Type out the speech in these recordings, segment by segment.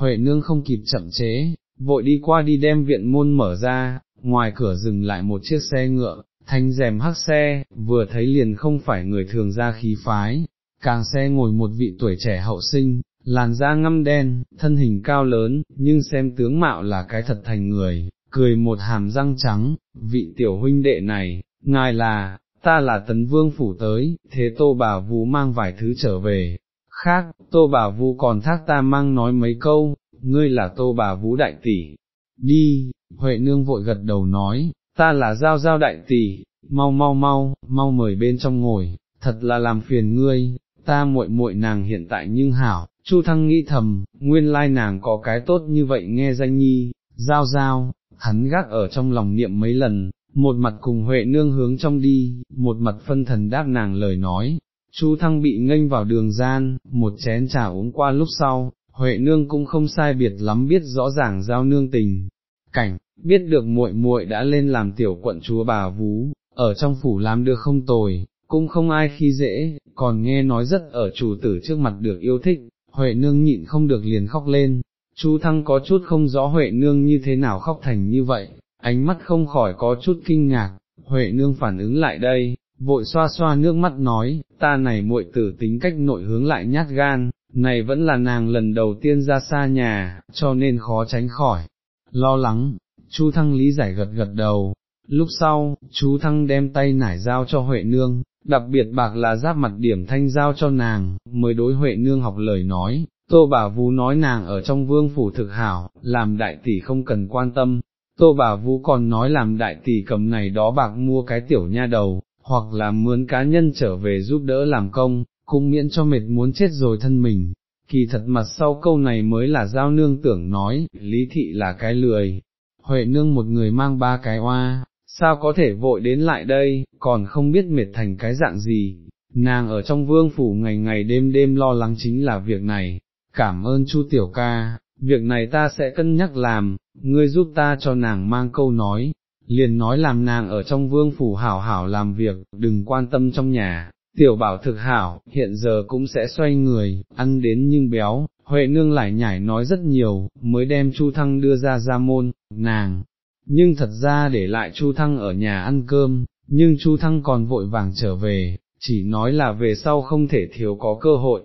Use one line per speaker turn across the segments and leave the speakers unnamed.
Huệ nương không kịp chậm chế, vội đi qua đi đem viện môn mở ra, ngoài cửa dừng lại một chiếc xe ngựa, thanh rèm hắc xe, vừa thấy liền không phải người thường ra khí phái, càng xe ngồi một vị tuổi trẻ hậu sinh, làn da ngăm đen, thân hình cao lớn, nhưng xem tướng mạo là cái thật thành người, cười một hàm răng trắng, vị tiểu huynh đệ này, ngài là, ta là tấn vương phủ tới, thế tô bà vũ mang vài thứ trở về, khác, tô bà vũ còn thác ta mang nói mấy câu, ngươi là tô bà vũ đại tỷ, đi, Huệ nương vội gật đầu nói, ta là giao giao đại tỷ, mau mau mau, mau mời bên trong ngồi, thật là làm phiền ngươi, ta muội muội nàng hiện tại nhưng hảo, Chu Thăng nghĩ thầm, nguyên lai nàng có cái tốt như vậy nghe danh nhi, giao giao, hắn gác ở trong lòng niệm mấy lần, một mặt cùng Huệ nương hướng trong đi, một mặt phân thần đáp nàng lời nói. Chu Thăng bị nghênh vào đường gian, một chén trà uống qua lúc sau, Huệ nương cũng không sai biệt lắm biết rõ ràng giao nương tình, cảnh, biết được muội muội đã lên làm tiểu quận chúa bà vú, ở trong phủ làm được không tồi, cũng không ai khi dễ, còn nghe nói rất ở chủ tử trước mặt được yêu thích, Huệ nương nhịn không được liền khóc lên, Chu Thăng có chút không rõ Huệ nương như thế nào khóc thành như vậy, ánh mắt không khỏi có chút kinh ngạc, Huệ nương phản ứng lại đây, vội xoa xoa nước mắt nói, ta này muội tử tính cách nội hướng lại nhát gan, này vẫn là nàng lần đầu tiên ra xa nhà, cho nên khó tránh khỏi, lo lắng, chú Thăng lý giải gật gật đầu, lúc sau, chú Thăng đem tay nải giao cho Huệ Nương, đặc biệt bạc là giáp mặt điểm thanh giao cho nàng, mới đối Huệ Nương học lời nói, Tô Bà Vũ nói nàng ở trong vương phủ thực hảo, làm đại tỷ không cần quan tâm, Tô Bà Vũ còn nói làm đại tỷ cầm này đó bạc mua cái tiểu nha đầu, hoặc là mướn cá nhân trở về giúp đỡ làm công, cũng miễn cho mệt muốn chết rồi thân mình. Kỳ thật mặt sau câu này mới là giao nương tưởng nói, lý thị là cái lười, Huệ nương một người mang ba cái oa, sao có thể vội đến lại đây, còn không biết mệt thành cái dạng gì, nàng ở trong vương phủ ngày ngày đêm đêm lo lắng chính là việc này, cảm ơn chu tiểu ca, việc này ta sẽ cân nhắc làm, ngươi giúp ta cho nàng mang câu nói, liền nói làm nàng ở trong vương phủ hảo hảo làm việc, đừng quan tâm trong nhà, tiểu bảo thực hảo, hiện giờ cũng sẽ xoay người, ăn đến nhưng béo, Huệ nương lại nhảy nói rất nhiều, mới đem Chu Thăng đưa ra ra môn, nàng, nhưng thật ra để lại Chu Thăng ở nhà ăn cơm, nhưng Chu Thăng còn vội vàng trở về, chỉ nói là về sau không thể thiếu có cơ hội.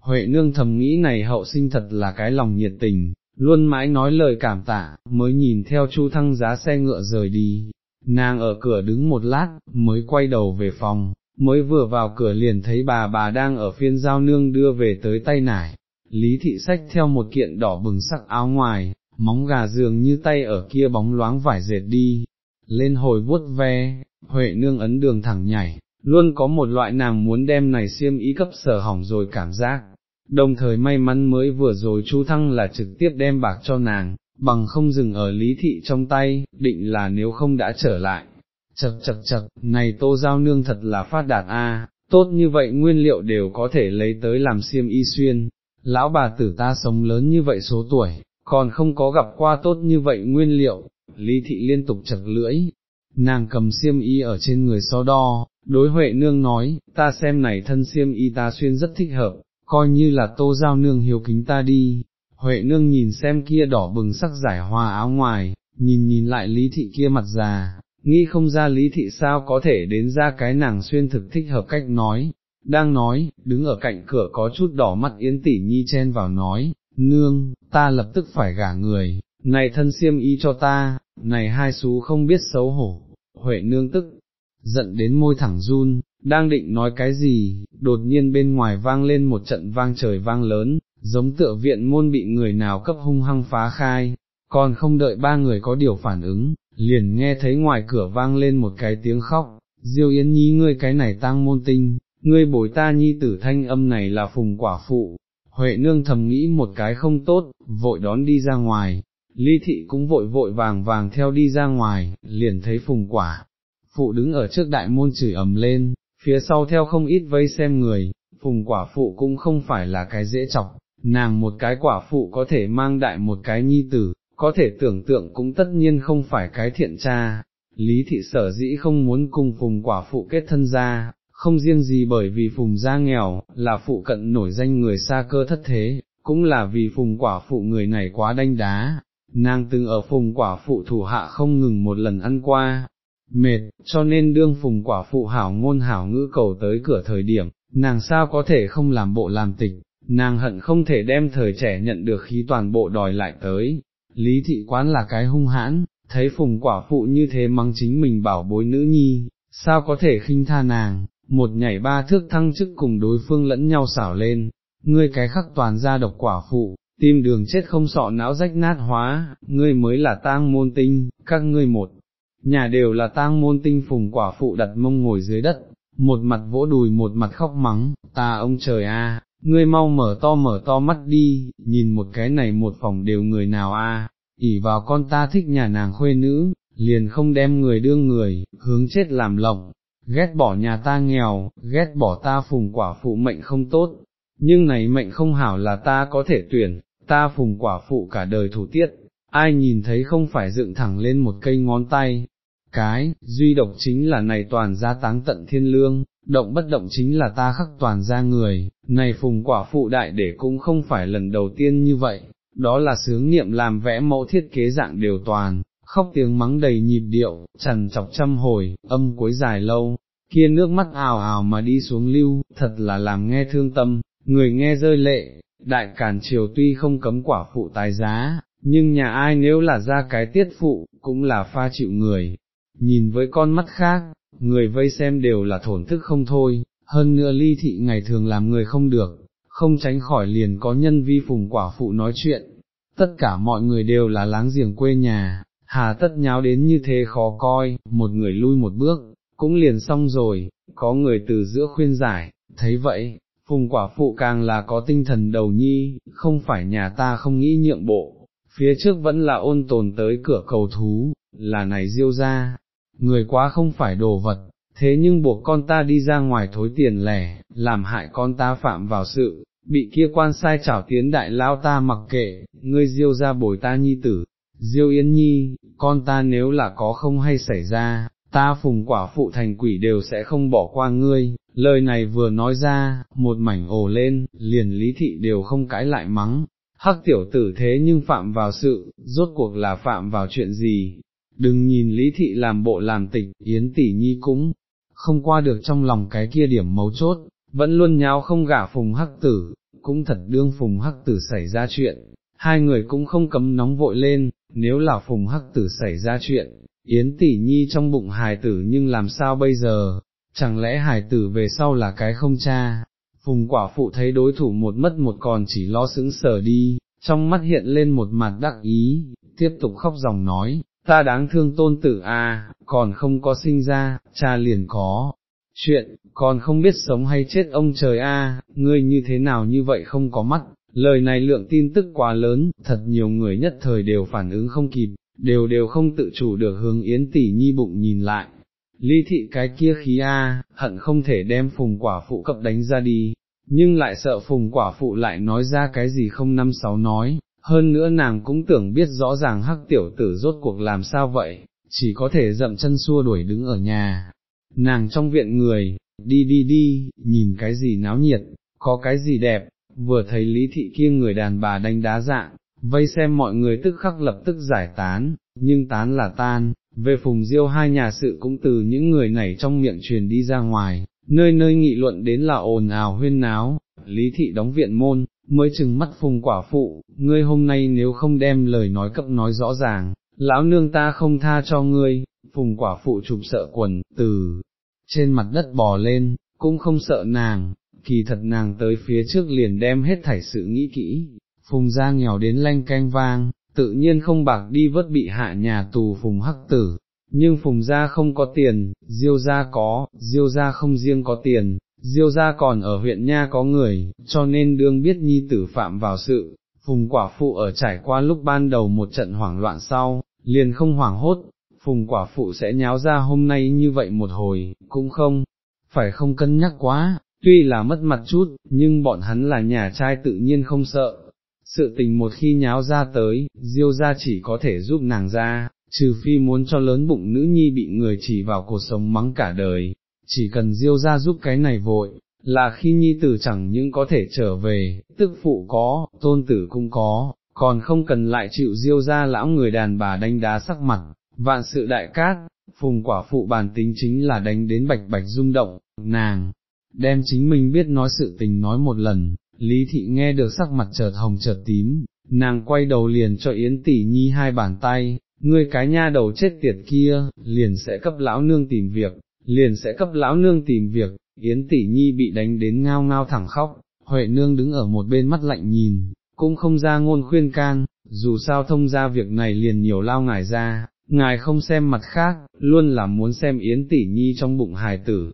Huệ nương thầm nghĩ này hậu sinh thật là cái lòng nhiệt tình, luôn mãi nói lời cảm tạ, mới nhìn theo Chu Thăng giá xe ngựa rời đi. Nàng ở cửa đứng một lát, mới quay đầu về phòng, mới vừa vào cửa liền thấy bà bà đang ở phiên giao nương đưa về tới tay nải. Lý thị sách theo một kiện đỏ bừng sắc áo ngoài, móng gà dường như tay ở kia bóng loáng vải dệt đi, lên hồi vuốt ve, Huệ nương ấn đường thẳng nhảy, luôn có một loại nàng muốn đem này xiêm ý cấp sở hỏng rồi cảm giác, đồng thời may mắn mới vừa rồi chú Thăng là trực tiếp đem bạc cho nàng, bằng không dừng ở lý thị trong tay, định là nếu không đã trở lại. Chật chật chật, này tô giao nương thật là phát đạt a, tốt như vậy nguyên liệu đều có thể lấy tới làm xiêm y xuyên, lão bà tử ta sống lớn như vậy số tuổi, còn không có gặp qua tốt như vậy nguyên liệu, lý thị liên tục chật lưỡi, nàng cầm xiêm y ở trên người so đo, đối Huệ nương nói, ta xem này thân xiêm y ta xuyên rất thích hợp, coi như là tô giao nương hiếu kính ta đi, Huệ nương nhìn xem kia đỏ bừng sắc giải hoa áo ngoài, nhìn nhìn lại lý thị kia mặt già, nghĩ không ra lý thị sao có thể đến ra cái nàng xuyên thực thích hợp cách nói, đang nói, đứng ở cạnh cửa có chút đỏ mặt yến tỷ nhi chen vào nói, nương, ta lập tức phải gả người, này thân siêm y cho ta, này hai xú không biết xấu hổ, Huệ nương tức, giận đến môi thẳng run, đang định nói cái gì, đột nhiên bên ngoài vang lên một trận vang trời vang lớn, giống tựa viện môn bị người nào cấp hung hăng phá khai, còn không đợi ba người có điều phản ứng, liền nghe thấy ngoài cửa vang lên một cái tiếng khóc, Diêu Yến Nhi ngươi cái này tang môn tinh, ngươi bồi ta nhi tử thanh âm này là phùng quả phụ, Huệ nương thầm nghĩ một cái không tốt, vội đón đi ra ngoài, ly thị cũng vội vội vàng vàng theo đi ra ngoài, liền thấy phùng quả, phụ đứng ở trước đại môn chửi ầm lên, phía sau theo không ít vây xem người, phùng quả phụ cũng không phải là cái dễ chọc, nàng một cái quả phụ có thể mang đại một cái nhi tử, có thể tưởng tượng cũng tất nhiên không phải cái thiện cha. Lý thị sở dĩ không muốn cùng phùng quả phụ kết thân ra, không riêng gì bởi vì phùng gia nghèo, là phụ cận nổi danh người xa cơ thất thế, cũng là vì phùng quả phụ người này quá đanh đá, nàng từng ở phùng quả phụ thủ hạ không ngừng một lần ăn qua, mệt, cho nên đương phùng quả phụ hảo ngôn hảo ngữ cầu tới cửa thời điểm, nàng sao có thể không làm bộ làm tịch, nàng hận không thể đem thời trẻ nhận được khí toàn bộ đòi lại tới, lý thị quán là cái hung hãn, thấy phùng quả phụ như thế mắng chính mình bảo bối nữ nhi, sao có thể khinh tha nàng, một nhảy ba thước thăng chức cùng đối phương lẫn nhau xảo lên, ngươi cái khắc toàn ra độc quả phụ, tim đường chết không sọ não rách nát hóa, ngươi mới là tang môn tinh, các ngươi một, nhà đều là tang môn tinh phùng quả phụ đặt mông ngồi dưới đất, một mặt vỗ đùi một mặt khóc mắng, ta ông trời a, ngươi mau mở to mở to mắt đi, nhìn một cái này một phòng đều người nào a, ỉ vào con ta thích nhà nàng khuê nữ, liền không đem người đương người, hướng chết làm lộng, ghét bỏ nhà ta nghèo, ghét bỏ ta phùng quả phụ mệnh không tốt, nhưng này mệnh không hảo là ta có thể tuyển, ta phùng quả phụ cả đời thủ tiết, ai nhìn thấy không phải dựng thẳng lên một cây ngón tay, cái, duy độc chính là này toàn gia táng tận thiên lương, động bất động chính là ta khắc toàn gia người, này phùng quả phụ đại để cũng không phải lần đầu tiên như vậy, đó là sướng niệm làm vẽ mẫu thiết kế dạng đều toàn, khóc tiếng mắng đầy nhịp điệu, trần chọc trăm hồi, âm cuối dài lâu, kia nước mắt ào ào mà đi xuống lưu, thật là làm nghe thương tâm, người nghe rơi lệ, đại cản triều tuy không cấm quả phụ tái giá, nhưng nhà ai nếu là ra cái tiết phụ, cũng là pha chịu người, nhìn với con mắt khác, người vây xem đều là thổn thức không thôi, hơn nữa ly thị ngày thường làm người không được, không tránh khỏi liền có nhân vi phùng quả phụ nói chuyện, tất cả mọi người đều là láng giềng quê nhà, hà tất nháo đến như thế khó coi, một người lui một bước, cũng liền xong rồi, có người từ giữa khuyên giải, thấy vậy, phùng quả phụ càng là có tinh thần đầu nhi, không phải nhà ta không nghĩ nhượng bộ, phía trước vẫn là ôn tồn tới cửa cầu thú, là này diêu ra, người quá không phải đồ vật, thế nhưng buộc con ta đi ra ngoài thối tiền lẻ, làm hại con ta phạm vào sự, bị kia quan sai trảo tiến đại lao ta mặc kệ, ngươi diêu ra bồi ta nhi tử, diêu yên nhi, con ta nếu là có không hay xảy ra, ta phùng quả phụ thành quỷ đều sẽ không bỏ qua ngươi, lời này vừa nói ra, một mảnh ồ lên, liền lý thị đều không cãi lại mắng, hắc tiểu tử thế nhưng phạm vào sự, rốt cuộc là phạm vào chuyện gì, đừng nhìn lý thị làm bộ làm tịch, yến tỷ nhi cũng, không qua được trong lòng cái kia điểm mấu chốt, vẫn luôn nháo không gả phùng hắc tử, cũng thật đương phùng hắc tử xảy ra chuyện, hai người cũng không cấm nóng vội lên, nếu là phùng hắc tử xảy ra chuyện, yến tỷ nhi trong bụng hài tử nhưng làm sao bây giờ, chẳng lẽ hài tử về sau là cái không cha, Hùng quả phụ thấy đối thủ một mất một còn chỉ lo sững sờ đi, trong mắt hiện lên một mặt đắc ý, tiếp tục khóc dòng nói, ta đáng thương tôn tử a, còn không có sinh ra, cha liền có, chuyện, còn không biết sống hay chết ông trời a, ngươi như thế nào như vậy không có mắt, lời này lượng tin tức quá lớn, thật nhiều người nhất thời đều phản ứng không kịp, đều đều không tự chủ được hướng yến tỷ nhi bụng nhìn lại. Ly thị cái kia khí a, hận không thể đem phùng quả phụ cập đánh ra đi, nhưng lại sợ phùng quả phụ lại nói ra cái gì không năm sáu nói, hơn nữa nàng cũng tưởng biết rõ ràng hắc tiểu tử rốt cuộc làm sao vậy, chỉ có thể dậm chân xua đuổi đứng ở nhà. Nàng trong viện người, đi đi đi, nhìn cái gì náo nhiệt, có cái gì đẹp, vừa thấy lý thị kia người đàn bà đánh đá dạng, vây xem mọi người tức khắc lập tức giải tán, nhưng tán là tan, về phùng diêu hai nhà sự cũng từ những người này trong miệng truyền đi ra ngoài, nơi nơi nghị luận đến là ồn ào huyên náo, lý thị đóng viện môn, mới chừng mắt phùng quả phụ, ngươi hôm nay nếu không đem lời nói cấp nói rõ ràng, lão nương ta không tha cho ngươi, phùng quả phụ chụp sợ quần, từ trên mặt đất bò lên, cũng không sợ nàng, kỳ thật nàng tới phía trước liền đem hết thảy sự nghĩ kỹ, phùng ra nghèo đến lanh canh vang, tự nhiên không bạc đi vớt bị hạ nhà tù phùng hắc tử, nhưng phùng gia không có tiền, diêu gia có, diêu gia không riêng có tiền, diêu gia còn ở huyện nha có người, cho nên đương biết nhi tử phạm vào sự, phùng quả phụ ở trải qua lúc ban đầu một trận hoảng loạn sau, liền không hoảng hốt, phùng quả phụ sẽ nháo ra hôm nay như vậy một hồi, cũng không, phải không cân nhắc quá, tuy là mất mặt chút, nhưng bọn hắn là nhà trai tự nhiên không sợ. Sự tình một khi nháo ra tới, diêu gia chỉ có thể giúp nàng ra, trừ phi muốn cho lớn bụng nữ nhi bị người chỉ vào cuộc sống mắng cả đời, chỉ cần diêu ra giúp cái này vội, là khi nhi tử chẳng những có thể trở về, tức phụ có, tôn tử cũng có, còn không cần lại chịu diêu ra lão người đàn bà đánh đá sắc mặt, vạn sự đại cát, phùng quả phụ bản tính chính là đánh đến bạch bạch rung động, nàng, đem chính mình biết nói sự tình nói một lần, Lý Thị nghe được sắc mặt chợt hồng chợt tím, nàng quay đầu liền cho Yến Tỷ Nhi hai bàn tay, ngươi cái nha đầu chết tiệt kia, liền sẽ cấp lão nương tìm việc, liền sẽ cấp lão nương tìm việc, Yến Tỷ Nhi bị đánh đến ngao ngao thẳng khóc, Huệ nương đứng ở một bên mắt lạnh nhìn, cũng không ra ngôn khuyên can, dù sao thông ra việc này liền nhiều lao ngài ra, ngài không xem mặt khác, luôn là muốn xem Yến Tỷ Nhi trong bụng hài tử.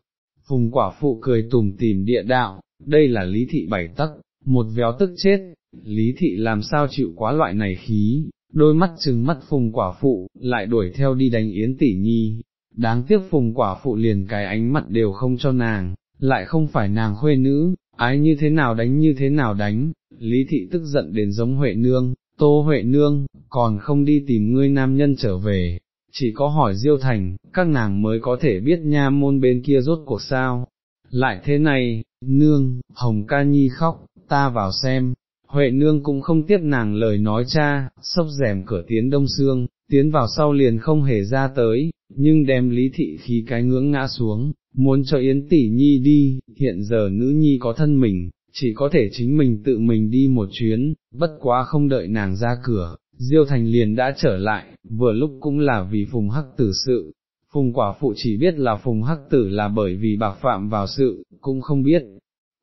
Phùng quả phụ cười tùm tìm địa đạo, đây là lý thị bảy tắc, một véo tức chết, lý thị làm sao chịu quá loại này khí, đôi mắt trừng mắt phùng quả phụ, lại đuổi theo đi đánh Yến Tỷ Nhi, đáng tiếc phùng quả phụ liền cái ánh mặt đều không cho nàng, lại không phải nàng khuê nữ, ái như thế nào đánh như thế nào đánh, lý thị tức giận đến giống Huệ Nương, Tô Huệ Nương, còn không đi tìm ngươi nam nhân trở về, chỉ có hỏi Diêu Thành, các nàng mới có thể biết nha môn bên kia rốt cuộc sao. Lại thế này, nương, Hồng Ca Nhi khóc, ta vào xem, Huệ Nương cũng không tiếp nàng lời nói cha, sốc rèm cửa tiến đông xương, tiến vào sau liền không hề ra tới, nhưng đem lý thị khí cái ngưỡng ngã xuống, muốn cho Yến Tỷ Nhi đi, hiện giờ nữ nhi có thân mình, chỉ có thể chính mình tự mình đi một chuyến, bất quá không đợi nàng ra cửa, Diêu Thành liền đã trở lại, vừa lúc cũng là vì Phùng Hắc Tử sự. Phùng quả phụ chỉ biết là Phùng Hắc Tử là bởi vì bạc phạm vào sự, cũng không biết,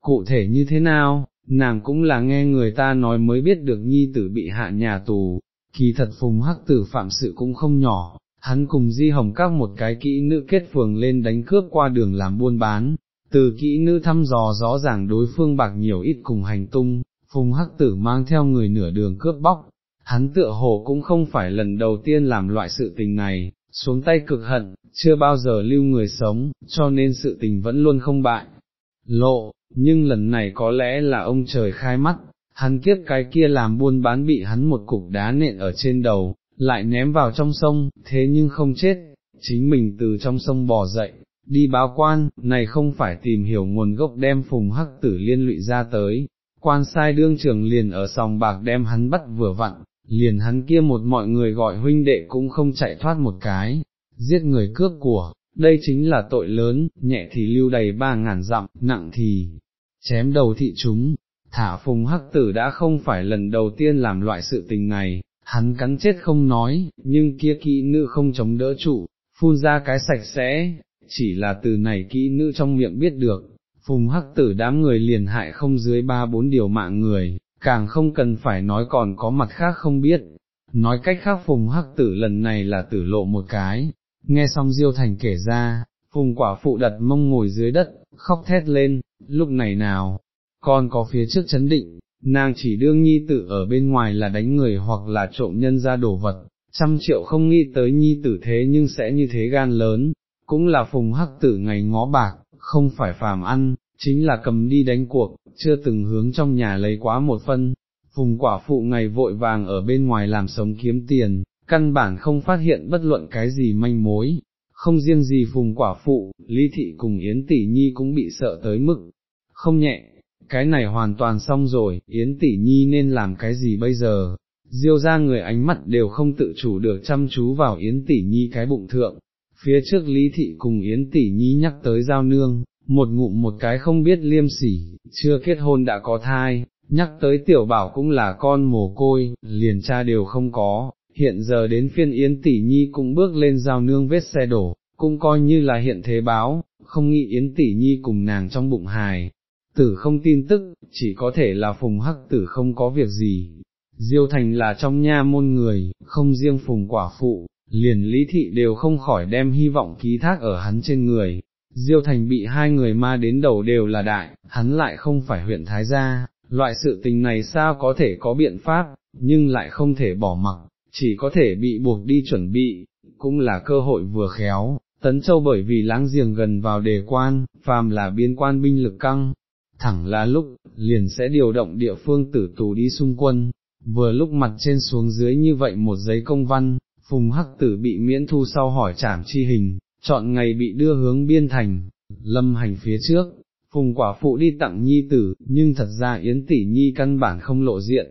cụ thể như thế nào, nàng cũng là nghe người ta nói mới biết được nhi tử bị hạ nhà tù, kỳ thật Phùng Hắc Tử phạm sự cũng không nhỏ, hắn cùng Di Hồng các một cái kỹ nữ kết phường lên đánh cướp qua đường làm buôn bán, từ kỹ nữ thăm dò rõ ràng đối phương bạc nhiều ít cùng hành tung, Phùng Hắc Tử mang theo người nửa đường cướp bóc, hắn tựa hồ cũng không phải lần đầu tiên làm loại sự tình này, xuống tay cực hận, chưa bao giờ lưu người sống, cho nên sự tình vẫn luôn không bại. Lộ, nhưng lần này có lẽ là ông trời khai mắt, hắn kiếp cái kia làm buôn bán bị hắn một cục đá nện ở trên đầu, lại ném vào trong sông, thế nhưng không chết, chính mình từ trong sông bò dậy, đi báo quan, này không phải tìm hiểu nguồn gốc đem phùng hắc tử liên lụy ra tới, quan sai đương trưởng liền ở sòng bạc đem hắn bắt vừa vặn, liền hắn kia một mọi người gọi huynh đệ cũng không chạy thoát một cái, giết người cướp của, đây chính là tội lớn, nhẹ thì lưu đầy ba ngàn dặm, nặng thì chém đầu thị chúng, thả phùng hắc tử đã không phải lần đầu tiên làm loại sự tình này, hắn cắn chết không nói, nhưng kia kỹ nữ không chống đỡ trụ, phun ra cái sạch sẽ, chỉ là từ này kỹ nữ trong miệng biết được, phùng hắc tử đám người liền hại không dưới ba bốn điều mạng người, càng không cần phải nói còn có mặt khác không biết, nói cách khác phùng hắc tử lần này là tử lộ một cái, nghe xong Diêu Thành kể ra, phùng quả phụ đặt mông ngồi dưới đất, khóc thét lên, lúc này nào, còn có phía trước chấn định, nàng chỉ đương nhi tử ở bên ngoài là đánh người hoặc là trộm nhân ra đồ vật, trăm triệu không nghĩ tới nhi tử thế nhưng sẽ như thế gan lớn, cũng là phùng hắc tử ngày ngó bạc, không phải phàm ăn, chính là cầm đi đánh cuộc, chưa từng hướng trong nhà lấy quá một phân, phùng quả phụ ngày vội vàng ở bên ngoài làm sống kiếm tiền, căn bản không phát hiện bất luận cái gì manh mối, không riêng gì phùng quả phụ, Lý Thị cùng Yến Tỷ Nhi cũng bị sợ tới mức, không nhẹ, cái này hoàn toàn xong rồi, Yến Tỷ Nhi nên làm cái gì bây giờ, diêu ra người ánh mắt đều không tự chủ được chăm chú vào Yến Tỷ Nhi cái bụng thượng, phía trước Lý Thị cùng Yến Tỷ Nhi nhắc tới giao nương, một ngụm một cái không biết liêm sỉ, chưa kết hôn đã có thai, nhắc tới tiểu bảo cũng là con mồ côi, liền cha đều không có, hiện giờ đến phiên Yến Tỷ Nhi cũng bước lên giao nương vết xe đổ, cũng coi như là hiện thế báo, không nghĩ Yến Tỷ Nhi cùng nàng trong bụng hài. Tử không tin tức, chỉ có thể là phùng hắc tử không có việc gì. Diêu thành là trong nha môn người, không riêng phùng quả phụ, liền lý thị đều không khỏi đem hy vọng ký thác ở hắn trên người. Diêu thành bị hai người ma đến đầu đều là đại, hắn lại không phải huyện Thái Gia, loại sự tình này sao có thể có biện pháp, nhưng lại không thể bỏ mặc, chỉ có thể bị buộc đi chuẩn bị, cũng là cơ hội vừa khéo. Tấn Châu bởi vì láng giềng gần vào đề quan, phàm là biên quan binh lực căng, thẳng là lúc, liền sẽ điều động địa phương tử tù đi xung quân, vừa lúc mặt trên xuống dưới như vậy một giấy công văn, phùng hắc tử bị miễn thu sau hỏi trảm chi hình, chọn ngày bị đưa hướng biên thành, lâm hành phía trước, Phùng quả phụ đi tặng nhi tử, nhưng thật ra Yến tỷ nhi căn bản không lộ diện.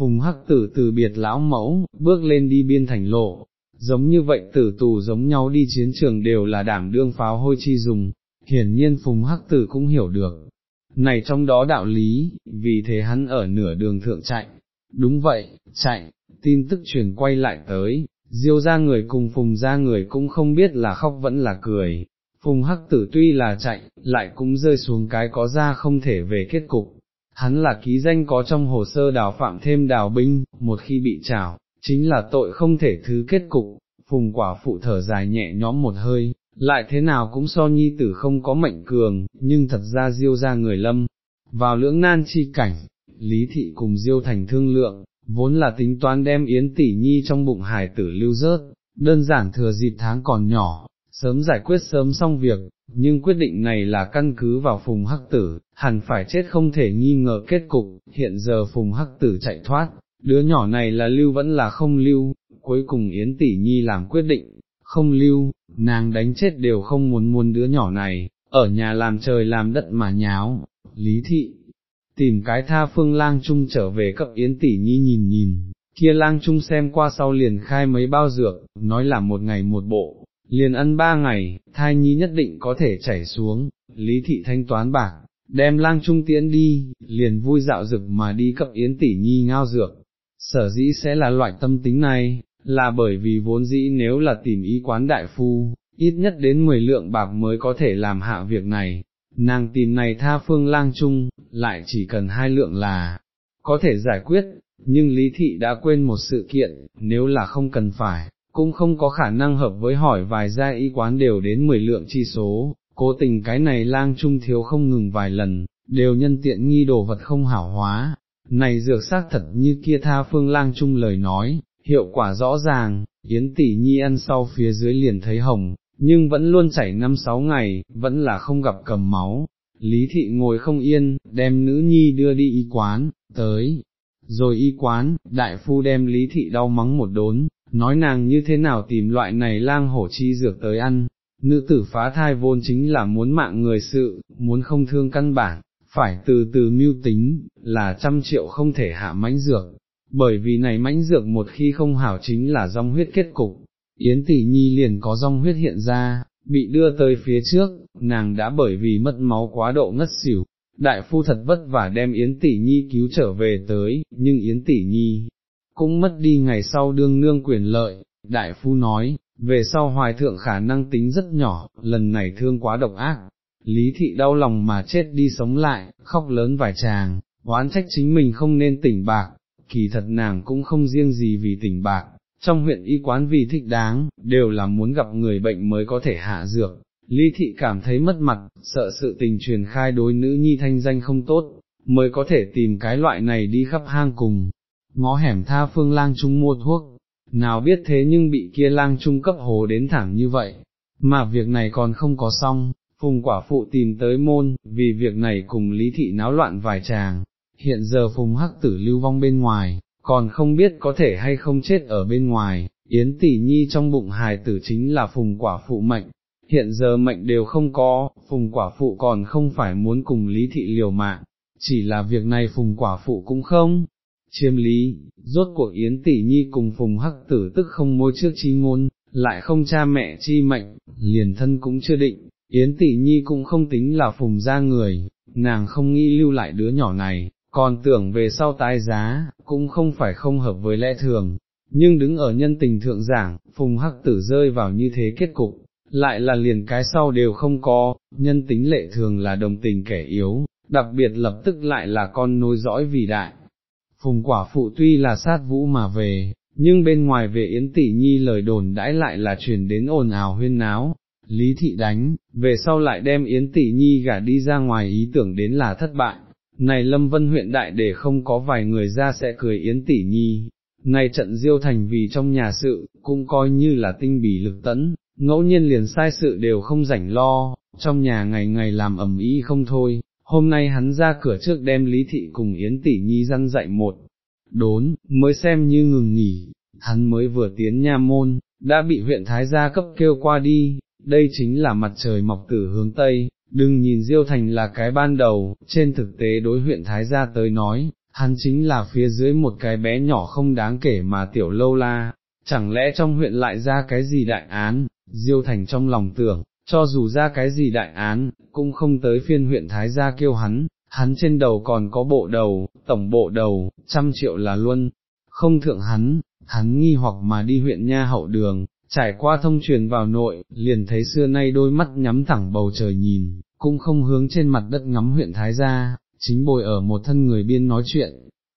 Phùng hắc tử từ biệt lão mẫu, bước lên đi biên thành lộ, giống như vậy tử tù giống nhau đi chiến trường đều là đảm đương pháo hôi chi dùng, hiển nhiên Phùng hắc tử cũng hiểu được. Này trong đó đạo lý, vì thế hắn ở nửa đường thượng chạy, đúng vậy, chạy, tin tức truyền quay lại tới, diêu ra người cùng phùng ra người cũng không biết là khóc vẫn là cười, phùng hắc tử tuy là chạy, lại cũng rơi xuống cái có ra không thể về kết cục. Hắn là ký danh có trong hồ sơ đào phạm thêm đào binh, một khi bị trảo, chính là tội không thể thứ kết cục, phùng quả phụ thở dài nhẹ nhõm một hơi, lại thế nào cũng so nhi tử không có mệnh cường, nhưng thật ra diêu ra người lâm, vào lưỡng nan chi cảnh, lý thị cùng diêu thành thương lượng, vốn là tính toán đem yến tỷ nhi trong bụng hài tử lưu rớt, đơn giản thừa dịp tháng còn nhỏ, sớm giải quyết sớm xong việc, nhưng quyết định này là căn cứ vào phùng hắc tử, hẳn phải chết không thể nghi ngờ kết cục, hiện giờ phùng hắc tử chạy thoát, đứa nhỏ này là lưu vẫn là không lưu, cuối cùng Yến Tỷ Nhi làm quyết định, không lưu, nàng đánh chết đều không muốn muốn đứa nhỏ này, ở nhà làm trời làm đất mà nháo, lý thị, tìm cái tha phương lang trung trở về cấp Yến Tỷ Nhi nhìn nhìn, kia lang trung xem qua sau liền khai mấy bao dược, nói là một ngày một bộ, liền ăn ba ngày, thai nhi nhất định có thể chảy xuống, lý thị thanh toán bạc, đem lang trung tiễn đi, liền vui dạo dực mà đi cấp Yến Tỷ Nhi ngao dược. Sở dĩ sẽ là loại tâm tính này, là bởi vì vốn dĩ nếu là tìm ý quán đại phu, ít nhất đến 10 lượng bạc mới có thể làm hạ việc này, nàng tìm này tha phương lang trung lại chỉ cần hai lượng là, có thể giải quyết, nhưng Lý Thị đã quên một sự kiện, nếu là không cần phải, cũng không có khả năng hợp với hỏi vài gia y quán đều đến 10 lượng chi số, cố tình cái này lang trung thiếu không ngừng vài lần, đều nhân tiện nghi đồ vật không hảo hóa, này dược xác thật như kia tha phương lang trung lời nói, hiệu quả rõ ràng, Yến tỷ nhi ăn sau phía dưới liền thấy hồng, nhưng vẫn luôn chảy năm sáu ngày, vẫn là không gặp cầm máu. Lý thị ngồi không yên, đem nữ nhi đưa đi y quán, tới, rồi y quán, đại phu đem lý thị đau mắng một đốn, nói nàng như thế nào tìm loại này lang hổ chi dược tới ăn, nữ tử phá thai vốn chính là muốn mạng người sự, muốn không thương căn bản, phải từ từ mưu tính, là trăm triệu không thể hạ mãnh dược, bởi vì này mãnh dược một khi không hảo chính là dòng huyết kết cục, Yến tỷ nhi liền có dòng huyết hiện ra, bị đưa tới phía trước, nàng đã bởi vì mất máu quá độ ngất xỉu, đại phu thật vất vả đem Yến tỷ nhi cứu trở về tới, nhưng Yến tỷ nhi cũng mất đi ngày sau đương nương quyền lợi, đại phu nói, về sau hoài thượng khả năng tính rất nhỏ, lần này thương quá độc ác, lý thị đau lòng mà chết đi sống lại, khóc lớn vài chàng, oán trách chính mình không nên tỉnh bạc, kỳ thật nàng cũng không riêng gì vì tỉnh bạc, trong huyện y quán vì thích đáng, đều là muốn gặp người bệnh mới có thể hạ dược. Lý thị cảm thấy mất mặt, sợ sự tình truyền khai đối nữ nhi thanh danh không tốt, mới có thể tìm cái loại này đi khắp hang cùng, ngó hẻm tha phương lang trung mua thuốc, nào biết thế nhưng bị kia lang trung cấp hồ đến thẳng như vậy, mà việc này còn không có xong, phùng quả phụ tìm tới môn, vì việc này cùng lý thị náo loạn vài chàng, hiện giờ phùng hắc tử lưu vong bên ngoài, còn không biết có thể hay không chết ở bên ngoài, yến tỷ nhi trong bụng hài tử chính là phùng quả phụ mệnh, hiện giờ mệnh đều không có, phùng quả phụ còn không phải muốn cùng lý thị liều mạng, chỉ là việc này phùng quả phụ cũng không. Chiêm lý, rốt cuộc Yến Tỷ Nhi cùng Phùng Hắc Tử tức không môi trước chi ngôn, lại không cha mẹ chi mệnh, liền thân cũng chưa định, Yến Tỷ Nhi cũng không tính là Phùng ra người, nàng không nghĩ lưu lại đứa nhỏ này, còn tưởng về sau tái giá, cũng không phải không hợp với lẽ thường, nhưng đứng ở nhân tình thượng giảng, phùng hắc tử rơi vào như thế kết cục, lại là liền cái sau đều không có, nhân tính lệ thường là đồng tình kẻ yếu, đặc biệt lập tức lại là con nối dõi vì đại. Phùng quả phụ tuy là sát vũ mà về, nhưng bên ngoài về Yến Tỷ Nhi lời đồn đãi lại là truyền đến ồn ào huyên náo, Lý Thị đánh, về sau lại đem Yến Tỷ Nhi gả đi ra ngoài ý tưởng đến là thất bại, này Lâm Vân huyện đại để không có vài người ra sẽ cười yến tỷ nhi, này trận diêu thành vì trong nhà sự, cũng coi như là tinh bỉ lực tấn ngẫu nhiên liền sai sự đều không rảnh lo, trong nhà ngày ngày làm ẩm ý không thôi, hôm nay hắn ra cửa trước đem Lý Thị cùng Yến Tỷ Nhi răn dạy một, đốn, mới xem như ngừng nghỉ, hắn mới vừa tiến nha môn, đã bị huyện Thái gia cấp kêu qua đi, đây chính là mặt trời mọc từ hướng Tây, đừng nhìn Diêu Thành là cái ban đầu, trên thực tế đối huyện Thái Gia tới nói, hắn chính là phía dưới một cái bé nhỏ không đáng kể mà tiểu lâu la, chẳng lẽ trong huyện lại ra cái gì đại án, Diêu Thành trong lòng tưởng, cho dù ra cái gì đại án, cũng không tới phiên huyện Thái Gia kêu hắn, hắn trên đầu còn có bộ đầu, tổng bộ đầu, trăm triệu là luôn, không thượng hắn, hắn nghi hoặc mà đi huyện nha hậu đường, trải qua thông truyền vào nội, liền thấy xưa nay đôi mắt nhắm thẳng bầu trời nhìn, cũng không hướng trên mặt đất ngắm huyện Thái Gia, chính bồi ở một thân người biên nói chuyện.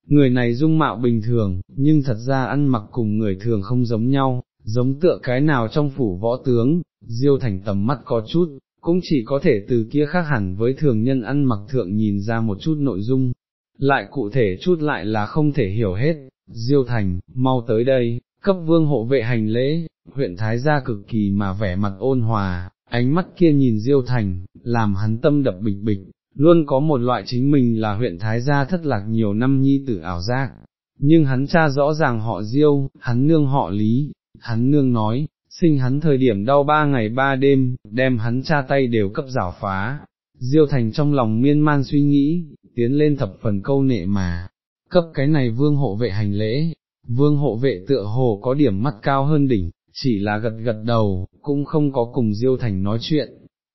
Người này dung mạo bình thường, nhưng thật ra ăn mặc cùng người thường không giống nhau, giống tựa cái nào trong phủ võ tướng, diêu thành tầm mắt có chút, cũng chỉ có thể từ kia khác hẳn với thường nhân ăn mặc thượng nhìn ra một chút nội dung, lại cụ thể chút lại là không thể hiểu hết, diêu thành, mau tới đây, cấp vương hộ vệ hành lễ, huyện Thái gia cực kỳ mà vẻ mặt ôn hòa, ánh mắt kia nhìn diêu thành, làm hắn tâm đập bịch bịch, luôn có một loại chính mình là huyện Thái gia thất lạc nhiều năm nhi tử ảo giác. Nhưng hắn cha rõ ràng họ diêu, hắn nương họ lý, hắn nương nói, sinh hắn thời điểm đau ba ngày ba đêm, đem hắn cha tay đều cấp rảo phá. Diêu thành trong lòng miên man suy nghĩ, tiến lên thập phần câu nệ mà, cấp cái này vương hộ vệ hành lễ, vương hộ vệ tựa hồ có điểm mắt cao hơn đỉnh, chỉ là gật gật đầu, cũng không có cùng Diêu thành nói chuyện.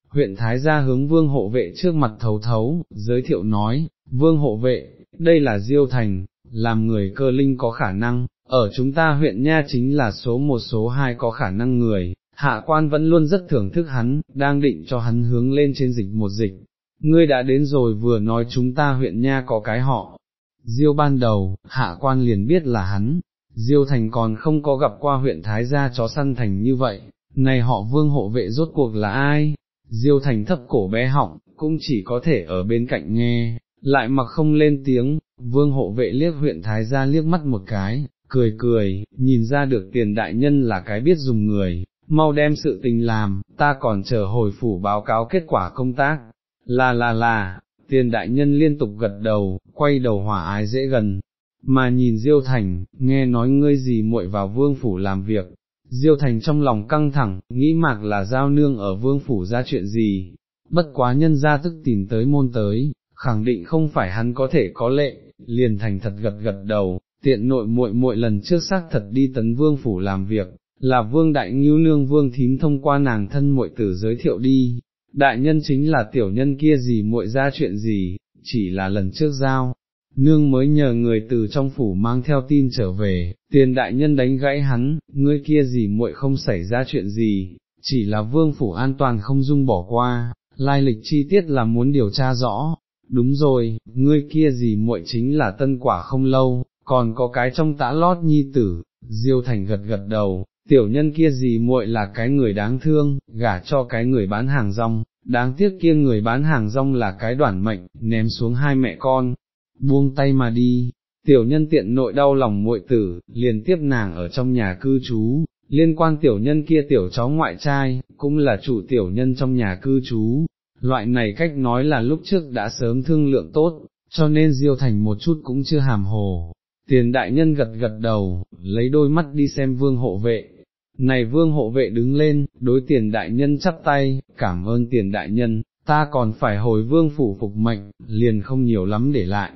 Huyện Thái gia hướng vương hộ vệ trước mặt thấu thấu, giới thiệu nói, vương hộ vệ, đây là Diêu thành, làm người cơ linh có khả năng, ở chúng ta huyện Nha chính là số một số hai có khả năng người, hạ quan vẫn luôn rất thưởng thức hắn, đang định cho hắn hướng lên trên dịch một dịch. Ngươi đã đến rồi vừa nói chúng ta huyện Nha có cái họ. Diêu ban đầu, hạ quan liền biết là hắn, Diêu thành còn không có gặp qua huyện Thái gia chó săn thành như vậy, này họ vương hộ vệ rốt cuộc là ai? Diêu thành thấp cổ bé họng, cũng chỉ có thể ở bên cạnh nghe, lại mặc không lên tiếng, vương hộ vệ liếc huyện Thái gia liếc mắt một cái, cười cười, nhìn ra được tiền đại nhân là cái biết dùng người, mau đem sự tình làm, ta còn chờ hồi phủ báo cáo kết quả công tác, là là là, tiền đại nhân liên tục gật đầu, quay đầu hỏa ái dễ gần, mà nhìn Diêu Thành, nghe nói ngươi gì muội vào vương phủ làm việc, Diêu Thành trong lòng căng thẳng, nghĩ mạc là giao nương ở vương phủ ra chuyện gì, bất quá nhân ra tức tìm tới môn tới, khẳng định không phải hắn có thể có lệ, liền thành thật gật gật đầu, tiện nội muội muội lần trước xác thật đi tấn vương phủ làm việc, là vương đại ngưu nương vương thím thông qua nàng thân muội tử giới thiệu đi, đại nhân chính là tiểu nhân kia gì muội ra chuyện gì, chỉ là lần trước giao. Nương mới nhờ người từ trong phủ mang theo tin trở về, tiền đại nhân đánh gãy hắn, ngươi kia gì muội không xảy ra chuyện gì, chỉ là vương phủ an toàn không dung bỏ qua, lai lịch chi tiết là muốn điều tra rõ, đúng rồi, ngươi kia gì muội chính là tân quả không lâu, còn có cái trong tã lót nhi tử, diêu thành gật gật đầu, tiểu nhân kia gì muội là cái người đáng thương, gả cho cái người bán hàng rong, đáng tiếc kia người bán hàng rong là cái đoản mệnh, ném xuống hai mẹ con, buông tay mà đi, tiểu nhân tiện nội đau lòng muội tử, liền tiếp nàng ở trong nhà cư trú, liên quan tiểu nhân kia tiểu cháu ngoại trai, cũng là chủ tiểu nhân trong nhà cư trú, loại này cách nói là lúc trước đã sớm thương lượng tốt, cho nên diêu thành một chút cũng chưa hàm hồ, Tiền đại nhân gật gật đầu, lấy đôi mắt đi xem vương hộ vệ. Này vương hộ vệ đứng lên, đối tiền đại nhân chắp tay, cảm ơn tiền đại nhân, ta còn phải hồi vương phủ phục mệnh, liền không nhiều lắm để lại.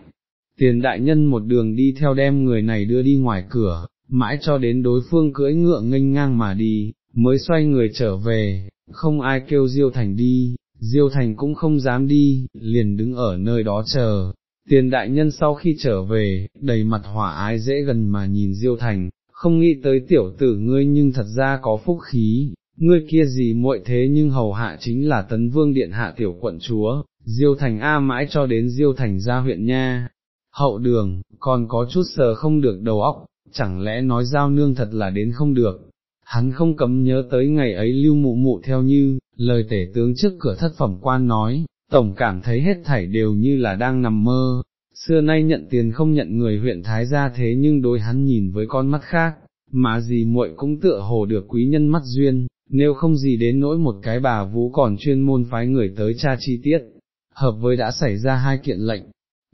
Tiền đại nhân một đường đi theo đem người này đưa đi ngoài cửa, mãi cho đến đối phương cưỡi ngựa nghênh ngang mà đi, mới xoay người trở về, không ai kêu Diêu Thành đi, Diêu Thành cũng không dám đi, liền đứng ở nơi đó chờ, Tiền đại nhân sau khi trở về, đầy mặt hỏa ái dễ gần mà nhìn Diêu Thành, không nghĩ tới tiểu tử ngươi nhưng thật ra có phúc khí, ngươi kia gì muội thế nhưng hầu hạ chính là tấn vương điện hạ tiểu quận chúa, Diêu Thành A mãi cho đến Diêu Thành ra huyện nha. Hậu đường, còn có chút sờ không được đầu óc, chẳng lẽ nói giao nương thật là đến không được. Hắn không cấm nhớ tới ngày ấy lưu mụ mụ theo như, lời tể tướng trước cửa thất phẩm quan nói, tổng cảm thấy hết thảy đều như là đang nằm mơ, xưa nay nhận tiền không nhận người huyện Thái gia thế nhưng đối hắn nhìn với con mắt khác, mà gì muội cũng tựa hồ được quý nhân mắt duyên, nếu không gì đến nỗi một cái bà vũ còn chuyên môn phái người tới tra chi tiết, hợp với đã xảy ra hai kiện lệnh,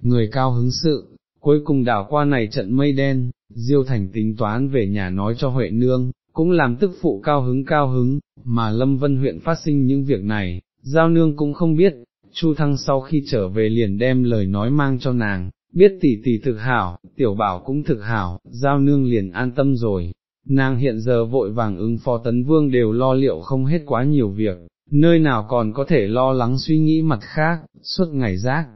người cao hứng sự, cuối cùng đảo qua này trận mây đen, Diêu Thành tính toán về nhà nói cho Huệ Nương, cũng làm tức phụ cao hứng cao hứng, mà Lâm Vân huyện phát sinh những việc này, giao nương cũng không biết, Chu Thăng sau khi trở về liền đem lời nói mang cho nàng, biết tỷ tỷ thực hảo, tiểu bảo cũng thực hảo, giao nương liền an tâm rồi. Nàng hiện giờ vội vàng ứng phó tấn vương đều lo liệu không hết quá nhiều việc, nơi nào còn có thể lo lắng suy nghĩ mặt khác, suốt ngày rác,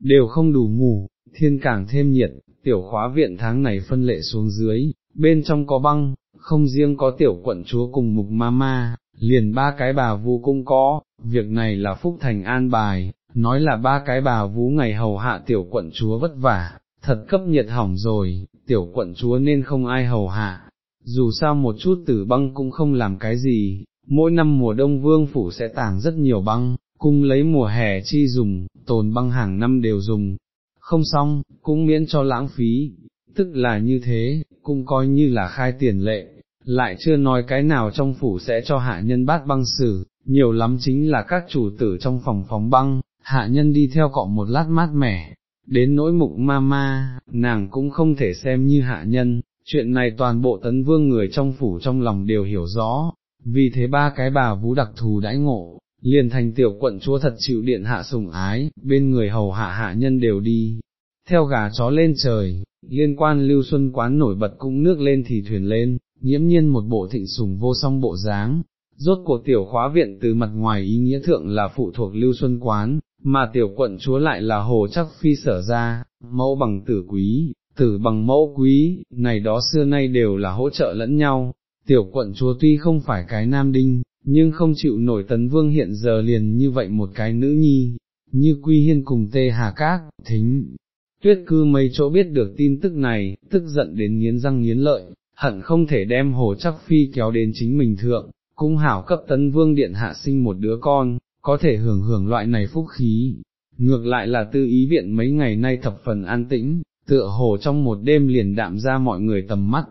đều không đủ ngủ, thiên càng thêm nhiệt, tiểu khóa viện tháng này phân lệ xuống dưới, bên trong có băng, không riêng có tiểu quận chúa cùng mục ma ma, liền ba cái bà vu cũng có, việc này là Phúc Thành an bài, nói là ba cái bà vú ngày hầu hạ tiểu quận chúa vất vả, thật cấp nhiệt hỏng rồi, tiểu quận chúa nên không ai hầu hạ, dù sao một chút tử băng cũng không làm cái gì, mỗi năm mùa đông vương phủ sẽ tàng rất nhiều băng, cung lấy mùa hè chi dùng, tồn băng hàng năm đều dùng, không xong, cũng miễn cho lãng phí, tức là như thế, cũng coi như là khai tiền lệ, lại chưa nói cái nào trong phủ sẽ cho hạ nhân bát băng xử, nhiều lắm chính là các chủ tử trong phòng phóng băng, hạ nhân đi theo cọ một lát mát mẻ, đến nỗi mục ma ma, nàng cũng không thể xem như hạ nhân, chuyện này toàn bộ tấn vương người trong phủ trong lòng đều hiểu rõ, vì thế ba cái bà vũ đặc thù đãi ngộ, liền thành tiểu quận chúa thật chịu điện hạ sủng ái, bên người hầu hạ hạ nhân đều đi, theo gà chó lên trời, liên quan lưu xuân quán nổi bật cũng nước lên thì thuyền lên, nghiễm nhiên một bộ thịnh sùng vô song bộ dáng. Rốt cuộc tiểu khóa viện từ mặt ngoài ý nghĩa thượng là phụ thuộc lưu xuân quán, mà tiểu quận chúa lại là hồ chắc phi sở ra, mẫu bằng tử quý, tử bằng mẫu quý, này đó xưa nay đều là hỗ trợ lẫn nhau, tiểu quận chúa tuy không phải cái nam đinh, nhưng không chịu nổi tấn vương hiện giờ liền như vậy một cái nữ nhi, như quy hiên cùng tê hà các, thính. Tuyết cư mấy chỗ biết được tin tức này, tức giận đến nghiến răng nghiến lợi, hận không thể đem hồ chắc phi kéo đến chính mình thượng, cũng hảo cấp tấn vương điện hạ sinh một đứa con, có thể hưởng hưởng loại này phúc khí. Ngược lại là tư ý viện mấy ngày nay thập phần an tĩnh, tựa hồ trong một đêm liền đạm ra mọi người tầm mắt,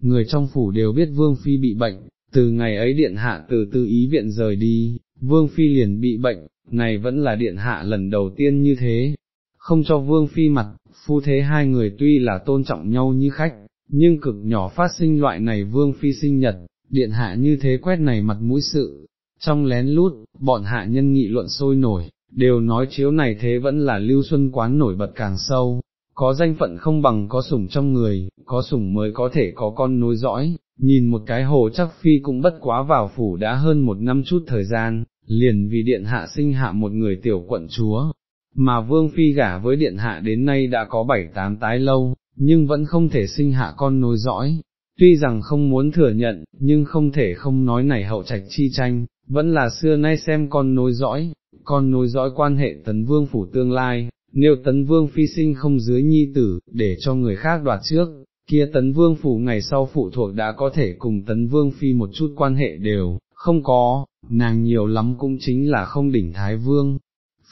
người trong phủ đều biết Vương Phi bị bệnh, từ ngày ấy điện hạ từ tư ý viện rời đi, Vương Phi liền bị bệnh, này vẫn là điện hạ lần đầu tiên như thế, không cho Vương Phi mặt, phu thế hai người tuy là tôn trọng nhau như khách, nhưng cực nhỏ phát sinh loại này Vương Phi sinh nhật, điện hạ như thế quét này mặt mũi sự, trong lén lút, bọn hạ nhân nghị luận sôi nổi, đều nói chiếu này thế vẫn là lưu xuân quán nổi bật càng sâu, có danh phận không bằng có sủng trong người, có sủng mới có thể có con nối dõi, nhìn một cái hồ chắc phi cũng bất quá vào phủ đã hơn một năm chút thời gian, liền vì điện hạ sinh hạ một người tiểu quận chúa, mà vương phi gả với điện hạ đến nay đã có bảy tám tái lâu, nhưng vẫn không thể sinh hạ con nối dõi. Tuy rằng không muốn thừa nhận, nhưng không thể không nói này hậu trạch chi tranh, vẫn là xưa nay xem con nối dõi, con nối dõi quan hệ tấn vương phủ tương lai, nếu tấn vương phi sinh không dưới nhi tử, để cho người khác đoạt trước, kia tấn vương phủ ngày sau phụ thuộc đã có thể cùng tấn vương phi một chút quan hệ đều, không có, nàng nhiều lắm cũng chính là không đỉnh thái vương.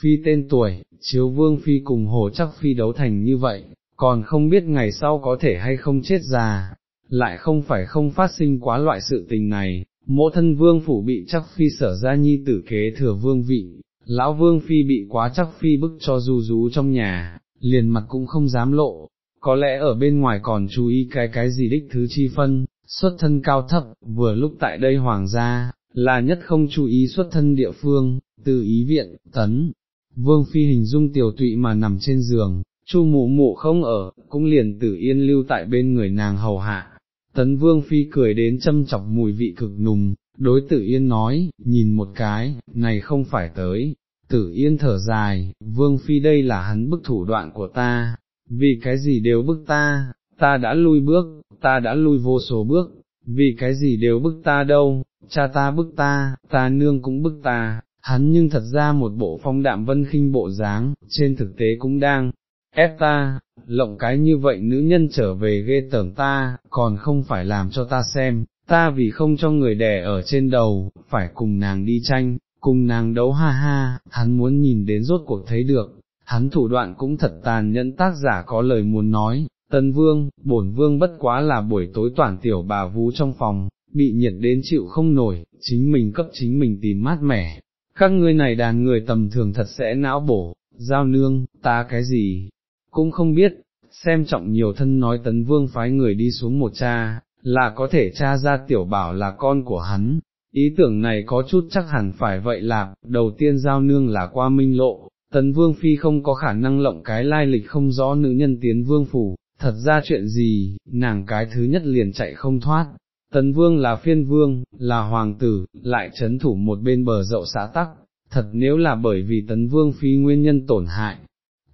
Phi tên tuổi, chiếu vương phi cùng hồ chắc phi đấu thành như vậy, còn không biết ngày sau có thể hay không chết già, lại không phải không phát sinh quá loại sự tình này, mỗ thân vương phủ bị chắc phi sở ra nhi tử kế thừa vương vị, lão vương phi bị quá chắc phi bức cho du rú trong nhà, liền mặt cũng không dám lộ, có lẽ ở bên ngoài còn chú ý cái cái gì đích thứ chi phân, xuất thân cao thấp, vừa lúc tại đây hoàng gia, là nhất không chú ý xuất thân địa phương, từ ý viện, tấn. Vương phi hình dung tiểu tụy mà nằm trên giường, chu mụ mụ không ở, cũng liền tử yên lưu tại bên người nàng hầu hạ, Tấn Vương Phi cười đến châm chọc mùi vị cực nùng, đối tử yên nói, nhìn một cái, này không phải tới, tử yên thở dài, Vương Phi đây là hắn bức thủ đoạn của ta, vì cái gì đều bức ta, ta đã lui bước, ta đã lui vô số bước, vì cái gì đều bức ta đâu, cha ta bức ta, ta nương cũng bức ta, hắn nhưng thật ra một bộ phong đạm vân khinh bộ dáng, trên thực tế cũng đang ép ta, lộng cái như vậy nữ nhân trở về ghê tởm ta, còn không phải làm cho ta xem, ta vì không cho người đẻ ở trên đầu, phải cùng nàng đi tranh, cùng nàng đấu ha ha, hắn muốn nhìn đến rốt cuộc thấy được, hắn thủ đoạn cũng thật tàn nhẫn tác giả có lời muốn nói, tân vương, bổn vương bất quá là buổi tối toàn tiểu bà vú trong phòng, bị nhiệt đến chịu không nổi, chính mình cấp chính mình tìm mát mẻ, các ngươi này đàn người tầm thường thật sẽ não bổ, giao nương, ta cái gì, cũng không biết, xem trọng nhiều thân nói tấn vương phái người đi xuống một cha, là có thể cha ra tiểu bảo là con của hắn, ý tưởng này có chút chắc hẳn phải vậy là, đầu tiên giao nương là qua minh lộ, tấn vương phi không có khả năng lộng cái lai lịch không rõ nữ nhân tiến vương phủ, thật ra chuyện gì, nàng cái thứ nhất liền chạy không thoát. Tấn vương là phiên vương, là hoàng tử, lại chấn thủ một bên bờ dậu xã tắc, thật nếu là bởi vì tấn vương phi nguyên nhân tổn hại,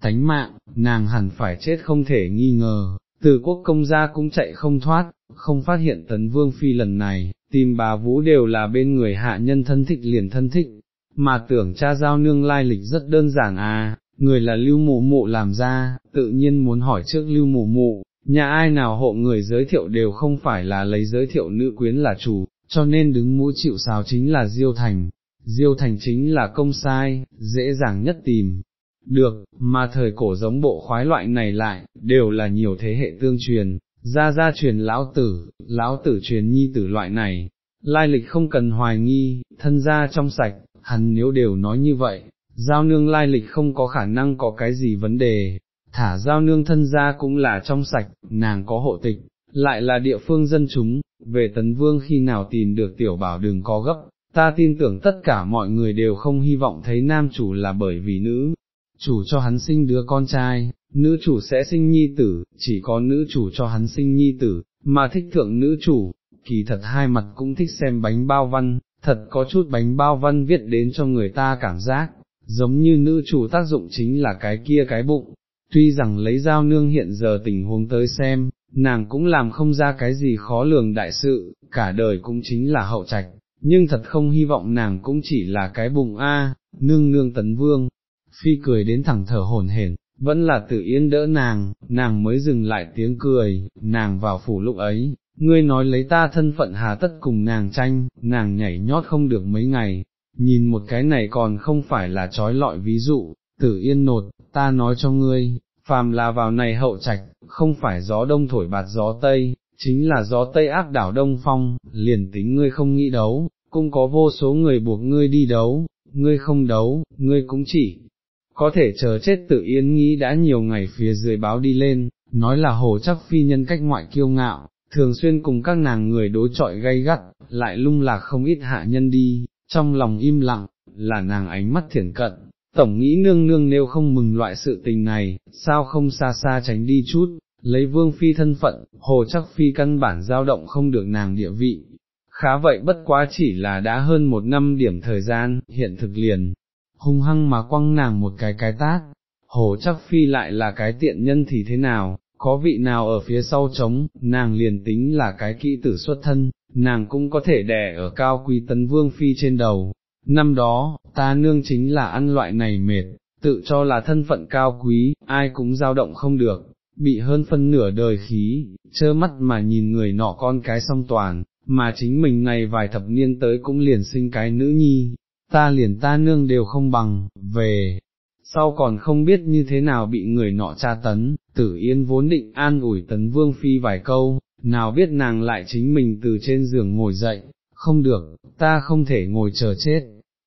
tánh mạng, nàng hẳn phải chết không thể nghi ngờ, từ quốc công gia cũng chạy không thoát, không phát hiện tấn vương phi lần này, tìm bà vũ đều là bên người hạ nhân thân thích liền thân thích, mà tưởng cha giao nương lai lịch rất đơn giản à, người là lưu mụ mụ làm ra, tự nhiên muốn hỏi trước lưu mụ mụ, nhà ai nào hộ người giới thiệu đều không phải là lấy giới thiệu nữ quyến là chủ, cho nên đứng mũi chịu sào chính là Diêu Thành, Diêu Thành chính là công sai, dễ dàng nhất tìm. Được, mà thời cổ giống bộ khoái loại này lại, đều là nhiều thế hệ tương truyền, ra ra truyền lão tử, lão tử truyền nhi tử loại này, lai lịch không cần hoài nghi, thân gia trong sạch, hắn nếu đều nói như vậy, giao nương lai lịch không có khả năng có cái gì vấn đề, thả giao nương thân gia cũng là trong sạch, nàng có hộ tịch, lại là địa phương dân chúng, về tấn vương khi nào tìm được tiểu bảo đừng có gấp, ta tin tưởng tất cả mọi người đều không hy vọng thấy nam chủ là bởi vì nữ, chủ cho hắn sinh đứa con trai, nữ chủ sẽ sinh nhi tử, chỉ có nữ chủ cho hắn sinh nhi tử, mà thích thượng nữ chủ, kỳ thật hai mặt cũng thích xem bánh bao văn, thật có chút bánh bao văn viết đến cho người ta cảm giác, giống như nữ chủ tác dụng chính là cái kia cái bụng, tuy rằng lấy giao nương hiện giờ tình huống tới xem, nàng cũng làm không ra cái gì khó lường đại sự, cả đời cũng chính là hậu trạch, nhưng thật không hy vọng nàng cũng chỉ là cái bụng A, nương nương tấn vương, phi cười đến thẳng thở hồn hển, vẫn là tự yên đỡ nàng, nàng mới dừng lại tiếng cười, nàng vào phủ lúc ấy, ngươi nói lấy ta thân phận hà tất cùng nàng tranh, nàng nhảy nhót không được mấy ngày, nhìn một cái này còn không phải là trói lọi ví dụ, tử yên nột, ta nói cho ngươi, phàm là vào này hậu trạch, không phải gió đông thổi bạt gió tây, chính là gió tây ác đảo đông phong, liền tính ngươi không nghĩ đấu, cũng có vô số người buộc ngươi đi đấu, ngươi không đấu, ngươi cũng chỉ có thể chờ chết tự yên nghĩ đã nhiều ngày phía dưới báo đi lên, nói là hồ chắc phi nhân cách ngoại kiêu ngạo, thường xuyên cùng các nàng người đối trọi gay gắt, lại lung lạc không ít hạ nhân đi, trong lòng im lặng, là nàng ánh mắt thiển cận, tổng nghĩ nương nương nếu không mừng loại sự tình này, sao không xa xa tránh đi chút, lấy vương phi thân phận, hồ chắc phi căn bản dao động không được nàng địa vị. Khá vậy bất quá chỉ là đã hơn một năm điểm thời gian, hiện thực liền, hung hăng mà quăng nàng một cái cái tát, hồ chắc phi lại là cái tiện nhân thì thế nào, có vị nào ở phía sau trống, nàng liền tính là cái kỹ tử xuất thân, nàng cũng có thể đè ở cao quý tấn vương phi trên đầu. Năm đó, ta nương chính là ăn loại này mệt, tự cho là thân phận cao quý, ai cũng dao động không được, bị hơn phân nửa đời khí, chơ mắt mà nhìn người nọ con cái song toàn, mà chính mình này vài thập niên tới cũng liền sinh cái nữ nhi, ta liền ta nương đều không bằng, về, sau còn không biết như thế nào bị người nọ tra tấn, tử yên vốn định an ủi tấn vương phi vài câu, nào biết nàng lại chính mình từ trên giường ngồi dậy, không được, ta không thể ngồi chờ chết.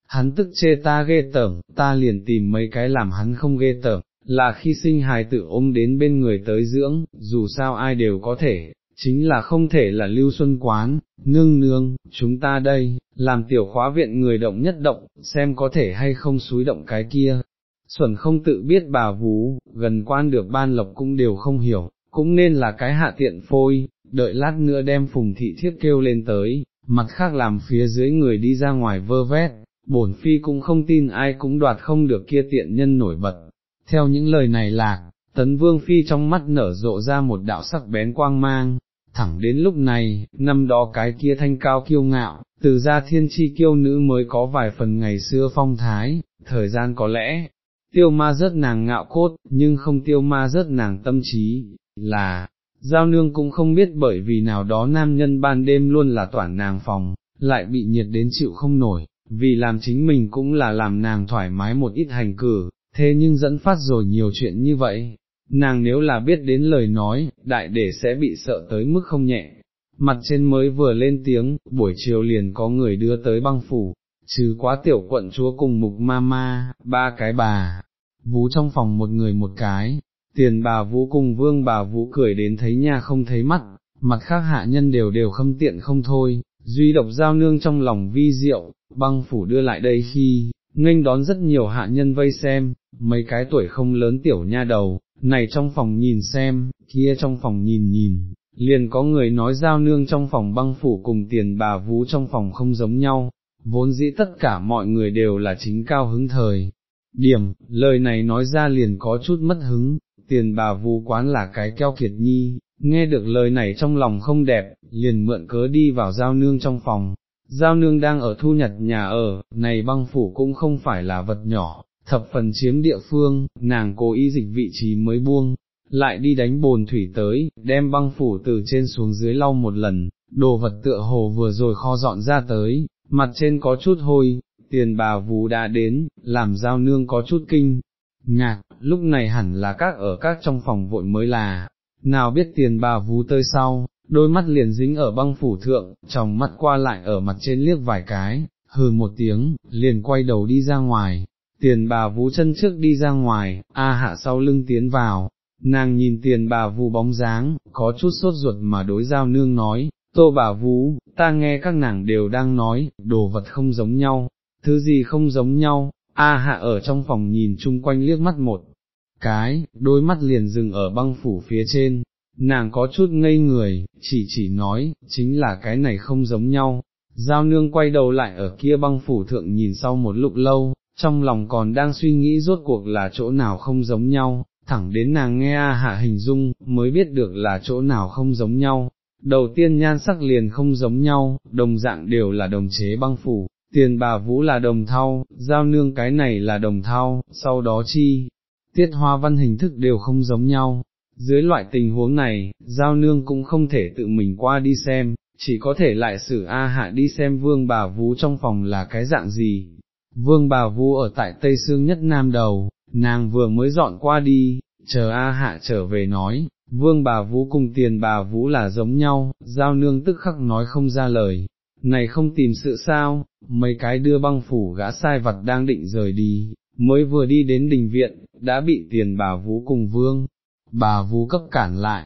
Hắn tức chê ta ghê tởm, ta liền tìm mấy cái làm hắn không ghê tởm, là khi sinh hài tử ôm đến bên người tới dưỡng, dù sao ai đều có thể, chính là không thể là lưu xuân quán, nương nương, chúng ta đây, làm tiểu khóa viện người động nhất động, xem có thể hay không xúi động cái kia. Xuẩn không tự biết bà vú, gần quan được ban lộc cũng đều không hiểu, cũng nên là cái hạ tiện phôi, đợi lát nữa đem phùng thị thiết kêu lên tới, mặt khác làm phía dưới người đi ra ngoài vơ vét, bổn phi cũng không tin ai cũng đoạt không được kia tiện nhân nổi bật. Theo những lời này lạc, tấn vương phi trong mắt nở rộ ra một đạo sắc bén quang mang, thẳng đến lúc này, năm đó cái kia thanh cao kiêu ngạo, từ gia thiên chi kiêu nữ mới có vài phần ngày xưa phong thái, thời gian có lẽ, tiêu ma rất nàng ngạo cốt, nhưng không tiêu ma rất nàng tâm trí, là, giao nương cũng không biết bởi vì nào đó nam nhân ban đêm luôn là toản nàng phòng, lại bị nhiệt đến chịu không nổi, vì làm chính mình cũng là làm nàng thoải mái một ít hành cử, thế nhưng dẫn phát rồi nhiều chuyện như vậy, nàng nếu là biết đến lời nói, đại để sẽ bị sợ tới mức không nhẹ. Mặt trên mới vừa lên tiếng, buổi chiều liền có người đưa tới băng phủ, trừ quá tiểu quận chúa cùng mục ma ma, ba cái bà, vú trong phòng một người một cái, tiền bà vũ cùng vương bà vũ cười đến thấy nhà không thấy mắt, mặt khác hạ nhân đều đều khâm tiện không thôi, duy độc giao nương trong lòng vi diệu, băng phủ đưa lại đây khi, nghênh đón rất nhiều hạ nhân vây xem, mấy cái tuổi không lớn tiểu nha đầu, này trong phòng nhìn xem, kia trong phòng nhìn nhìn, liền có người nói giao nương trong phòng băng phủ cùng tiền bà vú trong phòng không giống nhau, vốn dĩ tất cả mọi người đều là chính cao hứng thời. Điểm, lời này nói ra liền có chút mất hứng, tiền bà vú quán là cái keo kiệt nhi, nghe được lời này trong lòng không đẹp, liền mượn cớ đi vào giao nương trong phòng. Giao nương đang ở thu nhặt nhà ở, này băng phủ cũng không phải là vật nhỏ, thập phần chiếm địa phương, nàng cố ý dịch vị trí mới buông, lại đi đánh bồn thủy tới, đem băng phủ từ trên xuống dưới lau một lần, đồ vật tựa hồ vừa rồi kho dọn ra tới, mặt trên có chút hôi, tiền bà vú đã đến, làm giao nương có chút kinh, ngạc, lúc này hẳn là các ở các trong phòng vội mới là, nào biết tiền bà vú tơi sau, đôi mắt liền dính ở băng phủ thượng, trong mắt qua lại ở mặt trên liếc vài cái, hừ một tiếng, liền quay đầu đi ra ngoài, tiền bà vú chân trước đi ra ngoài, A hạ sau lưng tiến vào, nàng nhìn tiền bà vú bóng dáng, có chút sốt ruột mà đối giao nương nói, tô bà vú, ta nghe các nàng đều đang nói, đồ vật không giống nhau, thứ gì không giống nhau, A hạ ở trong phòng nhìn chung quanh liếc mắt một cái, đôi mắt liền dừng ở băng phủ phía trên, nàng có chút ngây người, chỉ chỉ nói, chính là cái này không giống nhau. Giao nương quay đầu lại ở kia băng phủ thượng nhìn sau một lúc lâu, trong lòng còn đang suy nghĩ rốt cuộc là chỗ nào không giống nhau, thẳng đến nàng nghe A hạ hình dung, mới biết được là chỗ nào không giống nhau. Đầu tiên nhan sắc liền không giống nhau, đồng dạng đều là đồng chế băng phủ, tiền bà vũ là đồng thau, giao nương cái này là đồng thau, sau đó chi, tiết hoa văn hình thức đều không giống nhau. Dưới loại tình huống này, giao nương cũng không thể tự mình qua đi xem, chỉ có thể lại xử A hạ đi xem vương bà vú trong phòng là cái dạng gì. Vương bà vu ở tại Tây Sương nhất Nam Đầu, nàng vừa mới dọn qua đi, chờ A hạ trở về nói, vương bà Vũ cùng tiền bà Vũ là giống nhau, giao nương tức khắc nói không ra lời, này không tìm sự sao, mấy cái đưa băng phủ gã sai vật đang định rời đi, mới vừa đi đến đình viện, đã bị tiền bà Vũ cùng vương, bà Vũ cấp cản lại,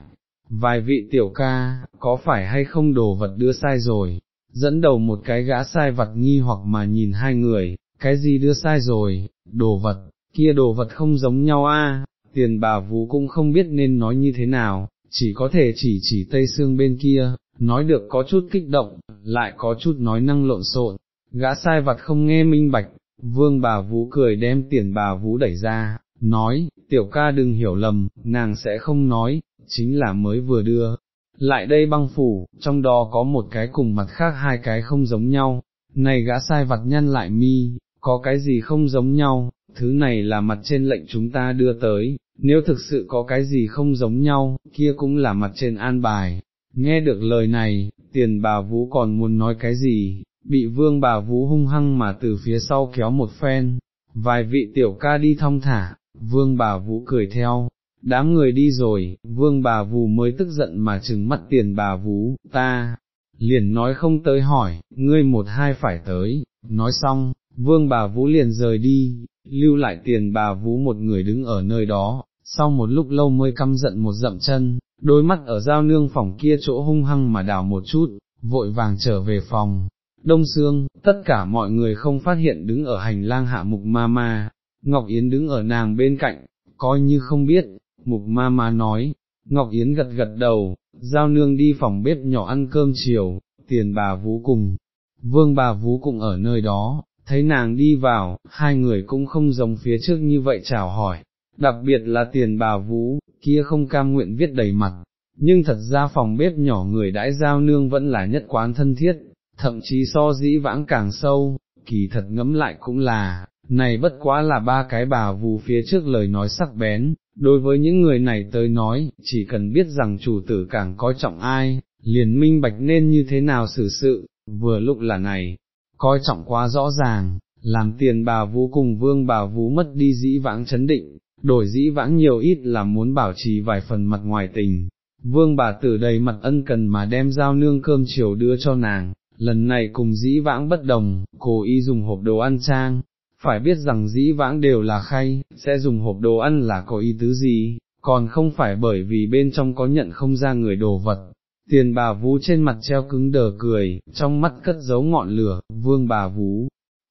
vài vị tiểu ca, có phải hay không đồ vật đưa sai rồi, dẫn đầu một cái gã sai vật nghi hoặc mà nhìn hai người, cái gì đưa sai rồi, đồ vật, kia đồ vật không giống nhau a. tiền bà vũ cũng không biết nên nói như thế nào, chỉ có thể chỉ chỉ tây xương bên kia, nói được có chút kích động, lại có chút nói năng lộn xộn, gã sai vật không nghe minh bạch, vương bà vũ cười đem tiền bà vũ đẩy ra, nói, tiểu ca đừng hiểu lầm, nàng sẽ không nói, chính là mới vừa đưa. Lại đây băng phủ, trong đó có một cái cùng mặt khác hai cái không giống nhau, này gã sai vặt nhăn lại mi, có cái gì không giống nhau, thứ này là mặt trên lệnh chúng ta đưa tới, nếu thực sự có cái gì không giống nhau, kia cũng là mặt trên an bài. Nghe được lời này, tiền bà vũ còn muốn nói cái gì, bị vương bà vũ hung hăng mà từ phía sau kéo một phen, vài vị tiểu ca đi thong thả, vương bà vũ cười theo, đám người đi rồi, vương bà vũ mới tức giận mà trừng mắt tiền bà vũ, ta, liền nói không tới hỏi, ngươi một hai phải tới, nói xong, vương bà vũ liền rời đi, lưu lại tiền bà vũ một người đứng ở nơi đó, sau một lúc lâu mới căm giận một dậm chân, đôi mắt ở giao nương phòng kia chỗ hung hăng mà đào một chút, vội vàng trở về phòng. Đông Sương, tất cả mọi người không phát hiện đứng ở hành lang hạ mục ma ma, Ngọc Yến đứng ở nàng bên cạnh, coi như không biết, mục ma ma nói, Ngọc Yến gật gật đầu, giao nương đi phòng bếp nhỏ ăn cơm chiều, tiền bà Vũ cùng, vương bà Vũ cùng ở nơi đó, thấy nàng đi vào, hai người cũng không giống phía trước như vậy chào hỏi, đặc biệt là tiền bà vũ kia không cam nguyện viết đầy mặt, nhưng thật ra phòng bếp nhỏ người đãi giao nương vẫn là nhất quán thân thiết, thậm chí so dĩ vãng càng sâu, kỳ thật ngẫm lại cũng là, này bất quá là ba cái bà vũ phía trước lời nói sắc bén, đối với những người này tới nói, chỉ cần biết rằng chủ tử càng coi trọng ai, liền minh bạch nên như thế nào xử sự, vừa lúc là này, coi trọng quá rõ ràng, làm tiền bà vũ cùng vương bà vũ mất đi dĩ vãng chấn định, đổi dĩ vãng nhiều ít là muốn bảo trì vài phần mặt ngoài tình. Vương bà tử đầy mặt ân cần mà đem giao nương cơm chiều đưa cho nàng, lần này cùng dĩ vãng bất đồng, cố ý dùng hộp đồ ăn trang, phải biết rằng dĩ vãng đều là khay, sẽ dùng hộp đồ ăn là có ý tứ gì, còn không phải bởi vì bên trong có nhận không ra người đồ vật, tiền bà vú trên mặt treo cứng đờ cười, trong mắt cất giấu ngọn lửa, vương bà vú,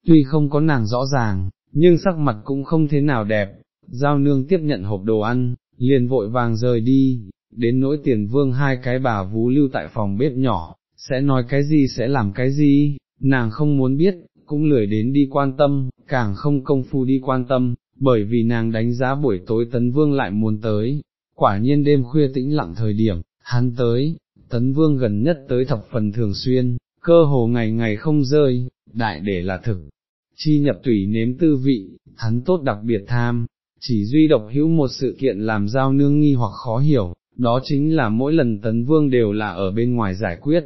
tuy không có nàng rõ ràng, nhưng sắc mặt cũng không thế nào đẹp, giao nương tiếp nhận hộp đồ ăn, liền vội vàng rời đi, đến nỗi tiền vương hai cái bà vú lưu tại phòng bếp nhỏ, sẽ nói cái gì sẽ làm cái gì, nàng không muốn biết, cũng lười đến đi quan tâm, càng không công phu đi quan tâm, bởi vì nàng đánh giá buổi tối tấn vương lại muốn tới, quả nhiên đêm khuya tĩnh lặng thời điểm, hắn tới, tấn vương gần nhất tới thập phần thường xuyên, cơ hồ ngày ngày không rơi, đại để là thực, chi nhập tùy nếm tư vị, hắn tốt đặc biệt tham, chỉ duy độc hữu một sự kiện làm giao nương nghi hoặc khó hiểu, đó chính là mỗi lần tấn vương đều là ở bên ngoài giải quyết,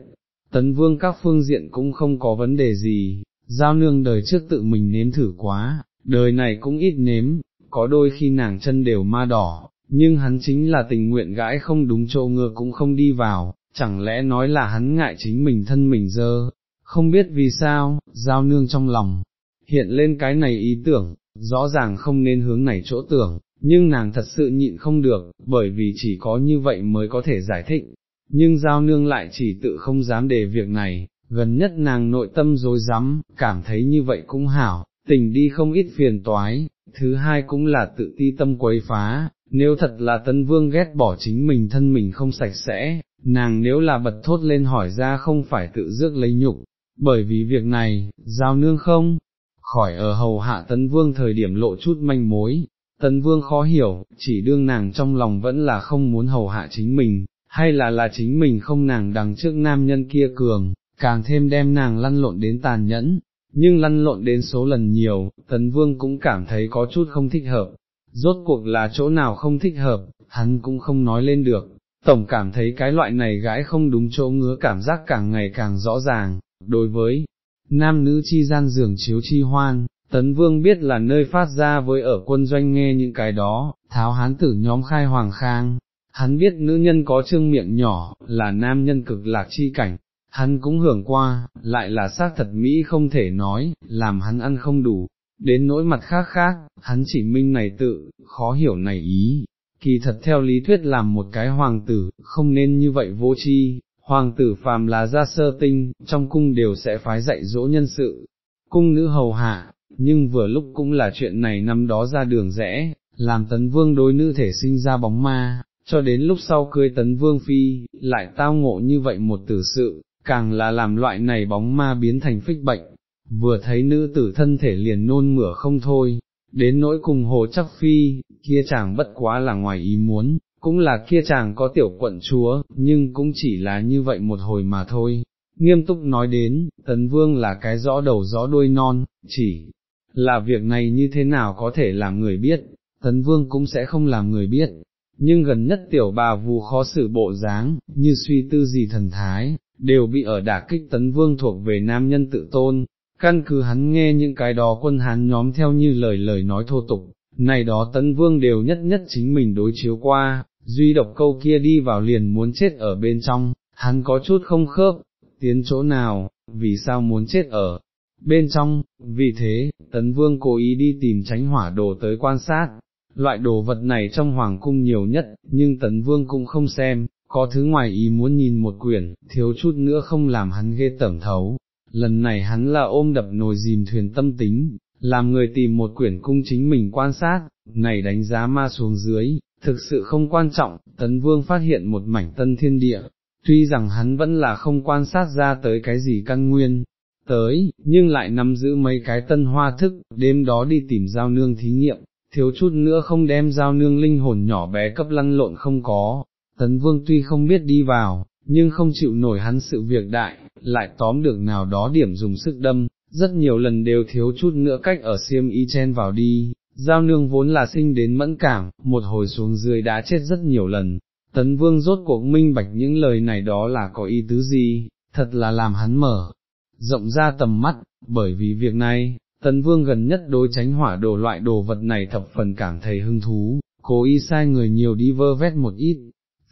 tấn vương các phương diện cũng không có vấn đề gì, giao nương đời trước tự mình nếm thử quá, đời này cũng ít nếm, có đôi khi nàng chân đều ma đỏ, nhưng hắn chính là tình nguyện gãi không đúng chỗ ngựa cũng không đi vào, chẳng lẽ nói là hắn ngại chính mình thân mình dơ, không biết vì sao, giao nương trong lòng, hiện lên cái này ý tưởng, rõ ràng không nên hướng này chỗ tưởng, nhưng nàng thật sự nhịn không được, bởi vì chỉ có như vậy mới có thể giải thích, nhưng giao nương lại chỉ tự không dám đề việc này, gần nhất nàng nội tâm dối rắm cảm thấy như vậy cũng hảo, tình đi không ít phiền toái, thứ hai cũng là tự ti tâm quấy phá, nếu thật là tân vương ghét bỏ chính mình thân mình không sạch sẽ, nàng nếu là bật thốt lên hỏi ra không phải tự rước lấy nhục, bởi vì việc này, giao nương không, khỏi ở hầu hạ tấn vương thời điểm lộ chút manh mối, tấn vương khó hiểu, chỉ đương nàng trong lòng vẫn là không muốn hầu hạ chính mình, hay là là chính mình không nàng đằng trước nam nhân kia cường, càng thêm đem nàng lăn lộn đến tàn nhẫn, nhưng lăn lộn đến số lần nhiều, tấn vương cũng cảm thấy có chút không thích hợp, rốt cuộc là chỗ nào không thích hợp, hắn cũng không nói lên được, tổng cảm thấy cái loại này gái không đúng chỗ ngứa cảm giác càng ngày càng rõ ràng, đối với nam nữ chi gian giường chiếu chi hoan, tấn vương biết là nơi phát ra với ở quân doanh nghe những cái đó, tháo hán tử nhóm khai hoàng khang, hắn biết nữ nhân có trương miệng nhỏ, là nam nhân cực lạc chi cảnh, hắn cũng hưởng qua, lại là xác thật Mỹ không thể nói, làm hắn ăn không đủ, đến nỗi mặt khác khác, hắn chỉ minh này tự, khó hiểu này ý, kỳ thật theo lý thuyết làm một cái hoàng tử, không nên như vậy vô chi, hoàng tử phàm là gia sơ tinh, trong cung đều sẽ phái dạy dỗ nhân sự, cung nữ hầu hạ, nhưng vừa lúc cũng là chuyện này năm đó ra đường rẽ, làm tấn vương đối nữ thể sinh ra bóng ma, cho đến lúc sau cưới tấn vương phi, lại tao ngộ như vậy một tử sự, càng là làm loại này bóng ma biến thành phích bệnh, vừa thấy nữ tử thân thể liền nôn mửa không thôi, đến nỗi cùng hồ chắc phi, kia chàng bất quá là ngoài ý muốn, cũng là kia chàng có tiểu quận chúa, nhưng cũng chỉ là như vậy một hồi mà thôi. Nghiêm túc nói đến, tấn vương là cái rõ đầu rõ đuôi non, chỉ là việc này như thế nào có thể làm người biết, tấn vương cũng sẽ không làm người biết, nhưng gần nhất tiểu bà vù khó xử bộ dáng, như suy tư gì thần thái, đều bị ở đả kích tấn vương thuộc về nam nhân tự tôn, căn cứ hắn nghe những cái đó quân hán nhóm theo như lời lời nói thô tục, này đó tấn vương đều nhất nhất chính mình đối chiếu qua, duy độc câu kia đi vào liền muốn chết ở bên trong, hắn có chút không khớp, tiến chỗ nào, vì sao muốn chết ở bên trong, vì thế, tấn vương cố ý đi tìm tránh hỏa đồ tới quan sát, loại đồ vật này trong hoàng cung nhiều nhất, nhưng tấn vương cũng không xem, có thứ ngoài ý muốn nhìn một quyển, thiếu chút nữa không làm hắn ghê tẩm thấu, lần này hắn là ôm đập nồi dìm thuyền tâm tính, làm người tìm một quyển cung chính mình quan sát, này đánh giá ma xuống dưới, thực sự không quan trọng, tấn vương phát hiện một mảnh tân thiên địa, tuy rằng hắn vẫn là không quan sát ra tới cái gì căn nguyên, tới, nhưng lại nắm giữ mấy cái tân hoa thức, đêm đó đi tìm giao nương thí nghiệm, thiếu chút nữa không đem giao nương linh hồn nhỏ bé cấp lăn lộn không có, tấn vương tuy không biết đi vào, nhưng không chịu nổi hắn sự việc đại, lại tóm được nào đó điểm dùng sức đâm, rất nhiều lần đều thiếu chút nữa cách ở xiêm y chen vào đi, giao nương vốn là sinh đến mẫn cảm, một hồi xuống dưới đã chết rất nhiều lần, tấn vương rốt cuộc minh bạch những lời này đó là có ý tứ gì, thật là làm hắn mở, rộng ra tầm mắt, bởi vì việc này, tấn vương gần nhất đối tránh hỏa đồ loại đồ vật này thập phần cảm thấy hứng thú, cố ý sai người nhiều đi vơ vét một ít,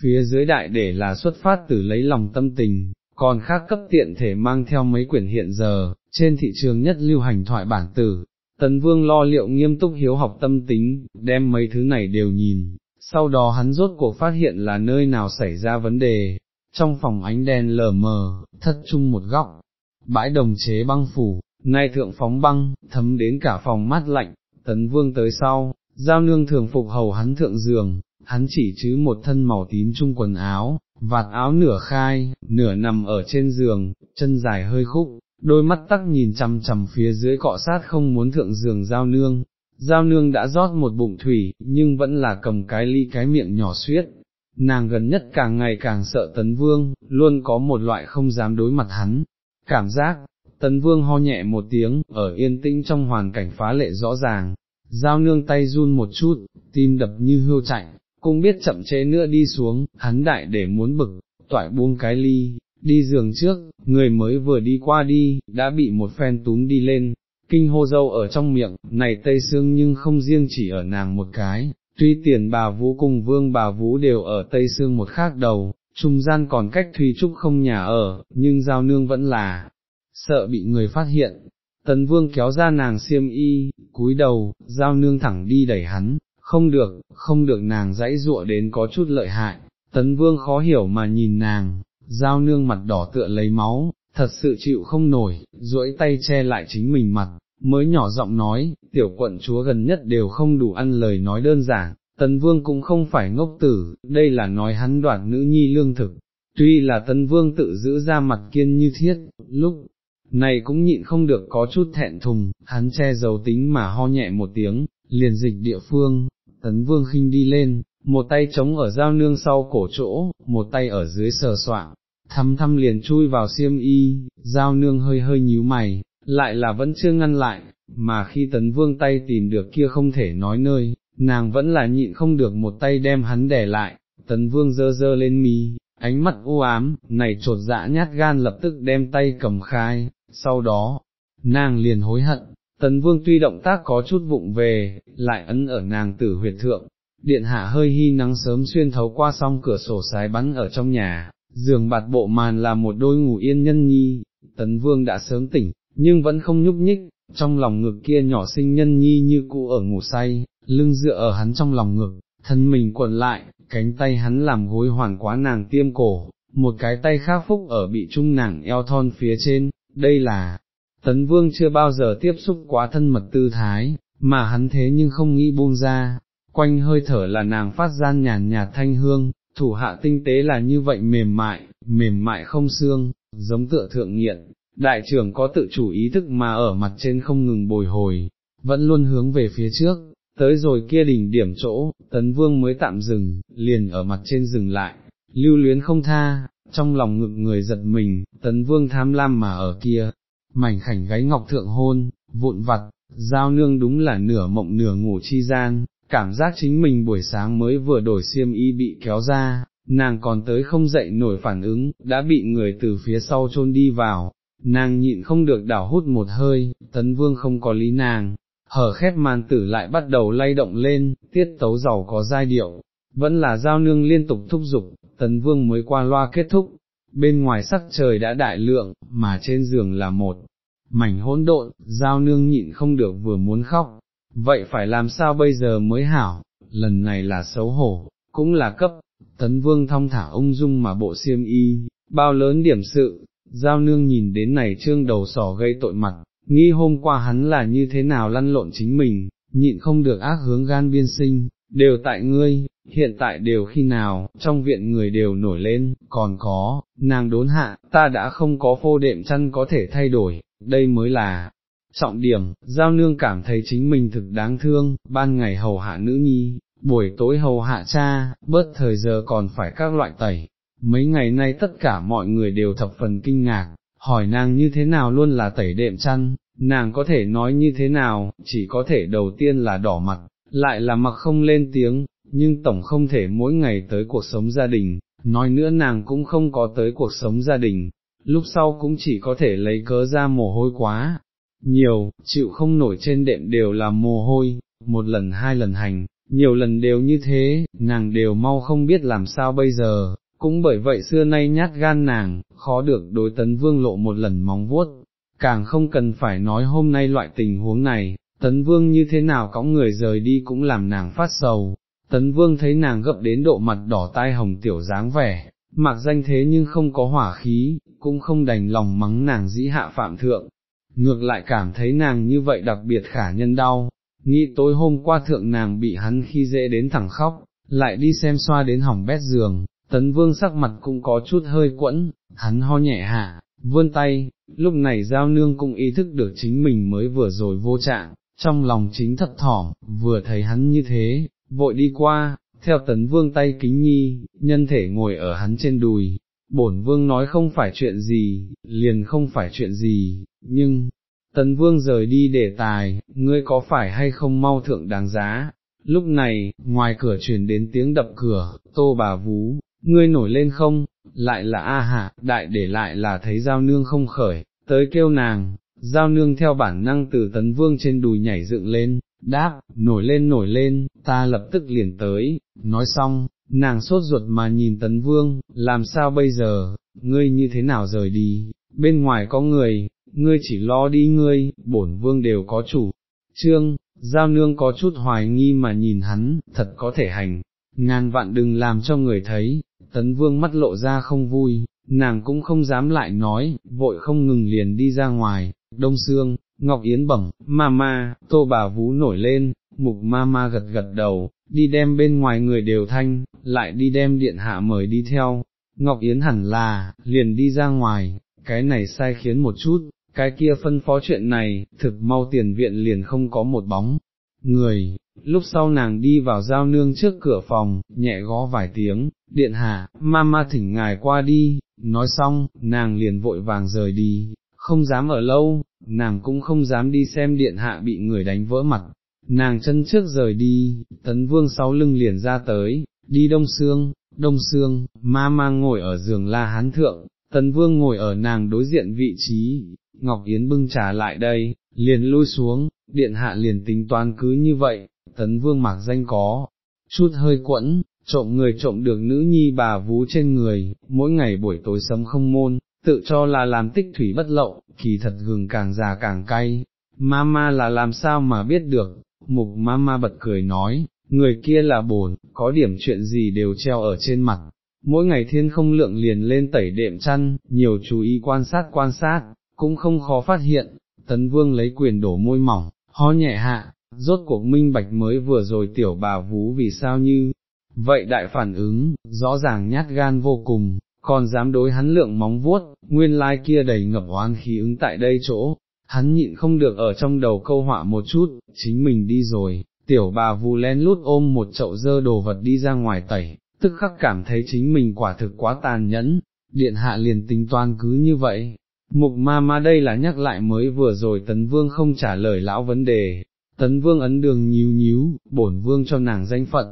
phía dưới đại để là xuất phát từ lấy lòng tâm tình, còn khác cấp tiện thể mang theo mấy quyển hiện giờ, trên thị trường nhất lưu hành thoại bản tử. Tấn Vương lo liệu nghiêm túc hiếu học tâm tính, đem mấy thứ này đều nhìn, sau đó hắn rốt cuộc phát hiện là nơi nào xảy ra vấn đề, trong phòng ánh đèn lờ mờ, thất chung một góc, bãi đồng chế băng phủ, nay thượng phóng băng, thấm đến cả phòng mát lạnh, tấn vương tới sau, giao nương thường phục hầu hắn thượng giường, hắn chỉ chứ một thân màu tím chung quần áo, vạt áo nửa khai, nửa nằm ở trên giường, chân dài hơi khúc, đôi mắt tắc nhìn chằm chằm phía dưới cọ sát không muốn thượng giường giao nương. Giao nương đã rót một bụng thủy, nhưng vẫn là cầm cái ly cái miệng nhỏ suyết, nàng gần nhất càng ngày càng sợ tấn vương, luôn có một loại không dám đối mặt hắn, cảm giác, tấn vương ho nhẹ một tiếng, ở yên tĩnh trong hoàn cảnh phá lệ rõ ràng, giao nương tay run một chút, tim đập như hưu chạy, cũng biết chậm chế nữa đi xuống, hắn đại để muốn bực, toại buông cái ly, đi giường trước, người mới vừa đi qua đi, đã bị một phen túm đi lên, kinh hô dâu ở trong miệng, này tây xương nhưng không riêng chỉ ở nàng một cái, tuy tiền bà vũ cùng vương bà vũ đều ở tây xương một khác đầu, trung gian còn cách Thùy Trúc không nhà ở, nhưng giao nương vẫn là, sợ bị người phát hiện. Tấn vương kéo ra nàng xiêm y, cúi đầu, giao nương thẳng đi đẩy hắn, không được, không được nàng dãy dụa đến có chút lợi hại, tấn vương khó hiểu mà nhìn nàng, giao nương mặt đỏ tựa lấy máu, thật sự chịu không nổi, duỗi tay che lại chính mình mặt, mới nhỏ giọng nói, tiểu quận chúa gần nhất đều không đủ ăn lời nói đơn giản, tấn vương cũng không phải ngốc tử, đây là nói hắn đoạt nữ nhi lương thực, tuy là tấn vương tự giữ ra mặt kiên như thiết, lúc này cũng nhịn không được có chút thẹn thùng, hắn che giấu tính mà ho nhẹ một tiếng, liền dịch địa phương, tấn vương khinh đi lên, một tay chống ở dao nương sau cổ chỗ, một tay ở dưới sờ soạng, thăm thăm liền chui vào xiêm y, dao nương hơi hơi nhíu mày, lại là vẫn chưa ngăn lại, mà khi tấn vương tay tìm được kia không thể nói nơi, nàng vẫn là nhịn không được một tay đem hắn đè lại, tấn vương dơ dơ lên mí, ánh mắt u ám, này trột dạ nhát gan lập tức đem tay cầm khai, sau đó, nàng liền hối hận, tấn vương tuy động tác có chút vụng về, lại ấn ở nàng tử huyệt thượng, điện hạ hơi hy nắng sớm xuyên thấu qua song cửa sổ sái bắn ở trong nhà, giường bạt bộ màn là một đôi ngủ yên nhân nhi, tấn vương đã sớm tỉnh, nhưng vẫn không nhúc nhích, trong lòng ngực kia nhỏ sinh nhân nhi như cụ ở ngủ say, lưng dựa ở hắn trong lòng ngực, thân mình quần lại, cánh tay hắn làm gối hoàn quá nàng tiêm cổ, một cái tay khác phúc ở bị trung nàng eo thon phía trên, đây là, tấn vương chưa bao giờ tiếp xúc quá thân mật tư thái, mà hắn thế nhưng không nghĩ buông ra, quanh hơi thở là nàng phát gian nhàn nhạt thanh hương, thủ hạ tinh tế là như vậy mềm mại, mềm mại không xương, giống tựa thượng nghiện, đại trưởng có tự chủ ý thức mà ở mặt trên không ngừng bồi hồi, vẫn luôn hướng về phía trước, tới rồi kia đỉnh điểm chỗ, tấn vương mới tạm dừng, liền ở mặt trên dừng lại, lưu luyến không tha, trong lòng ngực người giật mình, tấn vương tham lam mà ở kia, mảnh khảnh gáy ngọc thượng hôn, vụn vặt, giao nương đúng là nửa mộng nửa ngủ chi gian, cảm giác chính mình buổi sáng mới vừa đổi xiêm y bị kéo ra, nàng còn tới không dậy nổi phản ứng, đã bị người từ phía sau chôn đi vào, nàng nhịn không được đảo hút một hơi, tấn vương không có lý nàng, hở khép màn tử lại bắt đầu lay động lên, tiết tấu giàu có giai điệu, vẫn là giao nương liên tục thúc giục, tấn vương mới qua loa kết thúc, bên ngoài sắc trời đã đại lượng, mà trên giường là một mảnh hỗn độn, giao nương nhịn không được vừa muốn khóc, vậy phải làm sao bây giờ mới hảo, lần này là xấu hổ, cũng là cấp, tấn vương thong thả ung dung mà bộ xiêm y, bao lớn điểm sự, giao nương nhìn đến này trương đầu sỏ gây tội mặt, nghi hôm qua hắn là như thế nào lăn lộn chính mình, nhịn không được ác hướng gan biên sinh, đều tại ngươi, hiện tại đều khi nào, trong viện người đều nổi lên, còn có, nàng đốn hạ, ta đã không có phô đệm chăn có thể thay đổi, đây mới là trọng điểm, giao nương cảm thấy chính mình thực đáng thương, ban ngày hầu hạ nữ nhi, buổi tối hầu hạ cha, bớt thời giờ còn phải các loại tẩy. Mấy ngày nay tất cả mọi người đều thập phần kinh ngạc, hỏi nàng như thế nào luôn là tẩy đệm chăn, nàng có thể nói như thế nào, chỉ có thể đầu tiên là đỏ mặt, lại là mặc không lên tiếng, nhưng tổng không thể mỗi ngày tới cuộc sống gia đình, nói nữa nàng cũng không có tới cuộc sống gia đình, lúc sau cũng chỉ có thể lấy cớ ra mồ hôi quá, nhiều, chịu không nổi trên đệm đều là mồ hôi, một lần hai lần hành, nhiều lần đều như thế, nàng đều mau không biết làm sao bây giờ, cũng bởi vậy xưa nay nhát gan nàng, khó được đối tấn vương lộ một lần móng vuốt, càng không cần phải nói hôm nay loại tình huống này, tấn vương như thế nào cõng người rời đi cũng làm nàng phát sầu, tấn vương thấy nàng gấp đến độ mặt đỏ tai hồng tiểu dáng vẻ, mặc danh thế nhưng không có hỏa khí, cũng không đành lòng mắng nàng dĩ hạ phạm thượng, ngược lại cảm thấy nàng như vậy đặc biệt khả nhân đau, nghĩ tối hôm qua thượng nàng bị hắn khi dễ đến thẳng khóc, lại đi xem xoa đến hỏng bét giường, tấn vương sắc mặt cũng có chút hơi quẫn, hắn ho nhẹ hạ, vươn tay, lúc này giao nương cũng ý thức được chính mình mới vừa rồi vô trạng, trong lòng chính thật thỏm, vừa thấy hắn như thế, vội đi qua, theo tấn vương tay kính nhi, nhân thể ngồi ở hắn trên đùi, bổn vương nói không phải chuyện gì, liền không phải chuyện gì, nhưng, tấn vương rời đi để tài, ngươi có phải hay không mau thượng đáng giá, lúc này, ngoài cửa truyền đến tiếng đập cửa, tô bà vú, ngươi nổi lên không, lại là A hạ, đại để lại là thấy giao nương không khởi, tới kêu nàng, giao nương theo bản năng từ tấn vương trên đùi nhảy dựng lên, đáp, nổi lên nổi lên, ta lập tức liền tới, nói xong, nàng sốt ruột mà nhìn tấn vương, làm sao bây giờ, ngươi như thế nào rời đi, bên ngoài có người, ngươi chỉ lo đi ngươi, bổn vương đều có chủ. Trương, giao nương có chút hoài nghi mà nhìn hắn, thật có thể hành, ngàn vạn đừng làm cho người thấy, tấn vương mắt lộ ra không vui, nàng cũng không dám lại nói, vội không ngừng liền đi ra ngoài, đông xương, Ngọc Yến bẩm, mama, tô bà vú nổi lên, mục mama gật gật đầu, đi đem bên ngoài người đều thanh, lại đi đem điện hạ mời đi theo, Ngọc Yến hẳn là, liền đi ra ngoài, cái này sai khiến một chút, cái kia phân phó chuyện này, thực mau tiền viện liền không có một bóng, người, lúc sau nàng đi vào giao nương trước cửa phòng, nhẹ gõ vài tiếng, điện hạ, mama thỉnh ngài qua đi, nói xong, nàng liền vội vàng rời đi, không dám ở lâu, nàng cũng không dám đi xem điện hạ bị người đánh vỡ mặt, nàng chân trước rời đi, tấn vương sau lưng liền ra tới, đi đông xương, đông xương, Mama ngồi ở giường la hán thượng, tấn vương ngồi ở nàng đối diện vị trí, Ngọc Yến bưng trà lại đây, liền lui xuống, điện hạ liền tính toán cứ như vậy, tấn vương mặc danh có, chút hơi quẫn, trộm người trộm được nữ nhi bà vú trên người, mỗi ngày buổi tối sấm không môn, tự cho là làm tích thủy bất lậu, kỳ thật gừng càng già càng cay, mama là làm sao mà biết được, mục mama bật cười nói, người kia là bổn, có điểm chuyện gì đều treo ở trên mặt, mỗi ngày thiên không lượng liền lên tẩy đệm chăn, nhiều chú ý quan sát quan sát, cũng không khó phát hiện, tấn vương lấy quyền đổ môi mỏng, ho nhẹ hạ, rốt cuộc minh bạch mới vừa rồi tiểu bà vú vì sao như, vậy đại phản ứng, rõ ràng nhát gan vô cùng, còn dám đối hắn lượng móng vuốt, nguyên lai kia đầy ngập oan khí ứng tại đây chỗ, hắn nhịn không được ở trong đầu câu họa một chút, chính mình đi rồi, tiểu bà vù len lút ôm một chậu dơ đồ vật đi ra ngoài tẩy, tức khắc cảm thấy chính mình quả thực quá tàn nhẫn, điện hạ liền tính toan cứ như vậy. Mục ma ma đây là nhắc lại mới vừa rồi tấn vương không trả lời lão vấn đề, tấn vương ấn đường nhíu nhíu, bổn vương cho nàng danh phận,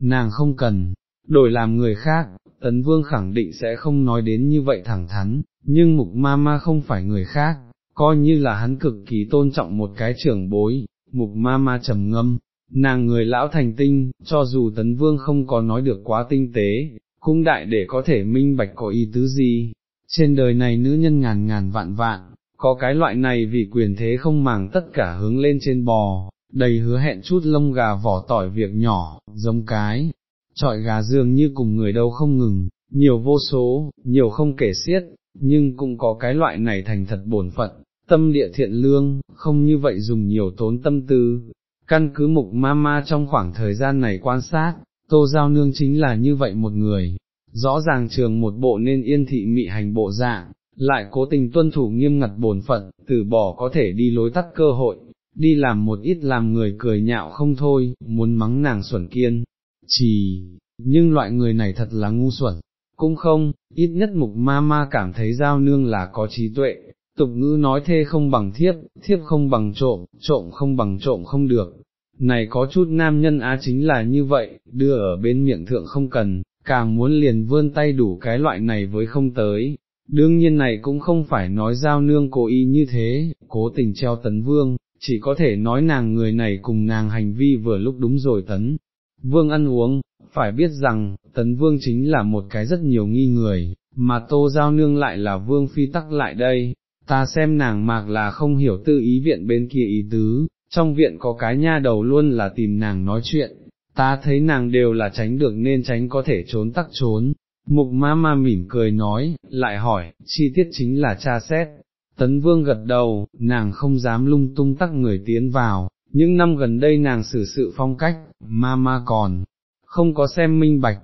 nàng không cần, đổi làm người khác, tấn vương khẳng định sẽ không nói đến như vậy thẳng thắn, nhưng mục ma ma không phải người khác, coi như là hắn cực kỳ tôn trọng một cái trưởng bối, mục ma ma trầm ngâm, nàng người lão thành tinh, cho dù tấn vương không có nói được quá tinh tế, cũng đại để có thể minh bạch có ý tứ gì, trên đời này nữ nhân ngàn ngàn vạn vạn, có cái loại này vì quyền thế không màng tất cả hướng lên trên bò, đầy hứa hẹn chút lông gà vỏ tỏi việc nhỏ, giống cái, trọi gà dường như cùng người đâu không ngừng, nhiều vô số, nhiều không kể xiết, nhưng cũng có cái loại này thành thật bổn phận, tâm địa thiện lương, không như vậy dùng nhiều tốn tâm tư. Căn cứ mục ma ma trong khoảng thời gian này quan sát, tô giao nương chính là như vậy một người, rõ ràng trường một bộ nên yên thị mị hành bộ dạng, lại cố tình tuân thủ nghiêm ngặt bổn phận, từ bỏ có thể đi lối tắt cơ hội, đi làm một ít làm người cười nhạo không thôi, muốn mắng nàng xuẩn kiên, chỉ, nhưng loại người này thật là ngu xuẩn, cũng không, ít nhất mục ma ma cảm thấy giao nương là có trí tuệ, tục ngữ nói thê không bằng thiếp, thiếp không bằng trộm, trộm không bằng trộm không được. Này có chút nam nhân á chính là như vậy, đưa ở bên miệng thượng không cần, càng muốn liền vươn tay đủ cái loại này với không tới. Đương nhiên này cũng không phải nói giao nương cố ý như thế, cố tình treo tấn vương, chỉ có thể nói nàng người này cùng nàng hành vi vừa lúc đúng rồi tấn. Vương ăn uống, phải biết rằng, tấn vương chính là một cái rất nhiều nghi người, mà tô giao nương lại là vương phi tắc lại đây, ta xem nàng mạc là không hiểu tư ý viện bên kia ý tứ, trong viện có cái nha đầu luôn là tìm nàng nói chuyện, ta thấy nàng đều là tránh được nên tránh có thể trốn tắc trốn, Mục ma ma mỉm cười nói, lại hỏi, chi tiết chính là cha xét. Tấn vương gật đầu, nàng không dám lung tung tắc người tiến vào, những năm gần đây nàng xử sự phong cách, ma ma còn, không có xem minh bạch,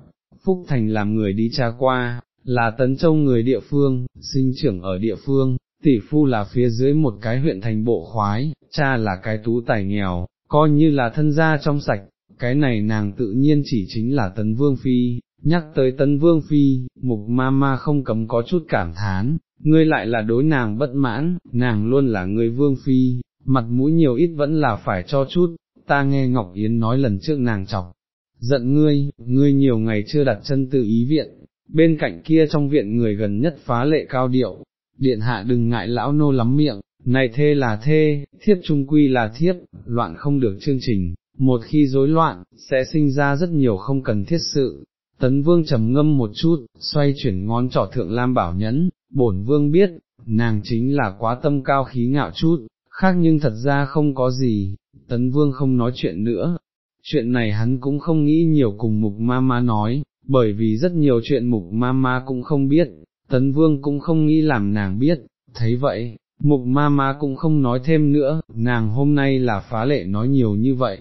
Phúc Thành làm người đi tra qua, là tấn châu người địa phương, sinh trưởng ở địa phương, tỷ phu là phía dưới một cái huyện thành bộ khoái, cha là cái tú tài nghèo, coi như là thân gia trong sạch, cái này nàng tự nhiên chỉ chính là tấn vương phi, nhắc tới tấn vương phi, mục ma ma không cấm có chút cảm thán, ngươi lại là đối nàng bất mãn, nàng luôn là người vương phi, mặt mũi nhiều ít vẫn là phải cho chút, ta nghe Ngọc Yến nói lần trước nàng chọc, giận ngươi, ngươi nhiều ngày chưa đặt chân tự ý viện, bên cạnh kia trong viện người gần nhất phá lệ cao điệu, điện hạ đừng ngại lão nô lắm miệng, này thê là thê, thiếp trung quy là thiếp, loạn không được chương trình, một khi rối loạn, sẽ sinh ra rất nhiều không cần thiết sự. Tấn vương trầm ngâm một chút, xoay chuyển ngón trỏ thượng Lam Bảo Nhẫn, bổn vương biết, nàng chính là quá tâm cao khí ngạo chút, khác nhưng thật ra không có gì, tấn vương không nói chuyện nữa, chuyện này hắn cũng không nghĩ nhiều cùng mục ma ma nói, bởi vì rất nhiều chuyện mục ma ma cũng không biết, tấn vương cũng không nghĩ làm nàng biết, thấy vậy, mục ma ma cũng không nói thêm nữa, nàng hôm nay là phá lệ nói nhiều như vậy,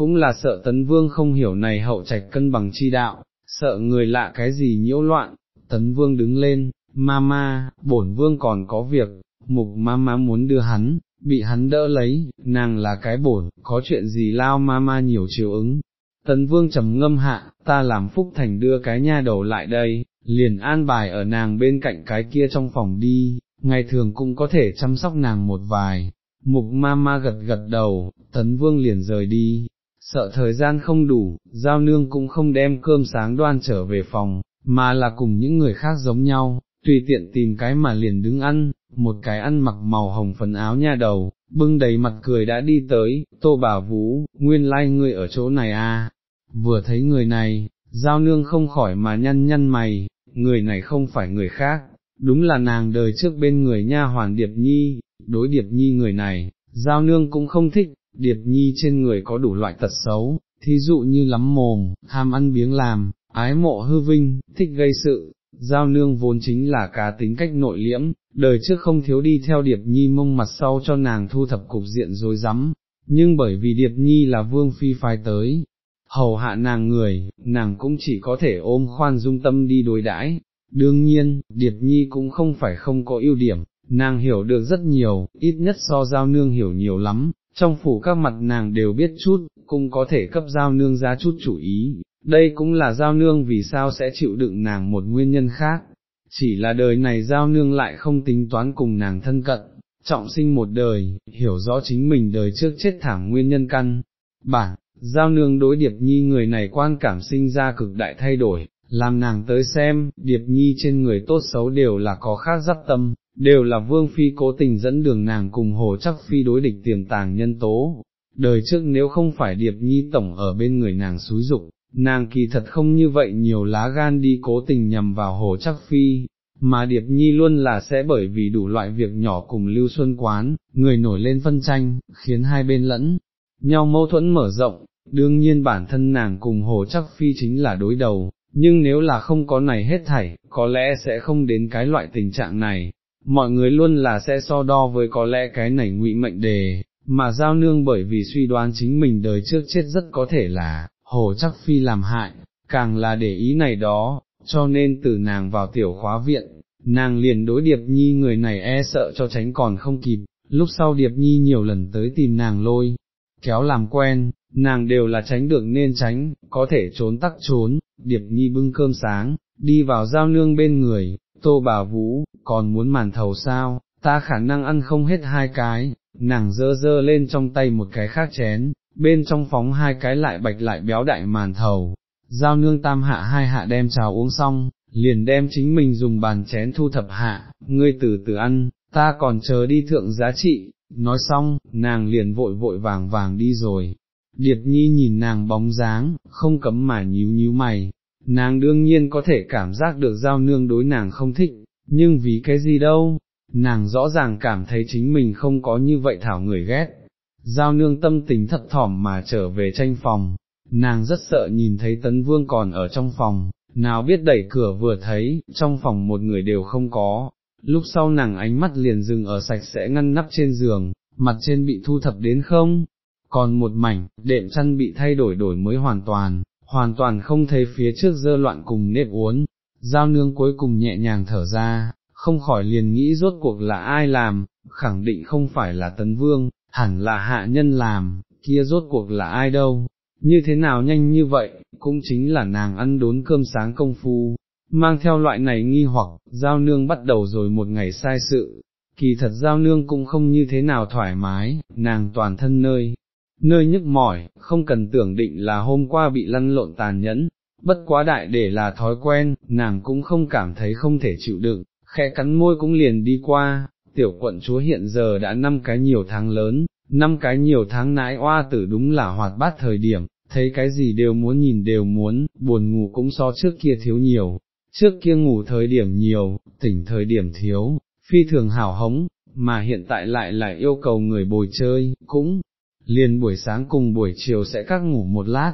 cũng là sợ tấn vương không hiểu này hậu trạch cân bằng chi đạo, sợ người lạ cái gì nhiễu loạn, tấn vương đứng lên, ma ma, bổn vương còn có việc, mục ma ma muốn đưa hắn, bị hắn đỡ lấy, nàng là cái bổn, có chuyện gì lao ma ma nhiều chiều ứng. Tấn vương trầm ngâm hạ, ta làm phúc thành đưa cái nha đầu lại đây, liền an bài ở nàng bên cạnh cái kia trong phòng đi, ngày thường cũng có thể chăm sóc nàng một vài. Mục ma ma gật gật đầu, tấn vương liền rời đi, sợ thời gian không đủ, giao nương cũng không đem cơm sáng đoan trở về phòng, mà là cùng những người khác giống nhau, tùy tiện tìm cái mà liền đứng ăn, một cái ăn mặc màu hồng phấn áo nha đầu, bưng đầy mặt cười đã đi tới, tô bà vũ, nguyên lai like ngươi ở chỗ này à, vừa thấy người này, giao nương không khỏi mà nhăn nhăn mày, người này không phải người khác, đúng là nàng đời trước bên người nha hoàn Điệp Nhi, đối Điệp Nhi người này, giao nương cũng không thích, Điệp Nhi trên người có đủ loại tật xấu, thí dụ như lắm mồm, ham ăn biếng làm, ái mộ hư vinh, thích gây sự, giao nương vốn chính là cá tính cách nội liễm, đời trước không thiếu đi theo Điệp Nhi mông mặt sau cho nàng thu thập cục diện rồi rắm, nhưng bởi vì Điệp Nhi là vương phi phái tới, hầu hạ nàng người, nàng cũng chỉ có thể ôm khoan dung tâm đi đối đãi. Đương nhiên, Điệp Nhi cũng không phải không có ưu điểm, nàng hiểu được rất nhiều, ít nhất so giao nương hiểu nhiều lắm, trong phủ các mặt nàng đều biết chút, cũng có thể cấp giao nương ra chút chủ ý, đây cũng là giao nương vì sao sẽ chịu đựng nàng một nguyên nhân khác, chỉ là đời này giao nương lại không tính toán cùng nàng thân cận, trọng sinh một đời, hiểu rõ chính mình đời trước chết thảm nguyên nhân căn, bản, giao nương đối điệp nhi người này quan cảm sinh ra cực đại thay đổi, làm nàng tới xem, điệp nhi trên người tốt xấu đều là có khác dắt tâm, đều là vương phi cố tình dẫn đường nàng cùng hồ chắc phi đối địch tiềm tàng nhân tố. Đời trước nếu không phải điệp nhi tổng ở bên người nàng xúi dục, nàng kỳ thật không như vậy nhiều lá gan đi cố tình nhằm vào hồ chắc phi, mà điệp nhi luôn là sẽ bởi vì đủ loại việc nhỏ cùng lưu xuân quán, người nổi lên phân tranh, khiến hai bên lẫn, nhau mâu thuẫn mở rộng, đương nhiên bản thân nàng cùng hồ chắc phi chính là đối đầu, nhưng nếu là không có này hết thảy, có lẽ sẽ không đến cái loại tình trạng này, mọi người luôn là sẽ so đo với có lẽ cái này ngụy mệnh đề, mà giao nương bởi vì suy đoán chính mình đời trước chết rất có thể là, hồ chắc phi làm hại, càng là để ý này đó, cho nên từ nàng vào tiểu khóa viện, nàng liền đối điệp nhi người này e sợ cho tránh còn không kịp, lúc sau điệp nhi nhiều lần tới tìm nàng lôi, kéo làm quen, nàng đều là tránh được nên tránh, có thể trốn tắc trốn, điệp nhi bưng cơm sáng, đi vào giao nương bên người, tô bà vũ, còn muốn màn thầu sao, ta khả năng ăn không hết hai cái, nàng dơ dơ lên trong tay một cái khác chén, bên trong phóng hai cái lại bạch lại béo đại màn thầu, giao nương tam hạ hai hạ đem trào uống xong, liền đem chính mình dùng bàn chén thu thập hạ, ngươi từ từ ăn, ta còn chờ đi thượng giá trị, nói xong, nàng liền vội vội vàng vàng đi rồi. Điệp nhi nhìn nàng bóng dáng, không cấm mà nhíu nhíu mày, nàng đương nhiên có thể cảm giác được giao nương đối nàng không thích, nhưng vì cái gì đâu, nàng rõ ràng cảm thấy chính mình không có như vậy thảo người ghét. Giao nương tâm tình thật thỏm mà trở về tranh phòng, nàng rất sợ nhìn thấy tấn vương còn ở trong phòng, nào biết đẩy cửa vừa thấy, trong phòng một người đều không có, lúc sau nàng ánh mắt liền dừng ở sạch sẽ ngăn nắp trên giường, mặt trên bị thu thập đến không, còn một mảnh, đệm chăn bị thay đổi đổi mới hoàn toàn, hoàn toàn không thấy phía trước dơ loạn cùng nếp uốn, giao nương cuối cùng nhẹ nhàng thở ra, không khỏi liền nghĩ rốt cuộc là ai làm, khẳng định không phải là tấn vương, hẳn là hạ nhân làm, kia rốt cuộc là ai đâu, như thế nào nhanh như vậy, cũng chính là nàng ăn đốn cơm sáng công phu, mang theo loại này nghi hoặc, giao nương bắt đầu rồi một ngày sai sự, kỳ thật giao nương cũng không như thế nào thoải mái, nàng toàn thân nơi, nơi nhức mỏi, không cần tưởng định là hôm qua bị lăn lộn tàn nhẫn, bất quá đại để là thói quen, nàng cũng không cảm thấy không thể chịu đựng, khẽ cắn môi cũng liền đi qua, tiểu quận chúa hiện giờ đã năm cái nhiều tháng lớn, năm cái nhiều tháng nãi oa tử đúng là hoạt bát thời điểm, thấy cái gì đều muốn nhìn đều muốn, buồn ngủ cũng so trước kia thiếu nhiều, trước kia ngủ thời điểm nhiều, tỉnh thời điểm thiếu, phi thường hảo hống, mà hiện tại lại lại yêu cầu người bồi chơi, cũng, liền buổi sáng cùng buổi chiều sẽ các ngủ một lát,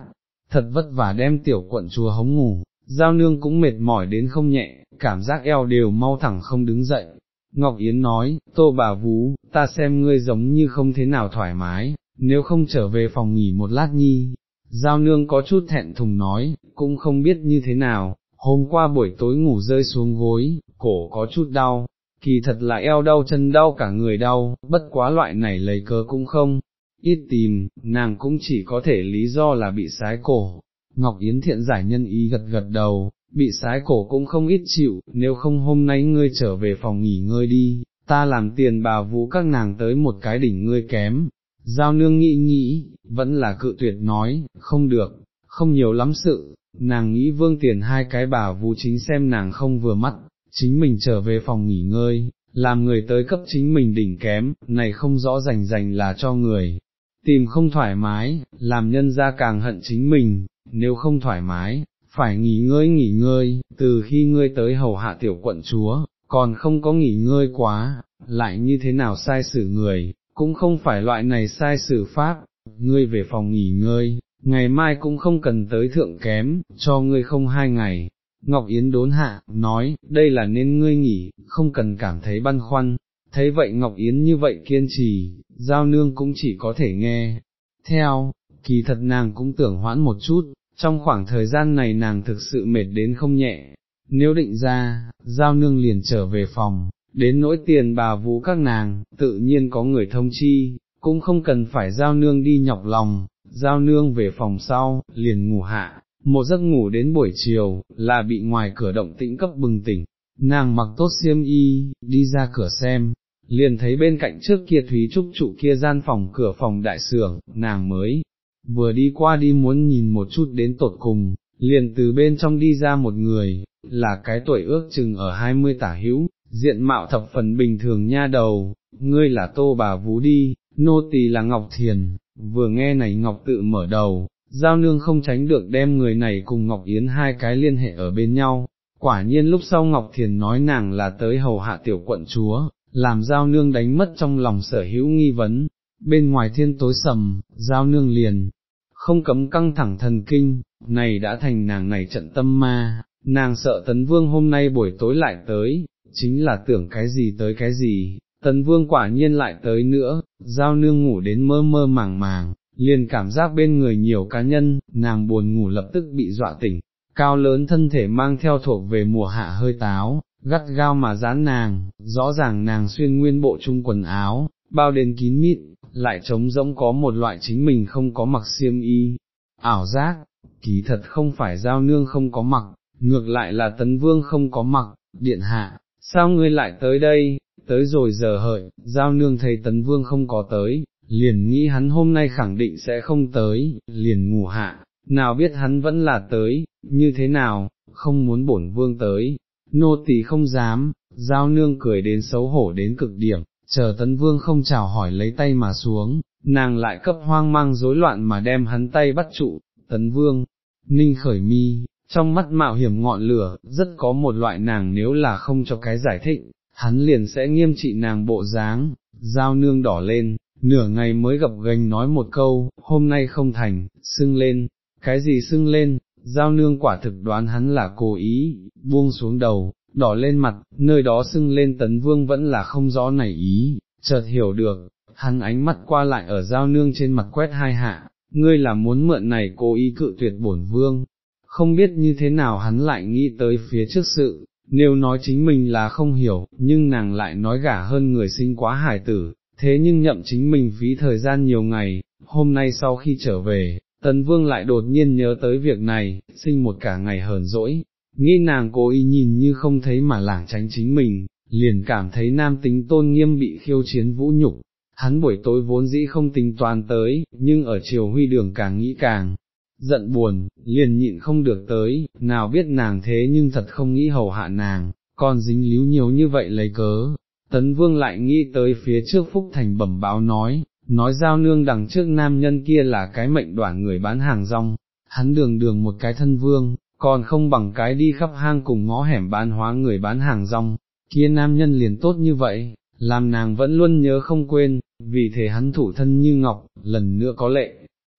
thật vất vả đem tiểu quận chùa hống ngủ, giao nương cũng mệt mỏi đến không nhẹ, cảm giác eo đều mau thẳng không đứng dậy. Ngọc Yến nói, tô bà vú, ta xem ngươi giống như không thế nào thoải mái, nếu không trở về phòng nghỉ một lát nhi. Giao nương có chút thẹn thùng nói, cũng không biết như thế nào, hôm qua buổi tối ngủ rơi xuống gối, cổ có chút đau, kỳ thật là eo đau chân đau cả người đau, bất quá loại này lấy cớ cũng không, ít tìm, nàng cũng chỉ có thể lý do là bị sái cổ. Ngọc Yến thiện giải nhân ý gật gật đầu, bị sái cổ cũng không ít chịu, nếu không hôm nay ngươi trở về phòng nghỉ ngơi đi, ta làm tiền bà vũ các nàng tới một cái đỉnh ngươi kém. Giao nương nghĩ nghĩ, vẫn là cự tuyệt nói, không được, không nhiều lắm sự, nàng nghĩ vương tiền hai cái bà vũ chính xem nàng không vừa mắt, chính mình trở về phòng nghỉ ngơi, làm người tới cấp chính mình đỉnh kém, này không rõ rành rành là cho người, tìm không thoải mái, làm nhân ra càng hận chính mình, nếu không thoải mái, phải nghỉ ngơi nghỉ ngơi, từ khi ngươi tới hầu hạ tiểu quận chúa, còn không có nghỉ ngơi quá, lại như thế nào sai xử người, cũng không phải loại này sai xử pháp, ngươi về phòng nghỉ ngơi, ngày mai cũng không cần tới thượng kém, cho ngươi không hai ngày. Ngọc Yến đốn hạ, nói, đây là nên ngươi nghỉ, không cần cảm thấy băn khoăn, thấy vậy Ngọc Yến như vậy kiên trì, giao nương cũng chỉ có thể nghe, theo, kỳ thật nàng cũng tưởng hoãn một chút, trong khoảng thời gian này nàng thực sự mệt đến không nhẹ, nếu định ra, giao nương liền trở về phòng, đến nỗi tiền bà vũ các nàng, tự nhiên có người thông chi, cũng không cần phải giao nương đi nhọc lòng, giao nương về phòng sau, liền ngủ hạ, một giấc ngủ đến buổi chiều, là bị ngoài cửa động tĩnh cấp bừng tỉnh, nàng mặc tốt xiêm y, đi ra cửa xem, liền thấy bên cạnh trước kia Thúy Trúc trụ kia gian phòng cửa phòng đại sưởng, nàng mới, vừa đi qua đi muốn nhìn một chút đến tột cùng, liền từ bên trong đi ra một người, là cái tuổi ước chừng ở hai mươi tả hữu, diện mạo thập phần bình thường nha đầu, ngươi là tô bà vú đi, nô tỳ là Ngọc Thiền, vừa nghe này Ngọc tự mở đầu, giao nương không tránh được đem người này cùng Ngọc Yến hai cái liên hệ ở bên nhau, quả nhiên lúc sau Ngọc Thiền nói nàng là tới hầu hạ tiểu quận chúa, làm giao nương đánh mất trong lòng sở hữu nghi vấn, bên ngoài thiên tối sầm, giao nương liền, không cấm căng thẳng thần kinh, này đã thành nàng này trận tâm ma, nàng sợ tấn vương hôm nay buổi tối lại tới, chính là tưởng cái gì tới cái gì, tấn vương quả nhiên lại tới nữa, giao nương ngủ đến mơ mơ màng màng, liền cảm giác bên người nhiều cá nhân, nàng buồn ngủ lập tức bị dọa tỉnh, cao lớn thân thể mang theo thuộc về mùa hạ hơi táo, gắt gao mà dán nàng, rõ ràng nàng xuyên nguyên bộ chung quần áo, bao đến kín mít, lại trống rỗng có một loại chính mình không có mặc xiêm y, ảo giác, kỳ thật không phải giao nương không có mặc, ngược lại là tấn vương không có mặc, điện hạ, sao ngươi lại tới đây, tới rồi giờ hợi, giao nương thấy tấn vương không có tới, liền nghĩ hắn hôm nay khẳng định sẽ không tới, liền ngủ hạ, nào biết hắn vẫn là tới, như thế nào, không muốn bổn vương tới, nô tỳ không dám, giao nương cười đến xấu hổ đến cực điểm, chờ tấn vương không chào hỏi lấy tay mà xuống, nàng lại cấp hoang mang rối loạn mà đem hắn tay bắt trụ, tấn vương, ninh khởi mi, trong mắt mạo hiểm ngọn lửa, rất có một loại nàng nếu là không cho cái giải thích, hắn liền sẽ nghiêm trị nàng bộ dáng, giao nương đỏ lên, nửa ngày mới gặp gành nói một câu, hôm nay không thành, sưng lên, cái gì sưng lên, giao nương quả thực đoán hắn là cố ý, buông xuống đầu, đỏ lên mặt, nơi đó sưng lên tấn vương vẫn là không rõ nảy ý, chợt hiểu được, hắn ánh mắt qua lại ở giao nương trên mặt quét hai hạ, ngươi là muốn mượn này cố ý cự tuyệt bổn vương, không biết như thế nào hắn lại nghĩ tới phía trước sự, nếu nói chính mình là không hiểu, nhưng nàng lại nói gả hơn người sinh quá hài tử, thế nhưng nhậm chính mình phí thời gian nhiều ngày, hôm nay sau khi trở về, tấn vương lại đột nhiên nhớ tới việc này, sinh một cả ngày hờn dỗi, nghĩ nàng cố ý nhìn như không thấy mà lảng tránh chính mình, liền cảm thấy nam tính tôn nghiêm bị khiêu chiến vũ nhục. Hắn buổi tối vốn dĩ không tính toán tới, nhưng ở chiều huy đường càng nghĩ càng giận buồn, liền nhịn không được tới, nào biết nàng thế nhưng thật không nghĩ hầu hạ nàng, còn dính líu nhiều như vậy lấy cớ. Tấn Vương lại nghĩ tới phía trước Phúc Thành bẩm báo nói, nói giao nương đằng trước nam nhân kia là cái mệnh đoạn người bán hàng rong, hắn đường đường một cái thân vương, còn không bằng cái đi khắp hang cùng ngõ hẻm bán hóa người bán hàng rong, kia nam nhân liền tốt như vậy, làm nàng vẫn luôn nhớ không quên, vì thế hắn thủ thân như ngọc, lần nữa có lệ.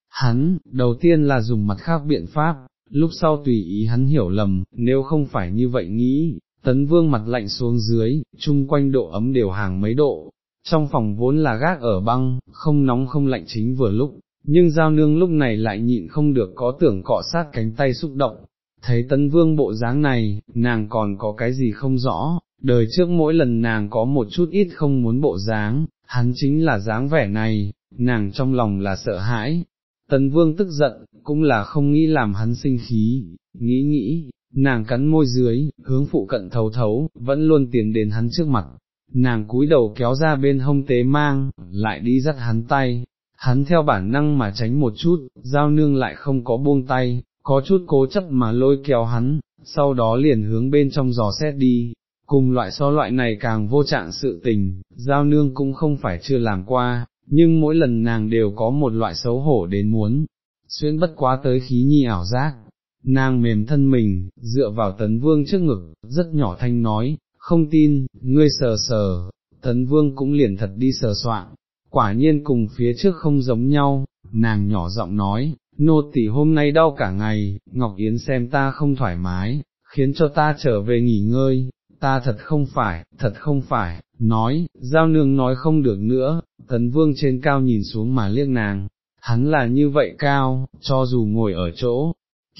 Hắn, đầu tiên là dùng mặt khác biện pháp, lúc sau tùy ý hắn hiểu lầm, nếu không phải như vậy nghĩ, tấn vương mặt lạnh xuống dưới, chung quanh độ ấm đều hàng mấy độ, trong phòng vốn là gác ở băng, không nóng không lạnh chính vừa lúc, nhưng giao nương lúc này lại nhịn không được có tưởng cọ sát cánh tay xúc động, thấy tấn vương bộ dáng này, nàng còn có cái gì không rõ, đời trước mỗi lần nàng có một chút ít không muốn bộ dáng, hắn chính là dáng vẻ này, nàng trong lòng là sợ hãi. Tấn vương tức giận, cũng là không nghĩ làm hắn sinh khí, nghĩ nghĩ, nàng cắn môi dưới, hướng phụ cận thấu thấu, vẫn luôn tiến đến hắn trước mặt, nàng cúi đầu kéo ra bên hông tế mang, lại đi dắt hắn tay, hắn theo bản năng mà tránh một chút, giao nương lại không có buông tay, có chút cố chấp mà lôi kéo hắn, sau đó liền hướng bên trong giò xét đi, cùng loại so loại này càng vô trạng sự tình, giao nương cũng không phải chưa làm qua, nhưng mỗi lần nàng đều có một loại xấu hổ đến muốn, xuyên bất quá tới khí nhi ảo giác. Nàng mềm thân mình, dựa vào tấn vương trước ngực, rất nhỏ thanh nói, không tin, ngươi sờ sờ, tấn vương cũng liền thật đi sờ soạn, quả nhiên cùng phía trước không giống nhau, nàng nhỏ giọng nói, nô tỳ hôm nay đau cả ngày, Ngọc Yến xem ta không thoải mái, khiến cho ta trở về nghỉ ngơi, ta thật không phải, thật không phải, nói, giao nương nói không được nữa, tấn vương trên cao nhìn xuống mà liếc nàng, hắn là như vậy cao, cho dù ngồi ở chỗ,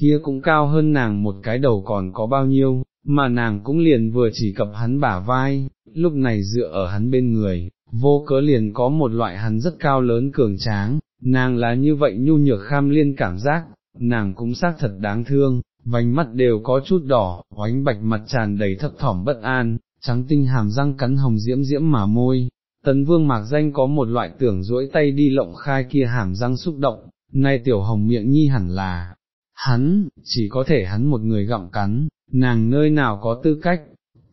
kia cũng cao hơn nàng một cái đầu còn có bao nhiêu, mà nàng cũng liền vừa chỉ cập hắn bả vai, lúc này dựa ở hắn bên người, vô cớ liền có một loại hắn rất cao lớn cường tráng, nàng là như vậy nhu nhược kham liên cảm giác, nàng cũng xác thật đáng thương, vành mắt đều có chút đỏ, oánh bạch mặt tràn đầy thấp thỏm bất an, trắng tinh hàm răng cắn hồng diễm diễm mà môi. Tấn vương mạc danh có một loại tưởng duỗi tay đi lộng khai kia hàm răng xúc động, nay tiểu hồng miệng nhi hẳn là, hắn, chỉ có thể hắn một người gặm cắn, nàng nơi nào có tư cách,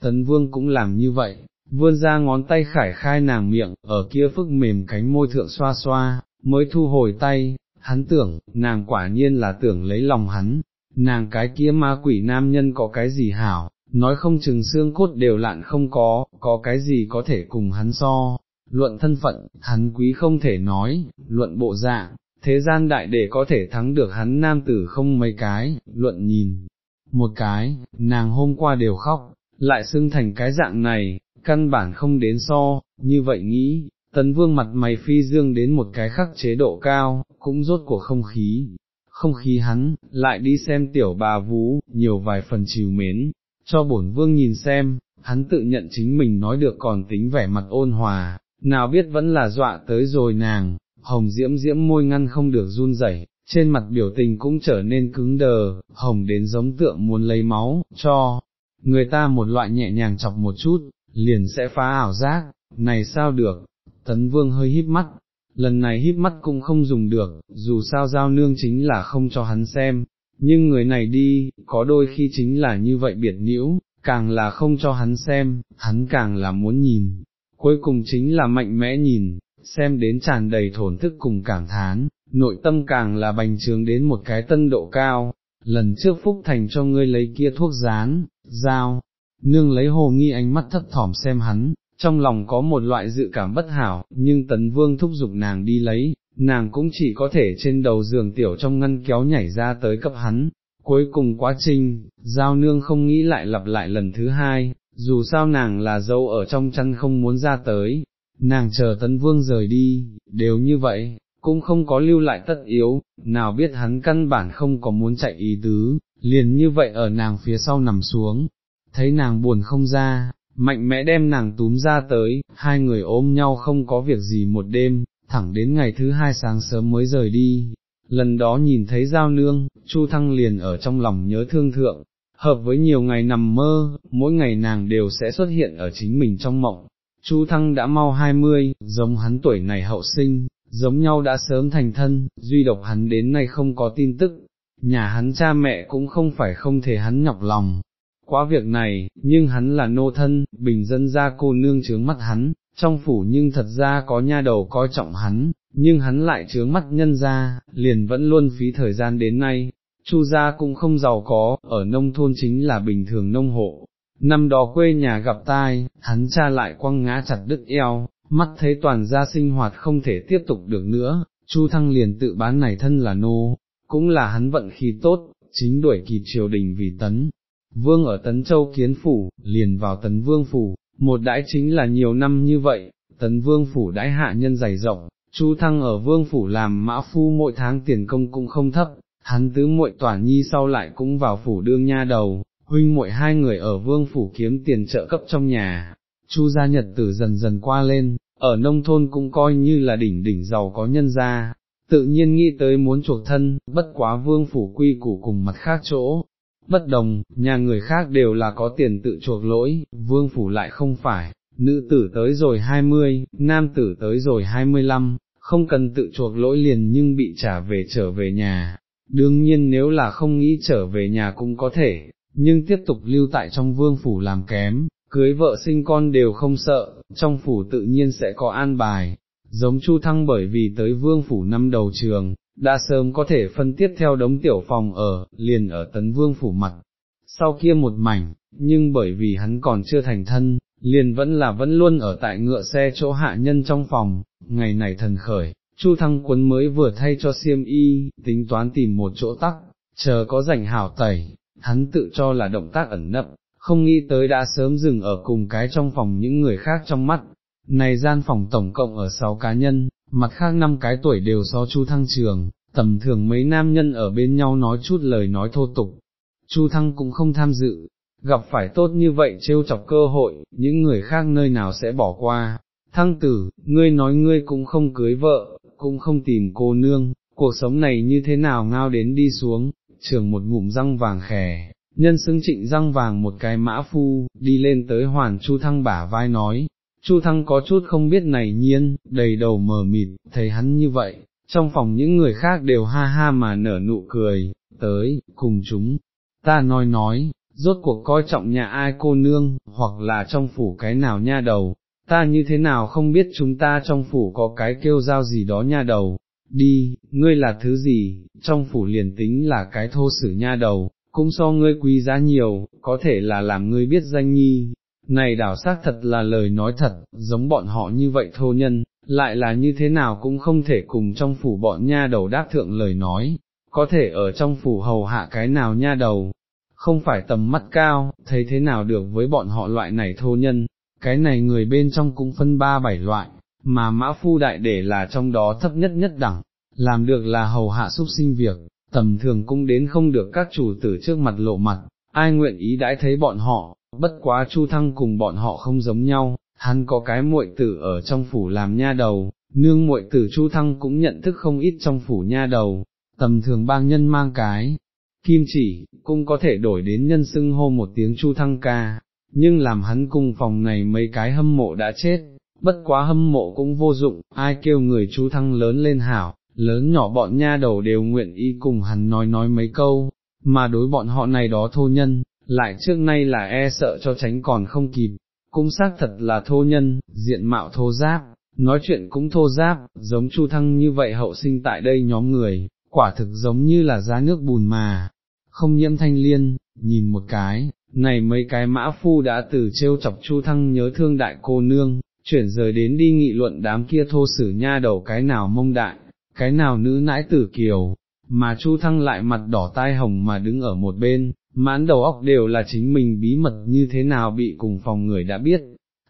tấn vương cũng làm như vậy, vươn ra ngón tay khải khai nàng miệng, ở kia phức mềm cánh môi thượng xoa xoa, mới thu hồi tay, hắn tưởng, nàng quả nhiên là tưởng lấy lòng hắn, nàng cái kia ma quỷ nam nhân có cái gì hảo, nói không chừng xương cốt đều lạn không có, có cái gì có thể cùng hắn so, luận thân phận, hắn quý không thể nói, luận bộ dạng, thế gian đại để có thể thắng được hắn nam tử không mấy cái, luận nhìn, một cái, nàng hôm qua đều khóc, lại xưng thành cái dạng này, căn bản không đến so, như vậy nghĩ, tấn vương mặt mày phi dương đến một cái khắc chế độ cao, cũng rốt của không khí, không khí hắn, lại đi xem tiểu bà vú, nhiều vài phần chiều mến, cho bổn vương nhìn xem, hắn tự nhận chính mình nói được còn tính vẻ mặt ôn hòa, nào biết vẫn là dọa tới rồi nàng, hồng diễm diễm môi ngăn không được run rẩy, trên mặt biểu tình cũng trở nên cứng đờ, hồng đến giống tượng muốn lấy máu, cho, người ta một loại nhẹ nhàng chọc một chút, liền sẽ phá ảo giác, này sao được, tấn vương hơi híp mắt, lần này híp mắt cũng không dùng được, dù sao giao nương chính là không cho hắn xem, nhưng người này đi, có đôi khi chính là như vậy biệt nhiễu, càng là không cho hắn xem, hắn càng là muốn nhìn, cuối cùng chính là mạnh mẽ nhìn, xem đến tràn đầy thổn thức cùng cảm thán, nội tâm càng là bành trướng đến một cái tân độ cao, lần trước Phúc Thành cho ngươi lấy kia thuốc rán, dao, nương lấy hồ nghi ánh mắt thất thỏm xem hắn, trong lòng có một loại dự cảm bất hảo, nhưng tấn vương thúc giục nàng đi lấy, nàng cũng chỉ có thể trên đầu giường tiểu trong ngăn kéo nhảy ra tới cấp hắn, Cuối cùng quá trình, giao nương không nghĩ lại lặp lại lần thứ hai, dù sao nàng là dâu ở trong chăn không muốn ra tới, nàng chờ tấn vương rời đi, đều như vậy, cũng không có lưu lại tất yếu, nào biết hắn căn bản không có muốn chạy ý tứ, liền như vậy ở nàng phía sau nằm xuống, thấy nàng buồn không ra, mạnh mẽ đem nàng túm ra tới, hai người ôm nhau không có việc gì một đêm, thẳng đến ngày thứ hai sáng sớm mới rời đi. Lần đó nhìn thấy giao nương, Chu Thăng liền ở trong lòng nhớ thương thượng, hợp với nhiều ngày nằm mơ, mỗi ngày nàng đều sẽ xuất hiện ở chính mình trong mộng. Chu Thăng đã mau hai mươi, giống hắn tuổi này hậu sinh, giống nhau đã sớm thành thân, duy độc hắn đến nay không có tin tức, nhà hắn cha mẹ cũng không phải không thể hắn nhọc lòng. Quá việc này, nhưng hắn là nô thân, bình dân ra cô nương trướng mắt hắn, trong phủ nhưng thật ra có nha đầu coi trọng hắn, nhưng hắn lại trướng mắt nhân ra, liền vẫn luôn phí thời gian đến nay. Chu gia cũng không giàu có, ở nông thôn chính là bình thường nông hộ. Năm đó quê nhà gặp tai, hắn cha lại quăng ngã chặt đứt eo, mắt thấy toàn gia sinh hoạt không thể tiếp tục được nữa, Chu Thăng liền tự bán này thân là nô, cũng là hắn vận khí tốt, chính đuổi kịp triều đình vì tấn. Vương ở Tấn Châu Kiến Phủ, liền vào Tấn Vương Phủ, một đãi chính là nhiều năm như vậy, Tấn Vương Phủ đãi hạ nhân dày rộng, Chu Thăng ở Vương Phủ làm mã phu mỗi tháng tiền công cũng không thấp, hắn tứ muội tỏa nhi sau lại cũng vào Phủ đương nha đầu, huynh muội hai người ở Vương Phủ kiếm tiền trợ cấp trong nhà. Chu gia nhật tử dần dần qua lên, ở nông thôn cũng coi như là đỉnh đỉnh giàu có nhân gia, tự nhiên nghĩ tới muốn chuộc thân, bất quá vương phủ quy củ cùng mặt khác chỗ. Bất đồng, nhà người khác đều là có tiền tự chuộc lỗi, vương phủ lại không phải, nữ tử tới rồi 20, nam tử tới rồi 25, không cần tự chuộc lỗi liền nhưng bị trả về trở về nhà. Đương nhiên nếu là không nghĩ trở về nhà cũng có thể, nhưng tiếp tục lưu tại trong vương phủ làm kém, cưới vợ sinh con đều không sợ, trong phủ tự nhiên sẽ có an bài, giống Chu Thăng bởi vì tới vương phủ năm đầu trường, đã sớm có thể phân tiết theo đống tiểu phòng ở, liền ở tấn vương phủ mặt, sau kia một mảnh, nhưng bởi vì hắn còn chưa thành thân, liền vẫn là vẫn luôn ở tại ngựa xe chỗ hạ nhân trong phòng, ngày này thần khởi, Chu Thăng cuốn mới vừa thay cho siêm y, tính toán tìm một chỗ tắc, chờ có rảnh hảo tẩy, hắn tự cho là động tác ẩn nấp, không nghĩ tới đã sớm dừng ở cùng cái trong phòng những người khác trong mắt. Này gian phòng tổng cộng ở 6 cá nhân, mặt khác năm cái tuổi đều so Chu Thăng trường, tầm thường mấy nam nhân ở bên nhau nói chút lời nói thô tục. Chu Thăng cũng không tham dự, gặp phải tốt như vậy trêu chọc cơ hội, những người khác nơi nào sẽ bỏ qua. Thăng tử, ngươi nói ngươi cũng không cưới vợ, cũng không tìm cô nương, cuộc sống này như thế nào ngao đến đi xuống, trường một ngụm răng vàng khè, nhân xứng trịnh răng vàng một cái mã phu, đi lên tới hoàn Chu Thăng bả vai nói, Chu Thăng có chút không biết này nhiên, đầy đầu mờ mịt, thấy hắn như vậy, trong phòng những người khác đều ha ha mà nở nụ cười, tới, cùng chúng, ta nói nói, rốt cuộc coi trọng nhà ai cô nương, hoặc là trong phủ cái nào nha đầu, ta như thế nào không biết chúng ta trong phủ có cái kêu giao gì đó nha đầu, đi, ngươi là thứ gì, trong phủ liền tính là cái thô sử nha đầu, cũng so ngươi quý giá nhiều, có thể là làm ngươi biết danh nhi. Này đảo xác thật là lời nói thật, giống bọn họ như vậy thô nhân, lại là như thế nào cũng không thể cùng trong phủ bọn nha đầu đáp thượng lời nói, có thể ở trong phủ hầu hạ cái nào nha đầu, không phải tầm mắt cao, thấy thế nào được với bọn họ loại này thô nhân, cái này người bên trong cũng phân ba bảy loại, mà mã phu đại để là trong đó thấp nhất nhất đẳng, làm được là hầu hạ súc sinh việc, tầm thường cũng đến không được các chủ tử trước mặt lộ mặt, ai nguyện ý đãi thấy bọn họ, bất quá Chu Thăng cùng bọn họ không giống nhau, hắn có cái muội tử ở trong phủ làm nha đầu, nương muội tử Chu Thăng cũng nhận thức không ít trong phủ nha đầu, tầm thường bang nhân mang cái, kim chỉ, cũng có thể đổi đến nhân xưng hô một tiếng Chu Thăng ca, nhưng làm hắn cùng phòng này mấy cái hâm mộ đã chết, bất quá hâm mộ cũng vô dụng, ai kêu người Chu Thăng lớn lên hảo, lớn nhỏ bọn nha đầu đều nguyện ý cùng hắn nói nói mấy câu, mà đối bọn họ này đó thô nhân, lại trước nay là e sợ cho tránh còn không kịp, cũng xác thật là thô nhân, diện mạo thô giáp, nói chuyện cũng thô giáp, giống Chu Thăng như vậy hậu sinh tại đây nhóm người, quả thực giống như là giá nước bùn mà, không nhiễm thanh liên, nhìn một cái, này mấy cái mã phu đã từ trêu chọc Chu Thăng nhớ thương đại cô nương, chuyển rời đến đi nghị luận đám kia thô sử nha đầu cái nào mông đại, cái nào nữ nãi tử kiều, mà Chu Thăng lại mặt đỏ tai hồng mà đứng ở một bên, mãn đầu óc đều là chính mình bí mật như thế nào bị cùng phòng người đã biết,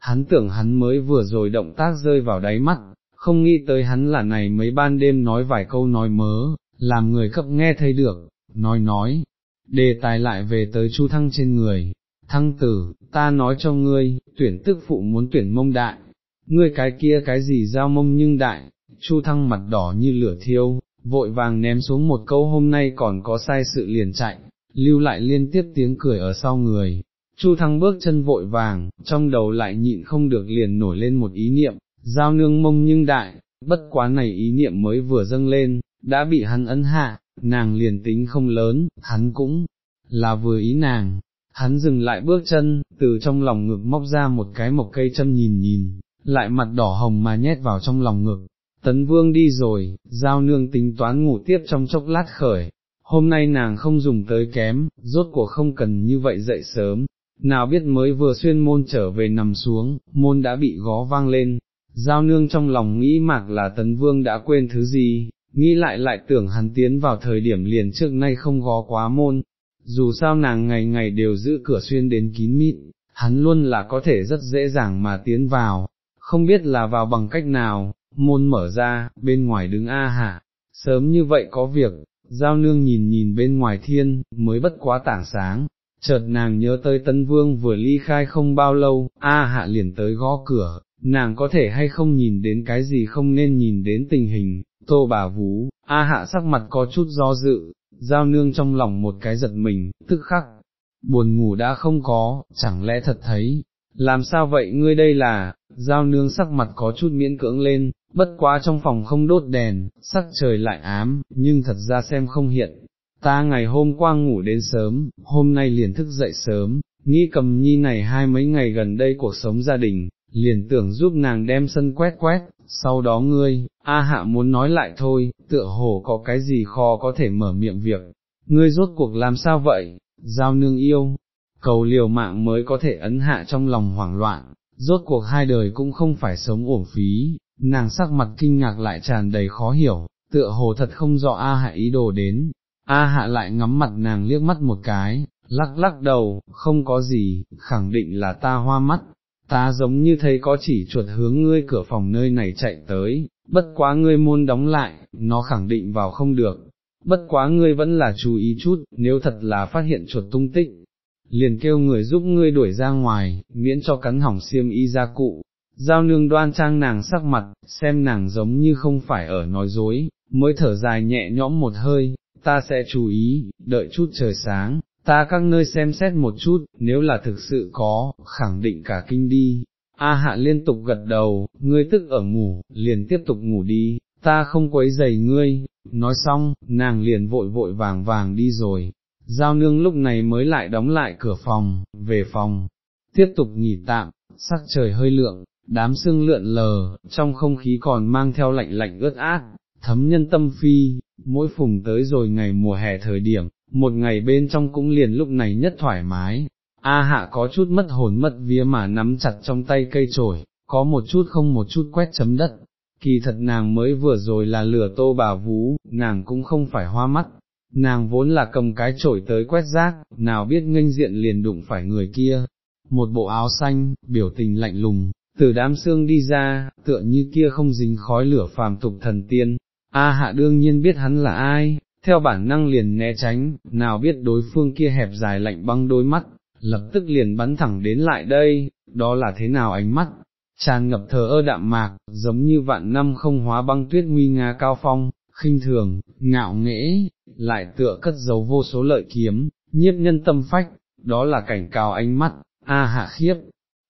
hắn tưởng hắn mới vừa rồi động tác rơi vào đáy mắt, không nghĩ tới hắn là này mấy ban đêm nói vài câu nói mớ, làm người cấp nghe thấy được, nói nói, đề tài lại về tới Chu Thăng trên người, thăng tử, ta nói cho ngươi, tuyển tức phụ muốn tuyển mông đại, ngươi cái kia cái gì giao mông nhưng đại, Chu Thăng mặt đỏ như lửa thiêu, vội vàng ném xuống một câu hôm nay còn có sai sự liền chạy, lưu lại liên tiếp tiếng cười ở sau người. Chu Thăng bước chân vội vàng, trong đầu lại nhịn không được liền nổi lên một ý niệm, giao nương mông nhưng đại, bất quá này ý niệm mới vừa dâng lên, đã bị hắn ấn hạ, nàng liền tính không lớn, hắn cũng là vừa ý nàng. Hắn dừng lại bước chân, từ trong lòng ngực móc ra một cái mộc cây châm nhìn nhìn, lại mặt đỏ hồng mà nhét vào trong lòng ngực, Tấn vương đi rồi, giao nương tính toán ngủ tiếp trong chốc lát khởi, hôm nay nàng không dùng tới kém, rốt cuộc không cần như vậy dậy sớm, nào biết mới vừa xuyên môn trở về nằm xuống, môn đã bị gó vang lên, giao nương trong lòng nghĩ mạc là tấn vương đã quên thứ gì, nghĩ lại lại tưởng hắn tiến vào thời điểm liền trước nay không gó quá môn, dù sao nàng ngày ngày đều giữ cửa xuyên đến kín mịn, hắn luôn là có thể rất dễ dàng mà tiến vào, không biết là vào bằng cách nào, môn mở ra, bên ngoài đứng A hạ, sớm như vậy có việc, giao nương nhìn nhìn bên ngoài thiên, mới bất quá tảng sáng, chợt nàng nhớ tới tân vương vừa ly khai không bao lâu, A hạ liền tới gõ cửa, nàng có thể hay không nhìn đến cái gì không nên nhìn đến tình hình, tô bà vú, A hạ sắc mặt có chút do dự, giao nương trong lòng một cái giật mình, tức khắc, buồn ngủ đã không có, chẳng lẽ thật thấy, làm sao vậy ngươi đây là, giao nương sắc mặt có chút miễn cưỡng lên, bất quá trong phòng không đốt đèn, sắc trời lại ám, nhưng thật ra xem không hiện. Ta ngày hôm qua ngủ đến sớm, hôm nay liền thức dậy sớm, nghĩ cầm nhi này hai mấy ngày gần đây cuộc sống gia đình, liền tưởng giúp nàng đem sân quét quét, sau đó ngươi, A hạ muốn nói lại thôi, tựa hồ có cái gì khó có thể mở miệng việc, ngươi rốt cuộc làm sao vậy, giao nương yêu, cầu liều mạng mới có thể ấn hạ trong lòng hoảng loạn, rốt cuộc hai đời cũng không phải sống uổng phí, nàng sắc mặt kinh ngạc lại tràn đầy khó hiểu, tựa hồ thật không rõ A hạ ý đồ đến, A hạ lại ngắm mặt nàng liếc mắt một cái, lắc lắc đầu, không có gì, khẳng định là ta hoa mắt, ta giống như thấy có chỉ chuột hướng ngươi cửa phòng nơi này chạy tới, bất quá ngươi môn đóng lại, nó khẳng định vào không được, bất quá ngươi vẫn là chú ý chút, nếu thật là phát hiện chuột tung tích, liền kêu người giúp ngươi đuổi ra ngoài, miễn cho cắn hỏng xiêm y gia cụ. Giao nương đoan trang nàng sắc mặt, xem nàng giống như không phải ở nói dối, mới thở dài nhẹ nhõm một hơi, ta sẽ chú ý, đợi chút trời sáng, ta các nơi xem xét một chút, nếu là thực sự có, khẳng định cả kinh đi. A hạ liên tục gật đầu, ngươi tức ở ngủ, liền tiếp tục ngủ đi, ta không quấy giày ngươi, nói xong, nàng liền vội vội vàng vàng đi rồi, Giao nương lúc này mới lại đóng lại cửa phòng, về phòng, tiếp tục nghỉ tạm, sắc trời hơi lượng, đám sương lượn lờ, trong không khí còn mang theo lạnh lạnh ướt át, thấm nhân tâm phi, mỗi phùng tới rồi ngày mùa hè thời điểm, một ngày bên trong cũng liền lúc này nhất thoải mái. A hạ có chút mất hồn mất vía mà nắm chặt trong tay cây trổi, có một chút không một chút quét chấm đất, kỳ thật nàng mới vừa rồi là lửa tô bà vú, nàng cũng không phải hoa mắt, nàng vốn là cầm cái chổi tới quét rác, nào biết nghênh diện liền đụng phải người kia, một bộ áo xanh, biểu tình lạnh lùng, từ đám xương đi ra, tựa như kia không dính khói lửa phàm tục thần tiên, A hạ đương nhiên biết hắn là ai, theo bản năng liền né tránh, nào biết đối phương kia hẹp dài lạnh băng đôi mắt, lập tức liền bắn thẳng đến lại đây, đó là thế nào ánh mắt, tràn ngập thờ ơ đạm mạc, giống như vạn năm không hóa băng tuyết nguy nga cao phong, khinh thường, ngạo nghễ, lại tựa cất giấu vô số lợi kiếm, nhiếp nhân tâm phách, đó là cảnh cao ánh mắt, a hạ khiếp.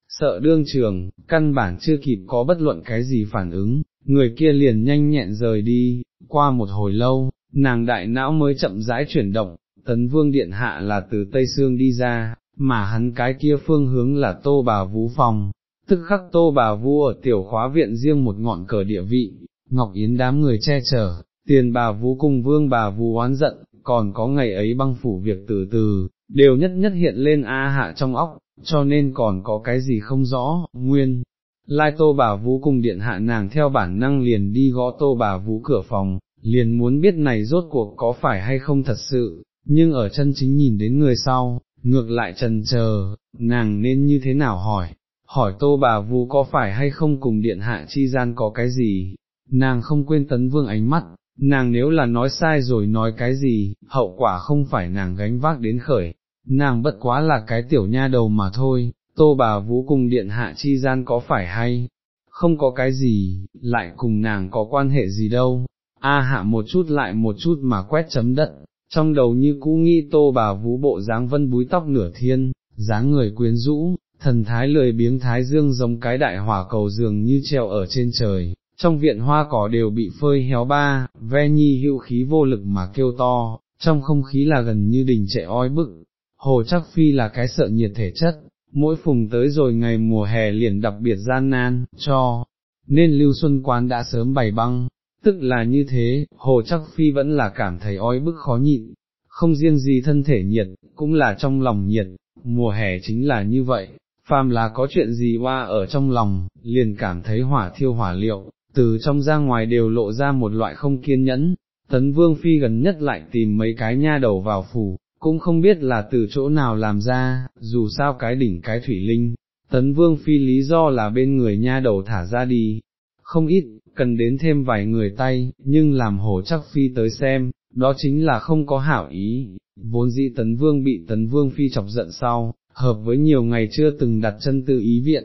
Sợ đương trường, căn bản chưa kịp có bất luận cái gì phản ứng, người kia liền nhanh nhẹn rời đi, qua một hồi lâu, nàng đại não mới chậm rãi chuyển động, tấn vương điện hạ là từ Tây Sương đi ra, mà hắn cái kia phương hướng là tô bà vũ phòng, tức khắc tô bà vu ở tiểu khóa viện riêng một ngọn cờ địa vị, Ngọc Yến đám người che chở, tiền bà vũ cùng vương bà vũ oán giận, còn có ngày ấy băng phủ việc từ từ, đều nhất nhất hiện lên A hạ trong óc, cho nên còn có cái gì không rõ, nguyên. Lai tô bà vũ cùng điện hạ nàng theo bản năng liền đi gõ tô bà vũ cửa phòng, liền muốn biết này rốt cuộc có phải hay không thật sự, nhưng ở chân chính nhìn đến người sau, ngược lại trần chờ, nàng nên như thế nào hỏi, hỏi tô bà vũ có phải hay không cùng điện hạ chi gian có cái gì, nàng không quên tấn vương ánh mắt, nàng nếu là nói sai rồi nói cái gì, hậu quả không phải nàng gánh vác đến khởi, nàng bất quá là cái tiểu nha đầu mà thôi, tô bà vũ cùng điện hạ chi gian có phải hay, không có cái gì, lại cùng nàng có quan hệ gì đâu, a hạ một chút lại một chút mà quét chấm đất, trong đầu như cũ nghi tô bà vũ bộ dáng vân búi tóc nửa thiên, dáng người quyến rũ, thần thái lười biếng thái dương giống cái đại hỏa cầu dường như treo ở trên trời, trong viện hoa cỏ đều bị phơi héo ba, ve nhi hữu khí vô lực mà kêu to, trong không khí là gần như đình trệ oi bức, hồ chắc phi là cái sợ nhiệt thể chất, mỗi phùng tới rồi ngày mùa hè liền đặc biệt gian nan, cho, nên lưu xuân quán đã sớm bày băng, tức là như thế, hồ chắc phi vẫn là cảm thấy oi bức khó nhịn, không riêng gì thân thể nhiệt, cũng là trong lòng nhiệt, mùa hè chính là như vậy, phàm là có chuyện gì qua ở trong lòng, liền cảm thấy hỏa thiêu hỏa liệu, từ trong ra ngoài đều lộ ra một loại không kiên nhẫn, tấn vương phi gần nhất lại tìm mấy cái nha đầu vào phủ, cũng không biết là từ chỗ nào làm ra, dù sao cái đỉnh cái thủy linh, tấn vương phi lý do là bên người nha đầu thả ra đi, không ít, cần đến thêm vài người tay, nhưng làm hổ chắc phi tới xem, đó chính là không có hảo ý, vốn dĩ tấn vương bị tấn vương phi chọc giận sau, hợp với nhiều ngày chưa từng đặt chân tư ý viện,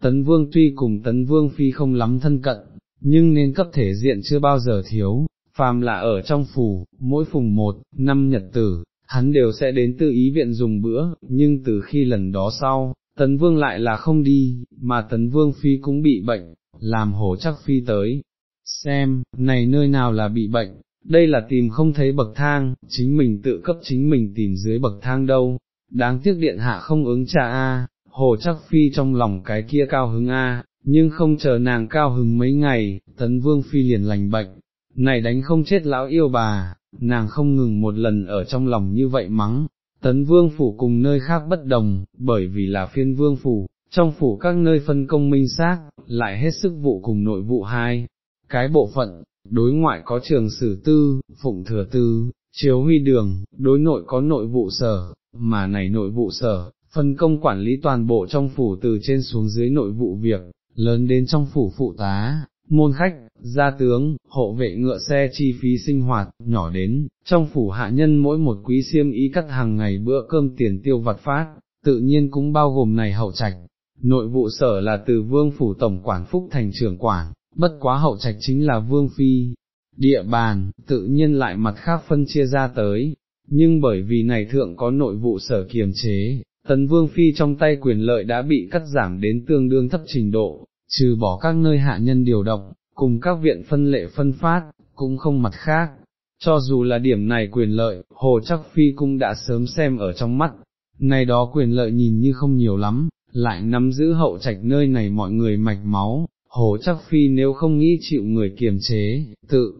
tấn vương tuy cùng tấn vương phi không lắm thân cận, nhưng nên cấp thể diện chưa bao giờ thiếu, phàm là ở trong phủ, mỗi phùng một, năm nhật tử, hắn đều sẽ đến tự ý viện dùng bữa, nhưng từ khi lần đó sau, tấn vương lại là không đi, mà tấn vương phi cũng bị bệnh, làm hổ chắc phi tới, xem, này nơi nào là bị bệnh, đây là tìm không thấy bậc thang, chính mình tự cấp chính mình tìm dưới bậc thang đâu, đáng tiếc điện hạ không ứng trả a, hồ chắc phi trong lòng cái kia cao hứng a, nhưng không chờ nàng cao hứng mấy ngày, tấn vương phi liền lành bệnh, này đánh không chết lão yêu bà, nàng không ngừng một lần ở trong lòng như vậy mắng, tấn vương phủ cùng nơi khác bất đồng, bởi vì là phiên vương phủ, trong phủ các nơi phân công minh xác, lại hết sức vụ cùng nội vụ hai, cái bộ phận, đối ngoại có trường sử tư, phụng thừa tư, chiếu huy đường, đối nội có nội vụ sở, mà này nội vụ sở, phân công quản lý toàn bộ trong phủ từ trên xuống dưới nội vụ việc, lớn đến trong phủ phụ tá, môn khách, gia tướng, hộ vệ ngựa xe chi phí sinh hoạt, nhỏ đến, trong phủ hạ nhân mỗi một quý siêm ý cắt hàng ngày bữa cơm tiền tiêu vặt phát, tự nhiên cũng bao gồm này hậu trạch. Nội vụ sở là từ vương phủ tổng quản phúc thành trưởng quản, bất quá hậu trạch chính là vương phi, địa bàn, tự nhiên lại mặt khác phân chia ra tới, nhưng bởi vì này thượng có nội vụ sở kiềm chế, tấn vương phi trong tay quyền lợi đã bị cắt giảm đến tương đương thấp trình độ, trừ bỏ các nơi hạ nhân điều động, cùng các viện phân lệ phân phát, cũng không mặt khác. Cho dù là điểm này quyền lợi, Hồ Chắc Phi cũng đã sớm xem ở trong mắt, này đó quyền lợi nhìn như không nhiều lắm, lại nắm giữ hậu trạch nơi này mọi người mạch máu, Hồ Chắc Phi nếu không nghĩ chịu người kiềm chế, tự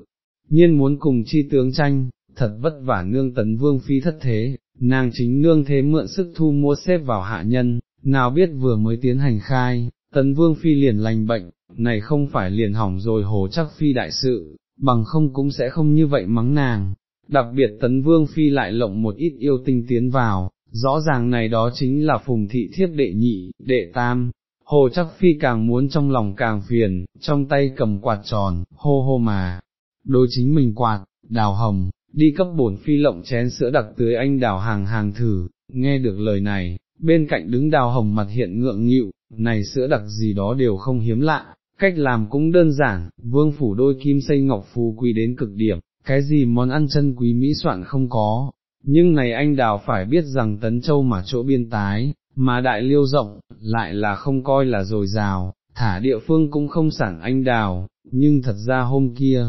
nhiên muốn cùng chi tướng tranh, thật vất vả nương tấn vương phi thất thế, nàng chính nương thế mượn sức thu mua xếp vào hạ nhân, nào biết vừa mới tiến hành khai, tấn vương phi liền lành bệnh, này không phải liền hỏng rồi hồ chắc phi đại sự, bằng không cũng sẽ không như vậy mắng nàng. Đặc biệt tấn vương phi lại lộng một ít yêu tinh tiến vào, rõ ràng này đó chính là phùng thị thiếp đệ nhị, đệ tam, hồ chắc phi càng muốn trong lòng càng phiền, trong tay cầm quạt tròn, hô hô mà, đối chính mình quạt, đào hồng, đi cấp bổn phi lộng chén sữa đặc tưới anh đào hàng hàng thử, nghe được lời này, bên cạnh đứng đào hồng mặt hiện ngượng nghịu, này sữa đặc gì đó đều không hiếm lạ, cách làm cũng đơn giản, vương phủ đôi kim xây ngọc phú quý đến cực điểm, cái gì món ăn chân quý mỹ soạn không có, nhưng này anh đào phải biết rằng tấn châu mà chỗ biên tái, mà đại liêu rộng, lại là không coi là dồi dào, thả địa phương cũng không sản anh đào, nhưng thật ra hôm kia,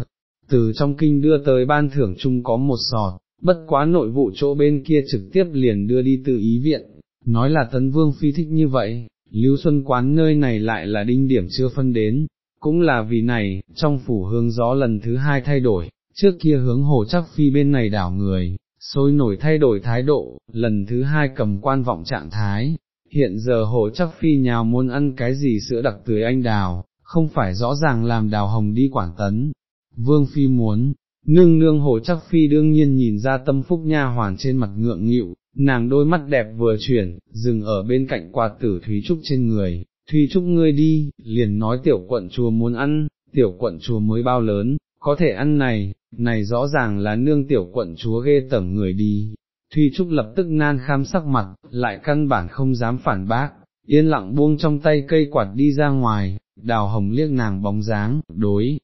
từ trong kinh đưa tới ban thưởng chung có một sọt, bất quá nội vụ chỗ bên kia trực tiếp liền đưa đi từ ý viện, nói là tấn vương phi thích như vậy, lưu xuân quán nơi này lại là đinh điểm chưa phân đến, cũng là vì này, trong phủ hướng gió lần thứ hai thay đổi, trước kia hướng hồ chắc phi bên này đảo người, sôi nổi thay đổi thái độ, lần thứ hai cầm quan vọng trạng thái, hiện giờ hồ chắc phi nhào muốn ăn cái gì sữa đặc tưới anh đào, không phải rõ ràng làm đào hồng đi quản tấn, vương phi muốn, nương nương hồ chắc phi đương nhiên nhìn ra tâm phúc nha hoàn trên mặt ngượng nghịu, nàng đôi mắt đẹp vừa chuyển, dừng ở bên cạnh quạt tử Thúy Trúc trên người, Thúy Trúc ngươi đi, liền nói tiểu quận chùa muốn ăn, tiểu quận chùa mới bao lớn, có thể ăn này, này rõ ràng là nương tiểu quận chúa ghê tẩm người đi. Thùy Trúc lập tức nan kham sắc mặt, lại căn bản không dám phản bác, yên lặng buông trong tay cây quạt đi ra ngoài, đào hồng liếc nàng bóng dáng, đối.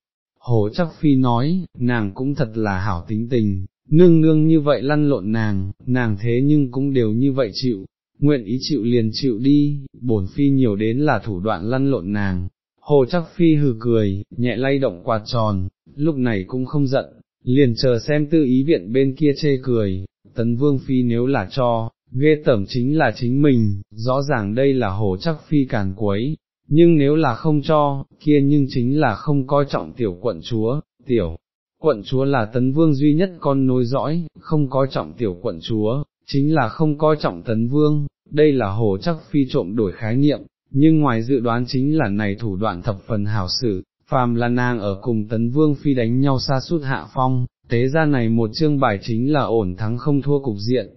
Hồ chắc phi nói, nàng cũng thật là hảo tính tình, nương nương như vậy lăn lộn nàng, nàng thế nhưng cũng đều như vậy chịu, nguyện ý chịu liền chịu đi, bổn phi nhiều đến là thủ đoạn lăn lộn nàng. Hồ chắc phi hừ cười, nhẹ lay động quạt tròn, lúc này cũng không giận, liền chờ xem tư ý viện bên kia chê cười, tấn vương phi nếu là cho, ghê tẩm chính là chính mình, rõ ràng đây là hồ chắc phi càn quấy, nhưng nếu là không cho, kia nhưng chính là không coi trọng tiểu quận chúa, tiểu. Quận chúa là tấn vương duy nhất con nối dõi, không coi trọng tiểu quận chúa, chính là không coi trọng tấn vương, đây là hồ chắc phi trộm đổi khái niệm, nhưng ngoài dự đoán chính là này thủ đoạn thập phần hảo sử, phàm là nàng ở cùng tấn vương phi đánh nhau xa suốt hạ phong, tế ra này một chương bài chính là ổn thắng không thua cục diện.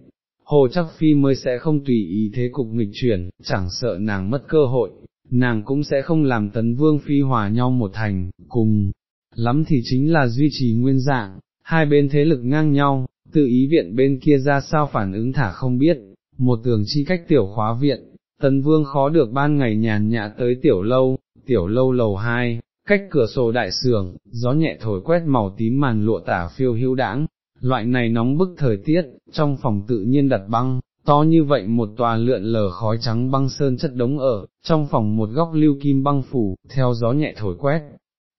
Hồ chắc phi mới sẽ không tùy ý thế cục nghịch chuyển, chẳng sợ nàng mất cơ hội, nàng cũng sẽ không làm tấn vương phi hòa nhau một thành, cùng, lắm thì chính là duy trì nguyên dạng, hai bên thế lực ngang nhau, tự ý viện bên kia ra sao phản ứng thả không biết, một tường chi cách tiểu khóa viện, tấn vương khó được ban ngày nhàn nhã tới tiểu lâu, tiểu lâu lầu hai, cách cửa sổ đại sường, gió nhẹ thổi quét màu tím màn lụa tả phiêu hữu đãng, loại này nóng bức thời tiết, trong phòng tự nhiên đặt băng, to như vậy một tòa lượn lờ khói trắng băng sơn chất đống ở, trong phòng một góc lưu kim băng phủ, theo gió nhẹ thổi quét,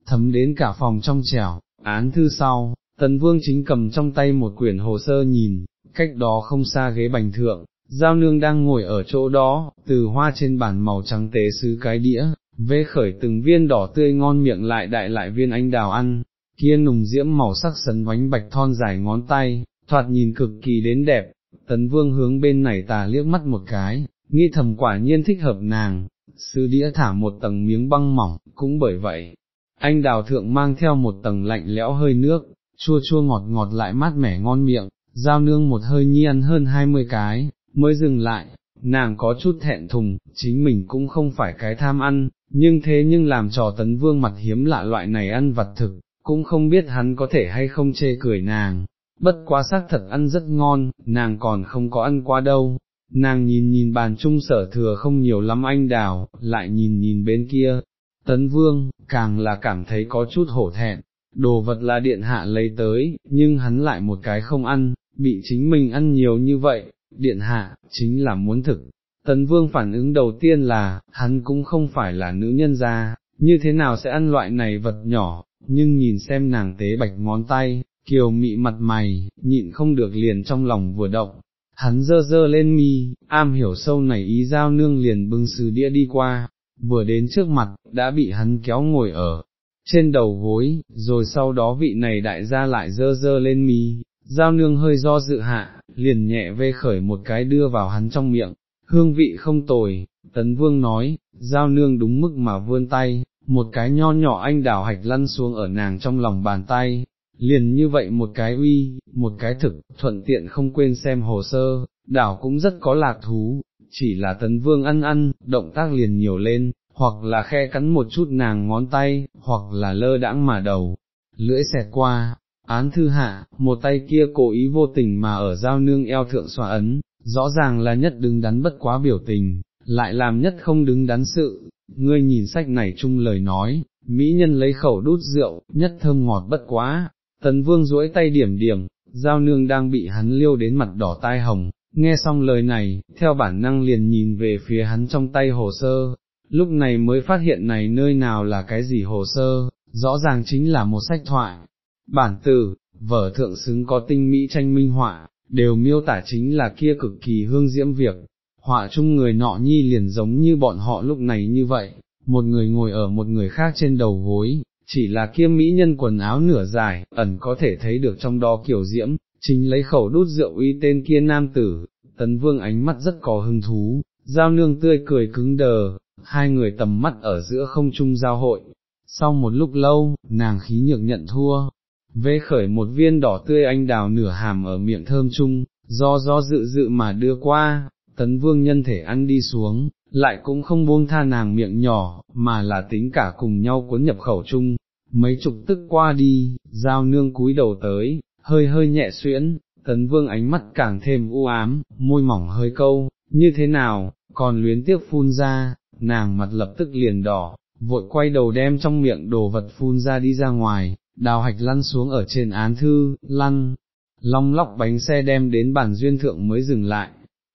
thấm đến cả phòng trong trẻo, án thư sau, tần vương chính cầm trong tay một quyển hồ sơ nhìn, cách đó không xa ghế bành thượng, giao nương đang ngồi ở chỗ đó, từ hoa trên bàn màu trắng tế sứ cái đĩa, vê khởi từng viên đỏ tươi ngon miệng lại đại lại viên anh đào ăn, kia nùng diễm màu sắc sấn bánh bạch thon dài ngón tay, thoạt nhìn cực kỳ đến đẹp, tấn vương hướng bên này tà liếc mắt một cái, nghi thầm quả nhiên thích hợp nàng, sư đĩa thả một tầng miếng băng mỏng, cũng bởi vậy, anh đào thượng mang theo một tầng lạnh lẽo hơi nước, chua chua ngọt ngọt lại mát mẻ ngon miệng, giao nương một hơi nhi ăn hơn hai mươi cái, mới dừng lại, nàng có chút thẹn thùng, chính mình cũng không phải cái tham ăn, nhưng thế nhưng làm trò tấn vương mặt hiếm lạ loại này ăn vặt thực, cũng không biết hắn có thể hay không chê cười nàng, bất quá xác thật ăn rất ngon, nàng còn không có ăn qua đâu. Nàng nhìn nhìn bàn trung sở thừa không nhiều lắm anh đào, lại nhìn nhìn bên kia, tấn vương, càng là cảm thấy có chút hổ thẹn, đồ vật là điện hạ lấy tới, nhưng hắn lại một cái không ăn, bị chính mình ăn nhiều như vậy, điện hạ, chính là muốn thực. Tấn vương phản ứng đầu tiên là, hắn cũng không phải là nữ nhân gia, như thế nào sẽ ăn loại này vật nhỏ, nhưng nhìn xem nàng tế bạch ngón tay, kiều mị mặt mày, nhịn không được liền trong lòng vừa động. Hắn dơ dơ lên mi, am hiểu sâu này ý giao nương liền bưng sứ đĩa đi qua, vừa đến trước mặt, đã bị hắn kéo ngồi ở trên đầu gối, rồi sau đó vị này đại gia lại dơ dơ lên mi, giao nương hơi do dự hạ, liền nhẹ vê khởi một cái đưa vào hắn trong miệng, hương vị không tồi, tấn vương nói, giao nương đúng mức mà vươn tay, một cái nho nhỏ anh đào hạch lăn xuống ở nàng trong lòng bàn tay, liền như vậy một cái uy, một cái thực, thuận tiện không quên xem hồ sơ, đảo cũng rất có lạc thú, chỉ là tấn vương ăn ăn, động tác liền nhiều lên, hoặc là khe cắn một chút nàng ngón tay, hoặc là lơ đãng mà đầu, lưỡi xẹt qua, án thư hạ, một tay kia cố ý vô tình mà ở giao nương eo thượng xóa ấn, rõ ràng là nhất đứng đắn bất quá biểu tình, lại làm nhất không đứng đắn sự, ngươi nhìn sách này chung lời nói, mỹ nhân lấy khẩu đút rượu, nhất thơm ngọt bất quá, tấn vương duỗi tay điểm điểm, giao nương đang bị hắn liêu đến mặt đỏ tai hồng, nghe xong lời này, theo bản năng liền nhìn về phía hắn trong tay hồ sơ, lúc này mới phát hiện này nơi nào là cái gì hồ sơ, rõ ràng chính là một sách thoại, bản tử, vở thượng xứng có tinh mỹ tranh minh họa, đều miêu tả chính là kia cực kỳ hương diễm việc, họa chung người nọ nhi liền giống như bọn họ lúc này như vậy, một người ngồi ở một người khác trên đầu gối, chỉ là kia mỹ nhân quần áo nửa dài, ẩn có thể thấy được trong đó kiểu diễm, chính lấy khẩu đút rượu uy tên kia nam tử, tấn vương ánh mắt rất có hứng thú, giao nương tươi cười cứng đờ, hai người tầm mắt ở giữa không trung giao hội. Sau một lúc lâu, nàng khí nhược nhận thua, vê khởi một viên đỏ tươi anh đào nửa hàm ở miệng thơm chung, do do dự dự mà đưa qua, tấn vương nhân thể ăn đi xuống, lại cũng không buông tha nàng miệng nhỏ, mà là tính cả cùng nhau cuốn nhập khẩu chung, mấy chục tức qua đi, giao nương cúi đầu tới, hơi hơi nhẹ xuyễn, tấn vương ánh mắt càng thêm u ám, môi mỏng hơi câu, như thế nào, còn luyến tiếc phun ra, nàng mặt lập tức liền đỏ, vội quay đầu đem trong miệng đồ vật phun ra đi ra ngoài, đào hạch lăn xuống ở trên án thư, lăn, long lóc bánh xe đem đến bàn duyên thượng mới dừng lại,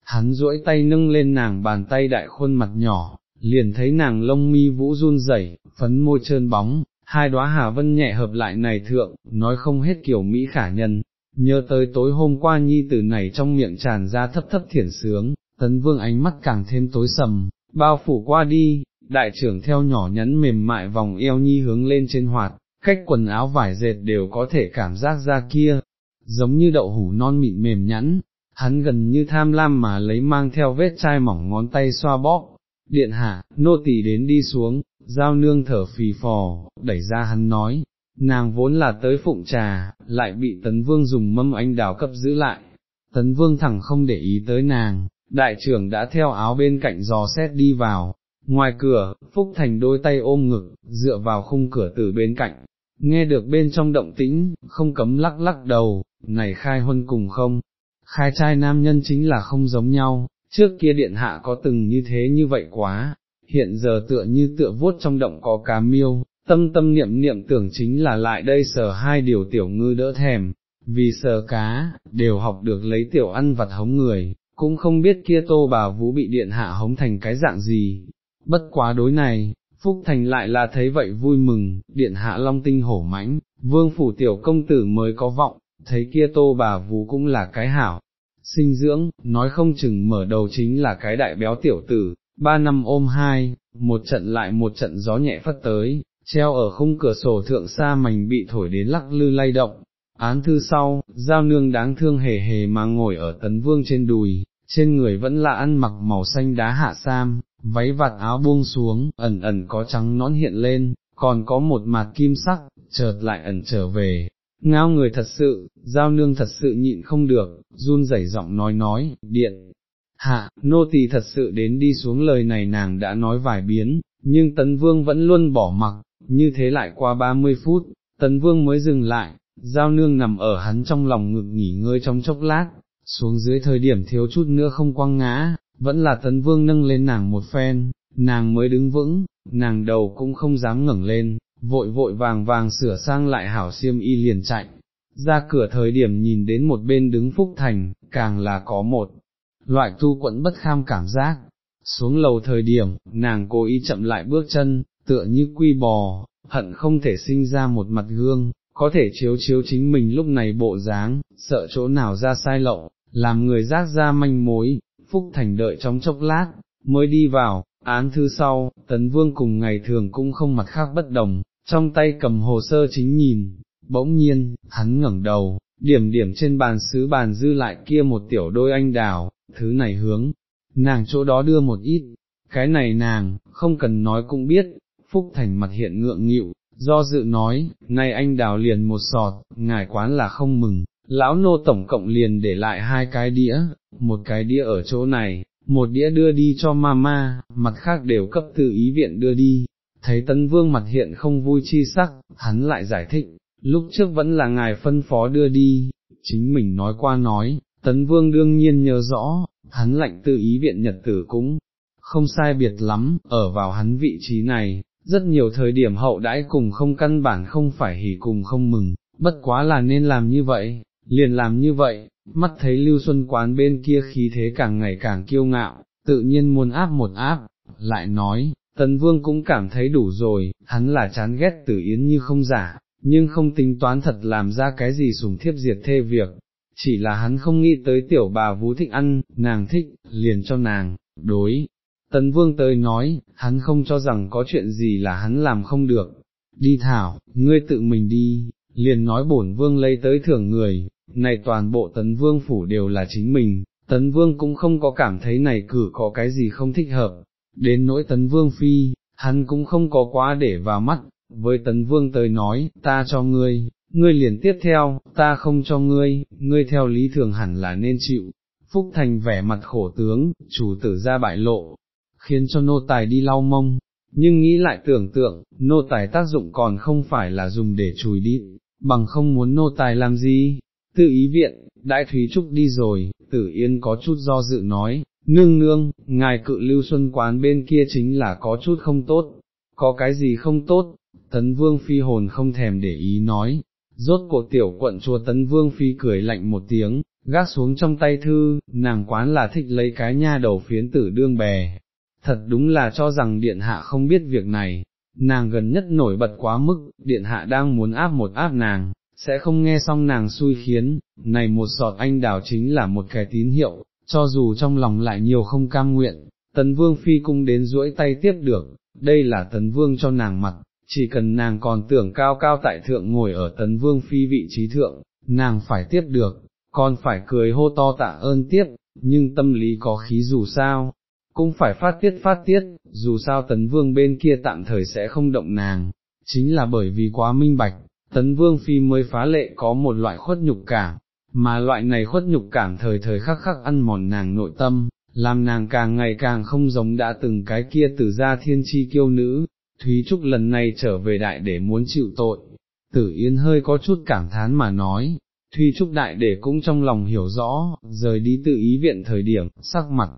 hắn duỗi tay nâng lên nàng bàn tay đại khuôn mặt nhỏ, liền thấy nàng lông mi vũ run rẩy, phấn môi trơn bóng, hai đóa hà vân nhẹ hợp lại này thượng, nói không hết kiểu Mỹ khả nhân, nhớ tới tối hôm qua nhi tử này trong miệng tràn ra thấp thấp thiển sướng, tấn vương ánh mắt càng thêm tối sầm, bao phủ qua đi, đại trưởng theo nhỏ nhắn mềm mại vòng eo nhi hướng lên trên hoạt, cách quần áo vải dệt đều có thể cảm giác ra kia, giống như đậu hủ non mịn mềm nhẵn, hắn gần như tham lam mà lấy mang theo vết chai mỏng ngón tay xoa bóp, điện hạ, nô tỳ đến đi xuống, giao nương thở phì phò, đẩy ra hắn nói, nàng vốn là tới phụng trà, lại bị tấn vương dùng mâm anh đào cấp giữ lại, tấn vương thẳng không để ý tới nàng, đại trưởng đã theo áo bên cạnh giò xét đi vào, ngoài cửa, Phúc Thành đôi tay ôm ngực, dựa vào khung cửa từ bên cạnh, nghe được bên trong động tĩnh, không cấm lắc lắc đầu, này khai huân cùng không, khai trai nam nhân chính là không giống nhau, trước kia điện hạ có từng như thế như vậy quá, hiện giờ tựa như tựa vuốt trong động có cá miêu, tâm tâm niệm niệm tưởng chính là lại đây sờ hai điều tiểu ngư đỡ thèm, vì sờ cá, đều học được lấy tiểu ăn vặt hống người, cũng không biết kia tô bà vũ bị điện hạ hống thành cái dạng gì, bất quá đối này, Phúc Thành lại là thấy vậy vui mừng, điện hạ long tinh hổ mãnh, vương phủ tiểu công tử mới có vọng, thấy kia tô bà vũ cũng là cái hảo, sinh dưỡng, nói không chừng mở đầu chính là cái đại béo tiểu tử, ba năm ôm hai, một trận lại một trận gió nhẹ phất tới, treo ở khung cửa sổ thượng xa mảnh bị thổi đến lắc lư lay động. Án thư sau, giao nương đáng thương hề hề mà ngồi ở tấn vương trên đùi, trên người vẫn là ăn mặc màu xanh đá hạ sam, váy vạt áo buông xuống, ẩn ẩn có trắng nón hiện lên, còn có một mặt kim sắc, chợt lại ẩn trở về, ngao người thật sự, giao nương thật sự nhịn không được, run rẩy giọng nói nói, điện, hạ, nô tỳ thật sự đến đi xuống lời này nàng đã nói vài biến, nhưng tấn vương vẫn luôn bỏ mặc, như thế lại qua 30 phút, tấn vương mới dừng lại, giao nương nằm ở hắn trong lòng ngực nghỉ ngơi trong chốc lát, xuống dưới thời điểm thiếu chút nữa không quăng ngã, vẫn là tấn vương nâng lên nàng một phen, nàng mới đứng vững, nàng đầu cũng không dám ngẩng lên, vội vội vàng vàng sửa sang lại hảo xiêm y liền chạy, ra cửa thời điểm nhìn đến một bên đứng phúc thành, càng là có một loại tu quẫn bất kham cảm giác. Xuống lầu thời điểm, nàng cố ý chậm lại bước chân, tựa như quy bò, hận không thể sinh ra một mặt gương, có thể chiếu chiếu chính mình lúc này bộ dáng, sợ chỗ nào ra sai lậu, làm người rác ra manh mối, Phúc Thành đợi trong chốc lát, mới đi vào, án thư sau, Tấn Vương cùng ngày thường cũng không mặt khác bất đồng, trong tay cầm hồ sơ chính nhìn, bỗng nhiên, hắn ngẩng đầu, điểm điểm trên bàn sứ bàn dư lại kia một tiểu đôi anh đào, thứ này hướng, nàng chỗ đó đưa một ít, cái này nàng, không cần nói cũng biết, Phúc Thành mặt hiện ngượng nghịu, do dự nói, nay anh đào liền một sọt, ngài quán là không mừng, lão nô tổng cộng liền để lại hai cái đĩa, một cái đĩa ở chỗ này, một đĩa đưa đi cho mama, mặt khác đều cấp từ ý viện đưa đi, thấy tấn vương mặt hiện không vui chi sắc, hắn lại giải thích, lúc trước vẫn là ngài phân phó đưa đi, chính mình nói qua nói, tấn vương đương nhiên nhớ rõ, hắn lạnh tự ý viện nhật tử cũng không sai biệt lắm, ở vào hắn vị trí này, rất nhiều thời điểm hậu đãi cùng không căn bản không phải hỉ cùng không mừng, bất quá là nên làm như vậy, liền làm như vậy, mắt thấy lưu xuân quán bên kia khí thế càng ngày càng kiêu ngạo, tự nhiên muốn áp một áp, lại nói, tần vương cũng cảm thấy đủ rồi, hắn là chán ghét tử yến như không giả, nhưng không tính toán thật làm ra cái gì sùng thiếp diệt thê việc, chỉ là hắn không nghĩ tới tiểu bà vú thích ăn, nàng thích, liền cho nàng, đối. Tấn vương tới nói, hắn không cho rằng có chuyện gì là hắn làm không được, đi thảo, ngươi tự mình đi, liền nói bổn vương lấy tới thưởng người, này toàn bộ tấn vương phủ đều là chính mình, tấn vương cũng không có cảm thấy này cử có cái gì không thích hợp, đến nỗi tấn vương phi, hắn cũng không có quá để vào mắt, với tấn vương tới nói, ta cho ngươi, ngươi liền tiếp theo, ta không cho ngươi, ngươi theo lý thường hẳn là nên chịu. Phúc Thành vẻ mặt khổ tướng, chủ tử ra bại lộ, khiến cho nô tài đi lau mông, nhưng nghĩ lại tưởng tượng, nô tài tác dụng còn không phải là dùng để chùi đi, bằng không muốn nô tài làm gì. Tự ý viện, đại Thúy Trúc đi rồi, tử yên có chút do dự nói, nương nương, ngài cự lưu xuân quán bên kia chính là có chút không tốt, có cái gì không tốt, tấn vương phi hồn không thèm để ý nói, rốt cuộc tiểu quận chùa tấn vương phi cười lạnh một tiếng, gác xuống trong tay thư, nàng quán là thích lấy cái nha đầu phiến tử đương bè, thật đúng là cho rằng điện hạ không biết việc này, nàng gần nhất nổi bật quá mức, điện hạ đang muốn áp một áp nàng, sẽ không nghe xong nàng xui khiến, này một sọt anh đào chính là một cái tín hiệu, cho dù trong lòng lại nhiều không cam nguyện, tấn vương phi cung đến duỗi tay tiếp được, đây là tấn vương cho nàng mặt, chỉ cần nàng còn tưởng cao cao tại thượng ngồi ở tấn vương phi vị trí thượng, nàng phải tiếp được, còn phải cười hô to tạ ơn tiếp, nhưng tâm lý có khí dù sao, cũng phải phát tiết phát tiết, dù sao tấn vương bên kia tạm thời sẽ không động nàng, chính là bởi vì quá minh bạch, tấn vương phi mới phá lệ có một loại khuất nhục cảm, mà loại này khuất nhục cảm thời thời khắc khắc ăn mòn nàng nội tâm, làm nàng càng ngày càng không giống đã từng cái kia từ gia thiên chi kiêu nữ, Thúy Trúc lần này trở về đại để muốn chịu tội, tử yên hơi có chút cảm thán mà nói, Thúy Trúc đại để cũng trong lòng hiểu rõ, rời đi tự ý viện thời điểm, sắc mặt,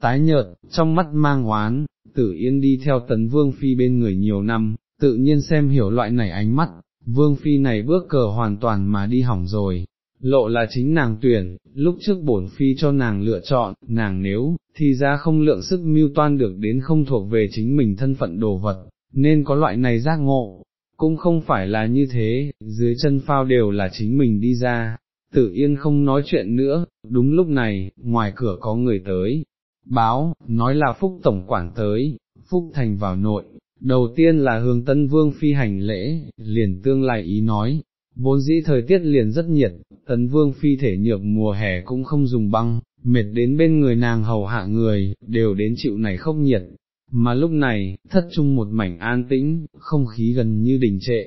tái nhợt, trong mắt mang oán, tử yên đi theo tấn vương phi bên người nhiều năm, tự nhiên xem hiểu loại này ánh mắt, vương phi này bước cờ hoàn toàn mà đi hỏng rồi, lộ là chính nàng tuyển, lúc trước bổn phi cho nàng lựa chọn, nàng nếu, thì ra không lượng sức mưu toan được đến không thuộc về chính mình thân phận đồ vật, nên có loại này giác ngộ, cũng không phải là như thế, dưới chân phao đều là chính mình đi ra, tự yên không nói chuyện nữa, đúng lúc này, ngoài cửa có người tới, báo, nói là Phúc Tổng Quản tới, Phúc Thành vào nội, đầu tiên là hướng Tân Vương phi hành lễ, liền tương lai ý nói, vốn dĩ thời tiết liền rất nhiệt, Tấn Vương phi thể nhược mùa hè cũng không dùng băng, mệt đến bên người nàng hầu hạ người, đều đến chịu này không nhiệt, mà lúc này, thất trung một mảnh an tĩnh, không khí gần như đình trệ.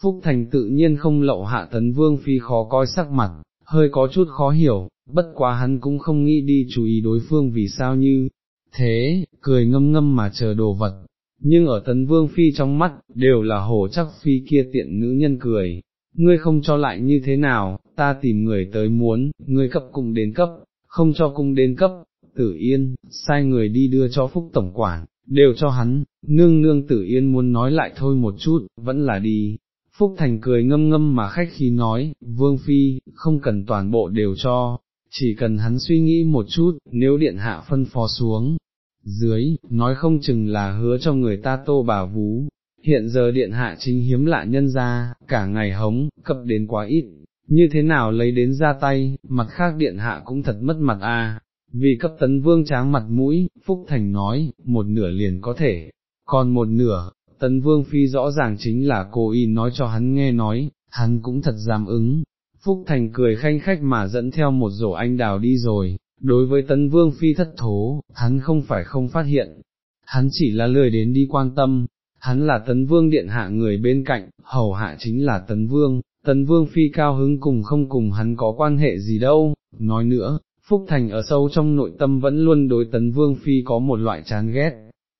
Phúc Thành tự nhiên không lậu hạ Tấn Vương phi khó coi sắc mặt, hơi có chút khó hiểu, bất quá hắn cũng không nghĩ đi chú ý đối phương vì sao như, thế, cười ngâm ngâm mà chờ đồ vật, nhưng ở tấn vương phi trong mắt, đều là hồ chắc phi kia tiện nữ nhân cười, ngươi không cho lại như thế nào, ta tìm người tới muốn, ngươi cấp cung đến cấp, không cho cung đến cấp, tử yên, sai người đi đưa cho phúc tổng quản, đều cho hắn, nương nương tử yên muốn nói lại thôi một chút, vẫn là đi, Phúc Thành cười ngâm ngâm mà khách khí nói, Vương Phi, không cần toàn bộ đều cho, chỉ cần hắn suy nghĩ một chút, nếu điện hạ phân phó xuống, dưới, nói không chừng là hứa cho người ta tô bà vú, hiện giờ điện hạ chính hiếm lạ nhân ra, cả ngày hống, cập đến quá ít, như thế nào lấy đến ra tay, mặt khác điện hạ cũng thật mất mặt a. Vì cấp tấn vương tráng mặt mũi, Phúc Thành nói, một nửa liền có thể, còn một nửa, tấn vương phi rõ ràng chính là cô y nói cho hắn nghe nói, hắn cũng thật dám ứng. Phúc Thành cười khanh khách mà dẫn theo một rổ anh đào đi rồi, đối với tấn vương phi thất thố, hắn không phải không phát hiện, hắn chỉ là lười đến đi quan tâm, hắn là tấn vương điện hạ người bên cạnh, hầu hạ chính là tấn vương, tấn vương phi cao hứng cùng không cùng hắn có quan hệ gì đâu, nói nữa, Phúc Thành ở sâu trong nội tâm vẫn luôn đối tấn vương phi có một loại chán ghét,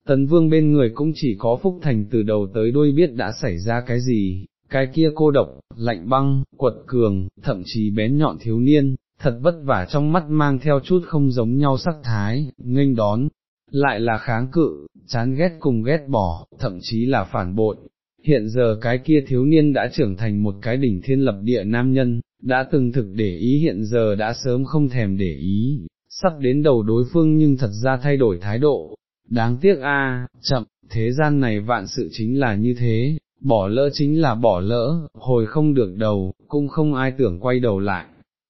tấn vương bên người cũng chỉ có Phúc Thành từ đầu tới đuôi biết đã xảy ra cái gì, cái kia cô độc, lạnh băng, quật cường, thậm chí bén nhọn thiếu niên, thật vất vả trong mắt mang theo chút không giống nhau sắc thái, nghênh đón, lại là kháng cự, chán ghét cùng ghét bỏ, thậm chí là phản bội. Hiện giờ cái kia thiếu niên đã trưởng thành một cái đỉnh thiên lập địa nam nhân, đã từng thực để ý hiện giờ đã sớm không thèm để ý, sắp đến đầu đối phương nhưng thật ra thay đổi thái độ. Đáng tiếc a, chậm, thế gian này vạn sự chính là như thế, bỏ lỡ chính là bỏ lỡ, hồi không được đầu, cũng không ai tưởng quay đầu lại.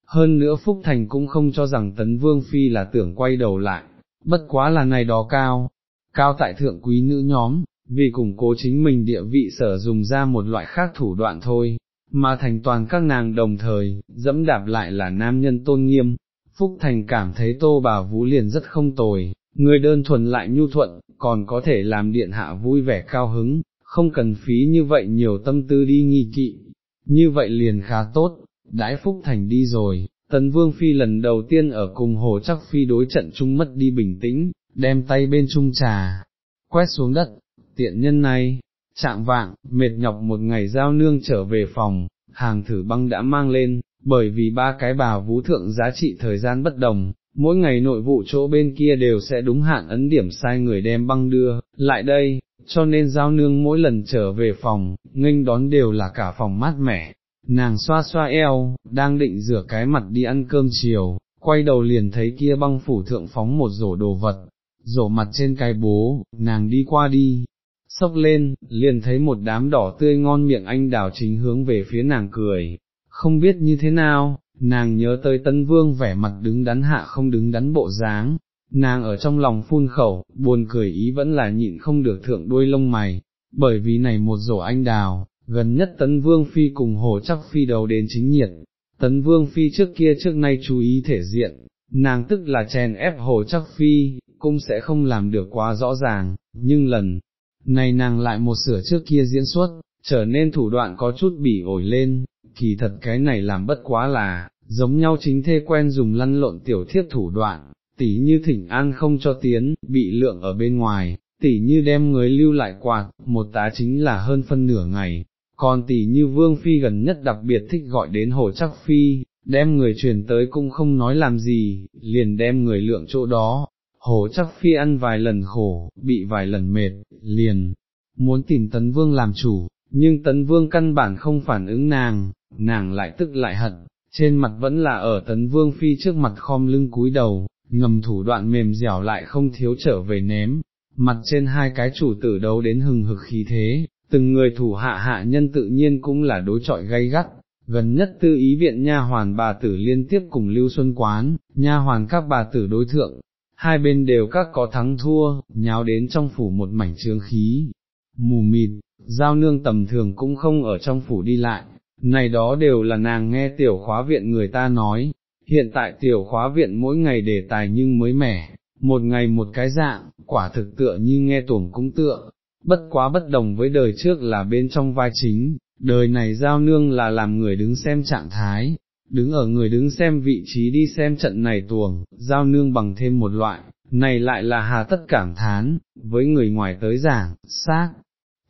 Hơn nữa Phúc Thành cũng không cho rằng Tấn Vương Phi là tưởng quay đầu lại, bất quá là này đó cao, cao tại thượng quý nữ nhóm, vì củng cố chính mình địa vị sở dùng ra một loại khác thủ đoạn thôi, mà thành toàn các nàng đồng thời, dẫm đạp lại là nam nhân tôn nghiêm. Phúc Thành cảm thấy tô bà vũ liền rất không tồi, người đơn thuần lại nhu thuận, còn có thể làm điện hạ vui vẻ cao hứng, không cần phí như vậy nhiều tâm tư đi nghi kỵ. như vậy liền khá tốt, đãi Phúc Thành đi rồi, Tần Vương Phi lần đầu tiên ở cùng Hồ Chắc Phi đối trận chung mất đi bình tĩnh, đem tay bên chung trà, quét xuống đất, tiện nhân này, trạng vạng, mệt nhọc một ngày giao nương trở về phòng, hàng thử băng đã mang lên, bởi vì ba cái bà vũ thượng giá trị thời gian bất đồng, mỗi ngày nội vụ chỗ bên kia đều sẽ đúng hạn ấn điểm sai người đem băng đưa, lại đây, cho nên giao nương mỗi lần trở về phòng, nghênh đón đều là cả phòng mát mẻ. Nàng xoa xoa eo, đang định rửa cái mặt đi ăn cơm chiều, quay đầu liền thấy kia băng phủ thượng phóng một rổ đồ vật, rổ mặt trên cái bố, nàng đi qua đi, sốc lên, liền thấy một đám đỏ tươi ngon miệng anh đào chính hướng về phía nàng cười, không biết như thế nào, nàng nhớ tới tân vương vẻ mặt đứng đắn hạ không đứng đắn bộ dáng, nàng ở trong lòng phun khẩu, buồn cười ý vẫn là nhịn không được thượng đuôi lông mày, bởi vì này một rổ anh đào, gần nhất tấn vương phi cùng hồ chắc phi đầu đến chính nhiệt, tấn vương phi trước kia trước nay chú ý thể diện, nàng tức là chèn ép hồ chắc phi, cũng sẽ không làm được quá rõ ràng, nhưng lần này nàng lại một sửa trước kia diễn xuất, trở nên thủ đoạn có chút bỉ ổi lên, kỳ thật cái này làm bất quá là, giống nhau chính thê quen dùng lăn lộn tiểu thiết thủ đoạn, tỉ như thỉnh an không cho tiến, bị lượng ở bên ngoài, tỉ như đem người lưu lại quạt, một tá chính là hơn phân nửa ngày, còn tỷ như vương phi gần nhất đặc biệt thích gọi đến hồ chắc phi, đem người truyền tới cũng không nói làm gì, liền đem người lượng chỗ đó, hồ chắc phi ăn vài lần khổ, bị vài lần mệt, liền, muốn tìm tấn vương làm chủ, nhưng tấn vương căn bản không phản ứng nàng, nàng lại tức lại hận, trên mặt vẫn là ở tấn vương phi trước mặt khom lưng cúi đầu, ngầm thủ đoạn mềm dẻo lại không thiếu trở về ném, mặt trên hai cái chủ tử đấu đến hừng hực khí thế, từng người thủ hạ hạ nhân tự nhiên cũng là đối trọi gay gắt. Gần nhất tư ý viện nha hoàn bà tử liên tiếp cùng Lưu Xuân Quán, nha hoàn các bà tử đối thượng, hai bên đều các có thắng thua, nháo đến trong phủ một mảnh trương khí, mù mịt, giao nương tầm thường cũng không ở trong phủ đi lại, này đó đều là nàng nghe tiểu khóa viện người ta nói, hiện tại tiểu khóa viện mỗi ngày đề tài nhưng mới mẻ, một ngày một cái dạng, quả thực tựa như nghe tuồng cũng tựa, bất quá bất đồng với đời trước là bên trong vai chính, đời này giao nương là làm người đứng xem trạng thái, đứng ở người đứng xem vị trí đi xem trận này tuồng, giao nương bằng thêm một loại, này lại là hà tất cảm thán, với người ngoài tới giảng, xác,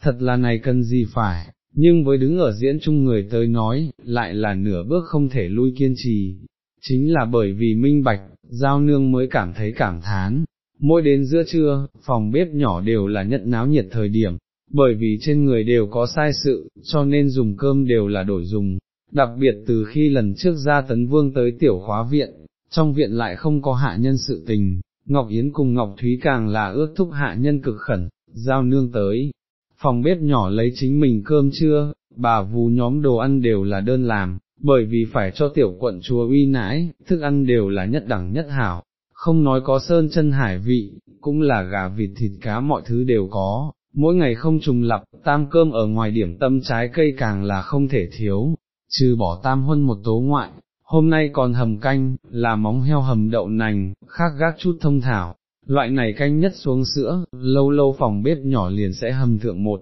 thật là này cần gì phải, nhưng với đứng ở diễn chung người tới nói, lại là nửa bước không thể lui kiên trì, chính là bởi vì minh bạch, giao nương mới cảm thấy cảm thán. Mỗi đến giữa trưa, phòng bếp nhỏ đều là nhận náo nhiệt thời điểm, bởi vì trên người đều có sai sự, cho nên dùng cơm đều là đổi dùng, đặc biệt từ khi lần trước ra tấn vương tới tiểu khóa viện, trong viện lại không có hạ nhân sự tình, Ngọc Yến cùng Ngọc Thúy càng là ước thúc hạ nhân cực khẩn, giao nương tới, phòng bếp nhỏ lấy chính mình cơm trưa, bà vú nhóm đồ ăn đều là đơn làm, bởi vì phải cho tiểu quận chúa uy nãi, thức ăn đều là nhất đẳng nhất hảo, không nói có sơn chân hải vị, cũng là gà vịt thịt cá mọi thứ đều có, mỗi ngày không trùng lập, tam cơm ở ngoài điểm tâm trái cây càng là không thể thiếu, trừ bỏ tam huân một tố ngoại, hôm nay còn hầm canh, là móng heo hầm đậu nành, khác gác chút thông thảo, loại này canh nhất xuống sữa, lâu lâu phòng bếp nhỏ liền sẽ hầm thượng một.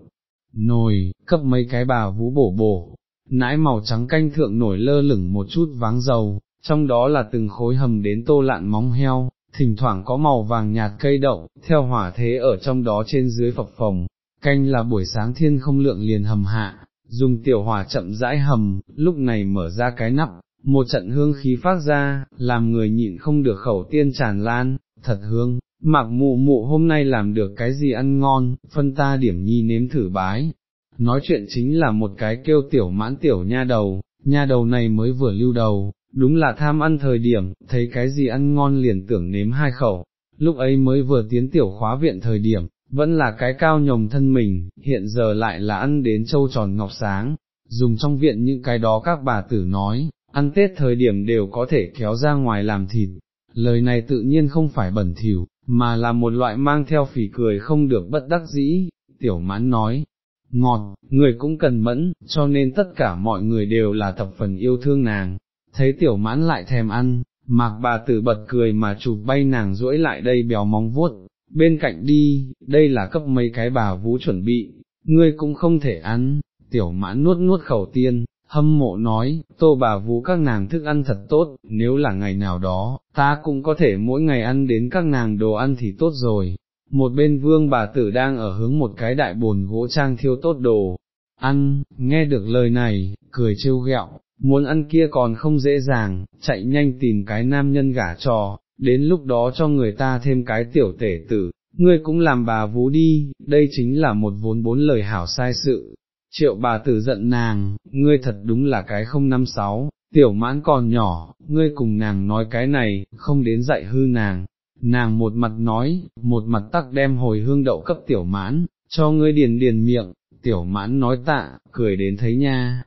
Nồi, cấp mấy cái bà vũ bổ bổ, nãi màu trắng canh thượng nổi lơ lửng một chút váng dầu, trong đó là từng khối hầm đến tô lạn móng heo, thỉnh thoảng có màu vàng nhạt cây đậu, theo hỏa thế ở trong đó trên dưới phập phồng, canh là buổi sáng thiên không lượng liền hầm hạ, dùng tiểu hỏa chậm rãi hầm, lúc này mở ra cái nắp, một trận hương khí phát ra, làm người nhịn không được khẩu tiên tràn lan, thật hương, mạc mụ mụ hôm nay làm được cái gì ăn ngon, phân ta điểm nhi nếm thử bái. Nói chuyện chính là một cái kêu tiểu mãn tiểu nha đầu, nha đầu này mới vừa lưu đầu, đúng là tham ăn thời điểm, thấy cái gì ăn ngon liền tưởng nếm hai khẩu, lúc ấy mới vừa tiến tiểu khóa viện thời điểm, vẫn là cái cao nhồng thân mình, hiện giờ lại là ăn đến châu tròn ngọc sáng, dùng trong viện những cái đó các bà tử nói, ăn Tết thời điểm đều có thể kéo ra ngoài làm thịt, lời này tự nhiên không phải bẩn thỉu, mà là một loại mang theo phỉ cười không được bất đắc dĩ, tiểu mãn nói, ngọt, người cũng cần mẫn, cho nên tất cả mọi người đều là thập phần yêu thương nàng, thấy tiểu mãn lại thèm ăn, mạc bà tử bật cười mà chụp bay nàng duỗi lại đây béo móng vuốt, bên cạnh đi, đây là cấp mấy cái bà vú chuẩn bị, ngươi cũng không thể ăn, tiểu mãn nuốt nuốt khẩu tiên, hâm mộ nói, tô bà vú các nàng thức ăn thật tốt, nếu là ngày nào đó, ta cũng có thể mỗi ngày ăn đến các nàng đồ ăn thì tốt rồi. Một bên vương bà tử đang ở hướng một cái đại bồn gỗ trang thiêu tốt đồ, ăn, nghe được lời này, cười trêu ghẹo, muốn ăn kia còn không dễ dàng, chạy nhanh tìm cái nam nhân gả trò, đến lúc đó cho người ta thêm cái tiểu tể tử, ngươi cũng làm bà vú đi, đây chính là một vốn bốn lời hảo sai sự. Triệu bà tử giận nàng, ngươi thật đúng là cái không năm sáu, tiểu mãn còn nhỏ, ngươi cùng nàng nói cái này, không đến dạy hư nàng. Nàng một mặt nói, một mặt tắc đem hồi hương đậu cấp tiểu mãn, cho ngươi điền điền miệng, tiểu mãn nói tạ, cười đến thấy nha,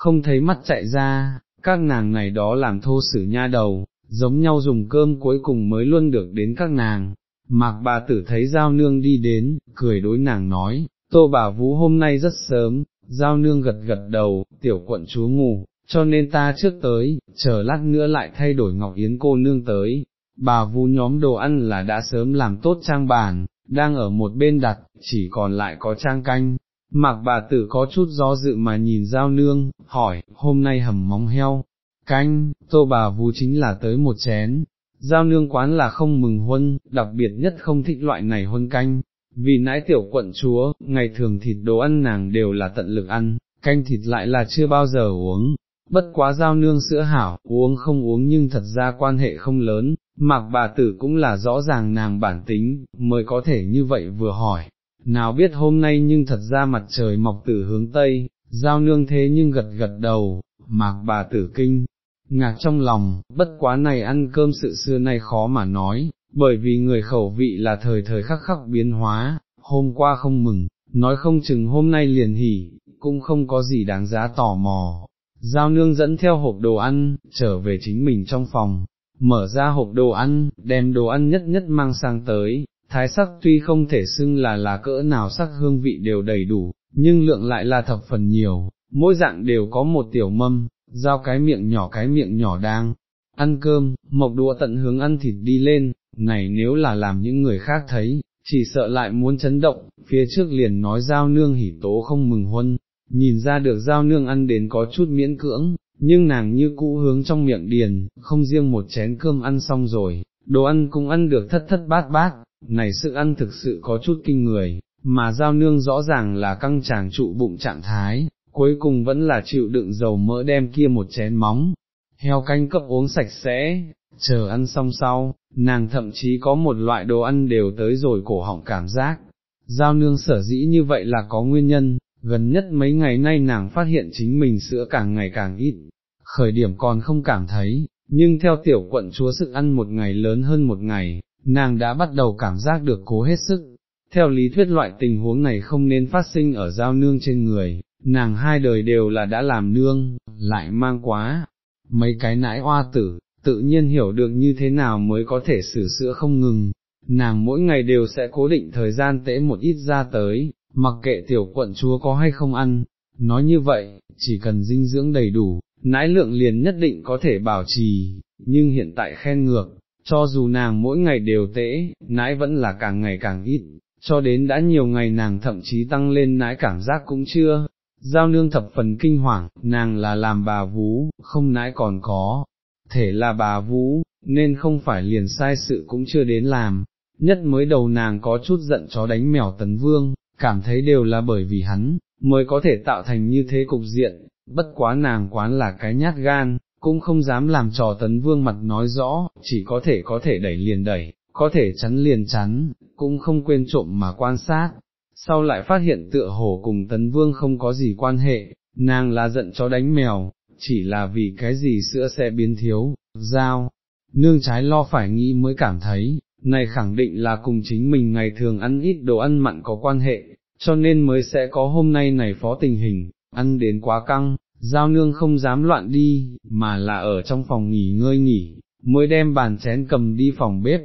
không thấy mắt chạy ra, các nàng này đó làm thô sử nha đầu, giống nhau dùng cơm cuối cùng mới luôn được đến các nàng. Mạc bà tử thấy giao nương đi đến, cười đối nàng nói, tô bà vũ hôm nay rất sớm, giao nương gật gật đầu, tiểu quận chúa ngủ, cho nên ta trước tới, chờ lát nữa lại thay đổi Ngọc Yến cô nương tới. Bà vũ nhóm đồ ăn là đã sớm làm tốt trang bàn, đang ở một bên đặt, chỉ còn lại có trang canh, Mạc bà tử có chút do dự mà nhìn giao nương, hỏi, hôm nay hầm móng heo, canh, tô bà vú chính là tới một chén, giao nương quán là không mừng huân, đặc biệt nhất không thích loại này huân canh, vì nãi tiểu quận chúa, ngày thường thịt đồ ăn nàng đều là tận lực ăn, canh thịt lại là chưa bao giờ uống, bất quá giao nương sữa hảo, uống không uống nhưng thật ra quan hệ không lớn, mạc bà tử cũng là rõ ràng nàng bản tính, mới có thể như vậy vừa hỏi, nào biết hôm nay nhưng thật ra mặt trời mọc từ hướng Tây, giao nương thế nhưng gật gật đầu, mạc bà tử kinh, ngạc trong lòng, bất quá này ăn cơm sự xưa nay khó mà nói, bởi vì người khẩu vị là thời thời khắc khắc biến hóa, hôm qua không mừng, nói không chừng hôm nay liền hỉ, cũng không có gì đáng giá tò mò. Giao nương dẫn theo hộp đồ ăn, trở về chính mình trong phòng, mở ra hộp đồ ăn, đem đồ ăn nhất nhất mang sang tới, thái sắc tuy không thể xưng là là cỡ nào sắc hương vị đều đầy đủ, nhưng lượng lại là thập phần nhiều, mỗi dạng đều có một tiểu mâm, giao cái miệng nhỏ cái miệng nhỏ đang ăn cơm, mộc đũa tận hướng ăn thịt đi lên, này nếu là làm những người khác thấy, chỉ sợ lại muốn chấn động, phía trước liền nói giao nương hỉ tố không mừng huân, nhìn ra được giao nương ăn đến có chút miễn cưỡng, nhưng nàng như cũ hướng trong miệng điền, không riêng một chén cơm ăn xong rồi, đồ ăn cũng ăn được thất thất bát bát, này sự ăn thực sự có chút kinh người, mà giao nương rõ ràng là căng tràng trụ bụng trạng thái, cuối cùng vẫn là chịu đựng dầu mỡ đem kia một chén móng, heo canh cấp uống sạch sẽ, chờ ăn xong sau, nàng thậm chí có một loại đồ ăn đều tới rồi cổ họng cảm giác. Giao nương sở dĩ như vậy là có nguyên nhân, gần nhất mấy ngày nay nàng phát hiện chính mình sữa càng ngày càng ít, khởi điểm còn không cảm thấy, nhưng theo tiểu quận chúa sự ăn một ngày lớn hơn một ngày, nàng đã bắt đầu cảm giác được cố hết sức. Theo lý thuyết loại tình huống này không nên phát sinh ở giao nương trên người, nàng hai đời đều là đã làm nương, lại mang quá, mấy cái nãi hoa tử, tự nhiên hiểu được như thế nào mới có thể xử sữa không ngừng, nàng mỗi ngày đều sẽ cố định thời gian tễ một ít ra tới, mặc kệ tiểu quận chúa có hay không ăn, nói như vậy, chỉ cần dinh dưỡng đầy đủ, nãi lượng liền nhất định có thể bảo trì, nhưng hiện tại khen ngược, cho dù nàng mỗi ngày đều tễ, nãi vẫn là càng ngày càng ít, cho đến đã nhiều ngày nàng thậm chí tăng lên nãi cảm giác cũng chưa. Giao nương thập phần kinh hoàng, nàng là làm bà vú, không nãi còn có, thể là bà vú, nên không phải liền sai sự cũng chưa đến làm, nhất mới đầu nàng có chút giận chó đánh mèo tấn vương, cảm thấy đều là bởi vì hắn, mới có thể tạo thành như thế cục diện, bất quá nàng quán là cái nhát gan, cũng không dám làm trò tấn vương mặt nói rõ, chỉ có thể có thể đẩy liền đẩy, có thể chắn liền chắn, cũng không quên trộm mà quan sát. Sau lại phát hiện tựa hồ cùng tấn vương không có gì quan hệ, nàng là giận chó đánh mèo, chỉ là vì cái gì sữa sẽ biến thiếu, giao, nương trái lo phải nghĩ mới cảm thấy, này khẳng định là cùng chính mình ngày thường ăn ít đồ ăn mặn có quan hệ, cho nên mới sẽ có hôm nay này phó tình hình, ăn đến quá căng, giao nương không dám loạn đi, mà là ở trong phòng nghỉ ngơi nghỉ, mới đem bàn chén cầm đi phòng bếp,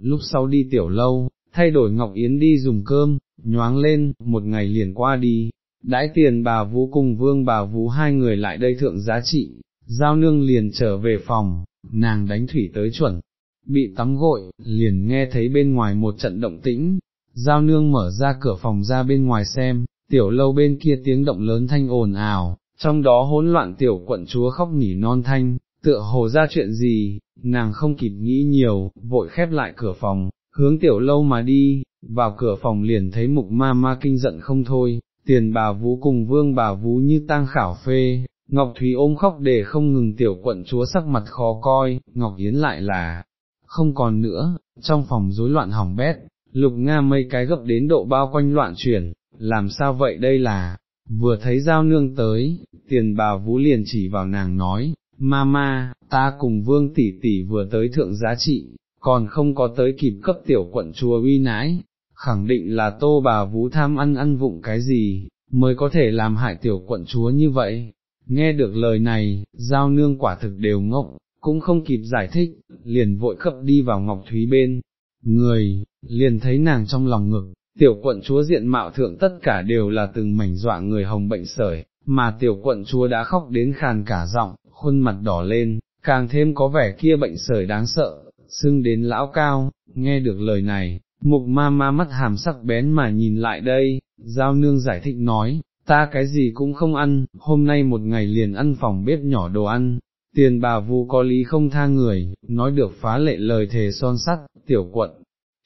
lúc sau đi tiểu lâu, thay đổi Ngọc Yến đi dùng cơm, nhoáng lên, một ngày liền qua đi, đãi tiền bà vũ cùng vương bà vũ hai người lại đây thượng giá trị, giao nương liền trở về phòng, nàng đánh thủy tới chuẩn, bị tắm gội, liền nghe thấy bên ngoài một trận động tĩnh, giao nương mở ra cửa phòng ra bên ngoài xem, tiểu lâu bên kia tiếng động lớn thanh ồn ào, trong đó hỗn loạn tiểu quận chúa khóc nỉ non thanh, tựa hồ ra chuyện gì, nàng không kịp nghĩ nhiều, vội khép lại cửa phòng, hướng tiểu lâu mà đi, vào cửa phòng liền thấy mục ma ma kinh giận không thôi, tiền bà vũ cùng vương bà vũ như tang khảo phê, Ngọc Thúy ôm khóc để không ngừng tiểu quận chúa sắc mặt khó coi, Ngọc Yến lại là, không còn nữa, trong phòng rối loạn hỏng bét, lục nga mây cái gấp đến độ bao quanh loạn chuyển, làm sao vậy đây là, vừa thấy giao nương tới, tiền bà vũ liền chỉ vào nàng nói, Mama, ta cùng vương tỷ tỷ vừa tới thượng giá trị, còn không có tới kịp cấp tiểu quận chúa uy nãi, khẳng định là tô bà vũ tham ăn ăn vụng cái gì, mới có thể làm hại tiểu quận chúa như vậy. Nghe được lời này, giao nương quả thực đều ngốc, cũng không kịp giải thích, liền vội khập đi vào Ngọc Thúy bên, người, liền thấy nàng trong lòng ngực, tiểu quận chúa diện mạo thượng tất cả đều là từng mảnh dọa người hồng bệnh sởi, mà tiểu quận chúa đã khóc đến khàn cả giọng, khuôn mặt đỏ lên, càng thêm có vẻ kia bệnh sởi đáng sợ, xưng đến lão cao, nghe được lời này, mục ma ma mắt hàm sắc bén mà nhìn lại đây, giao nương giải thích nói, ta cái gì cũng không ăn, hôm nay một ngày liền ăn phòng bếp nhỏ đồ ăn, tiền bà vu có lý không tha người, nói được phá lệ lời thề son sắt, tiểu quận.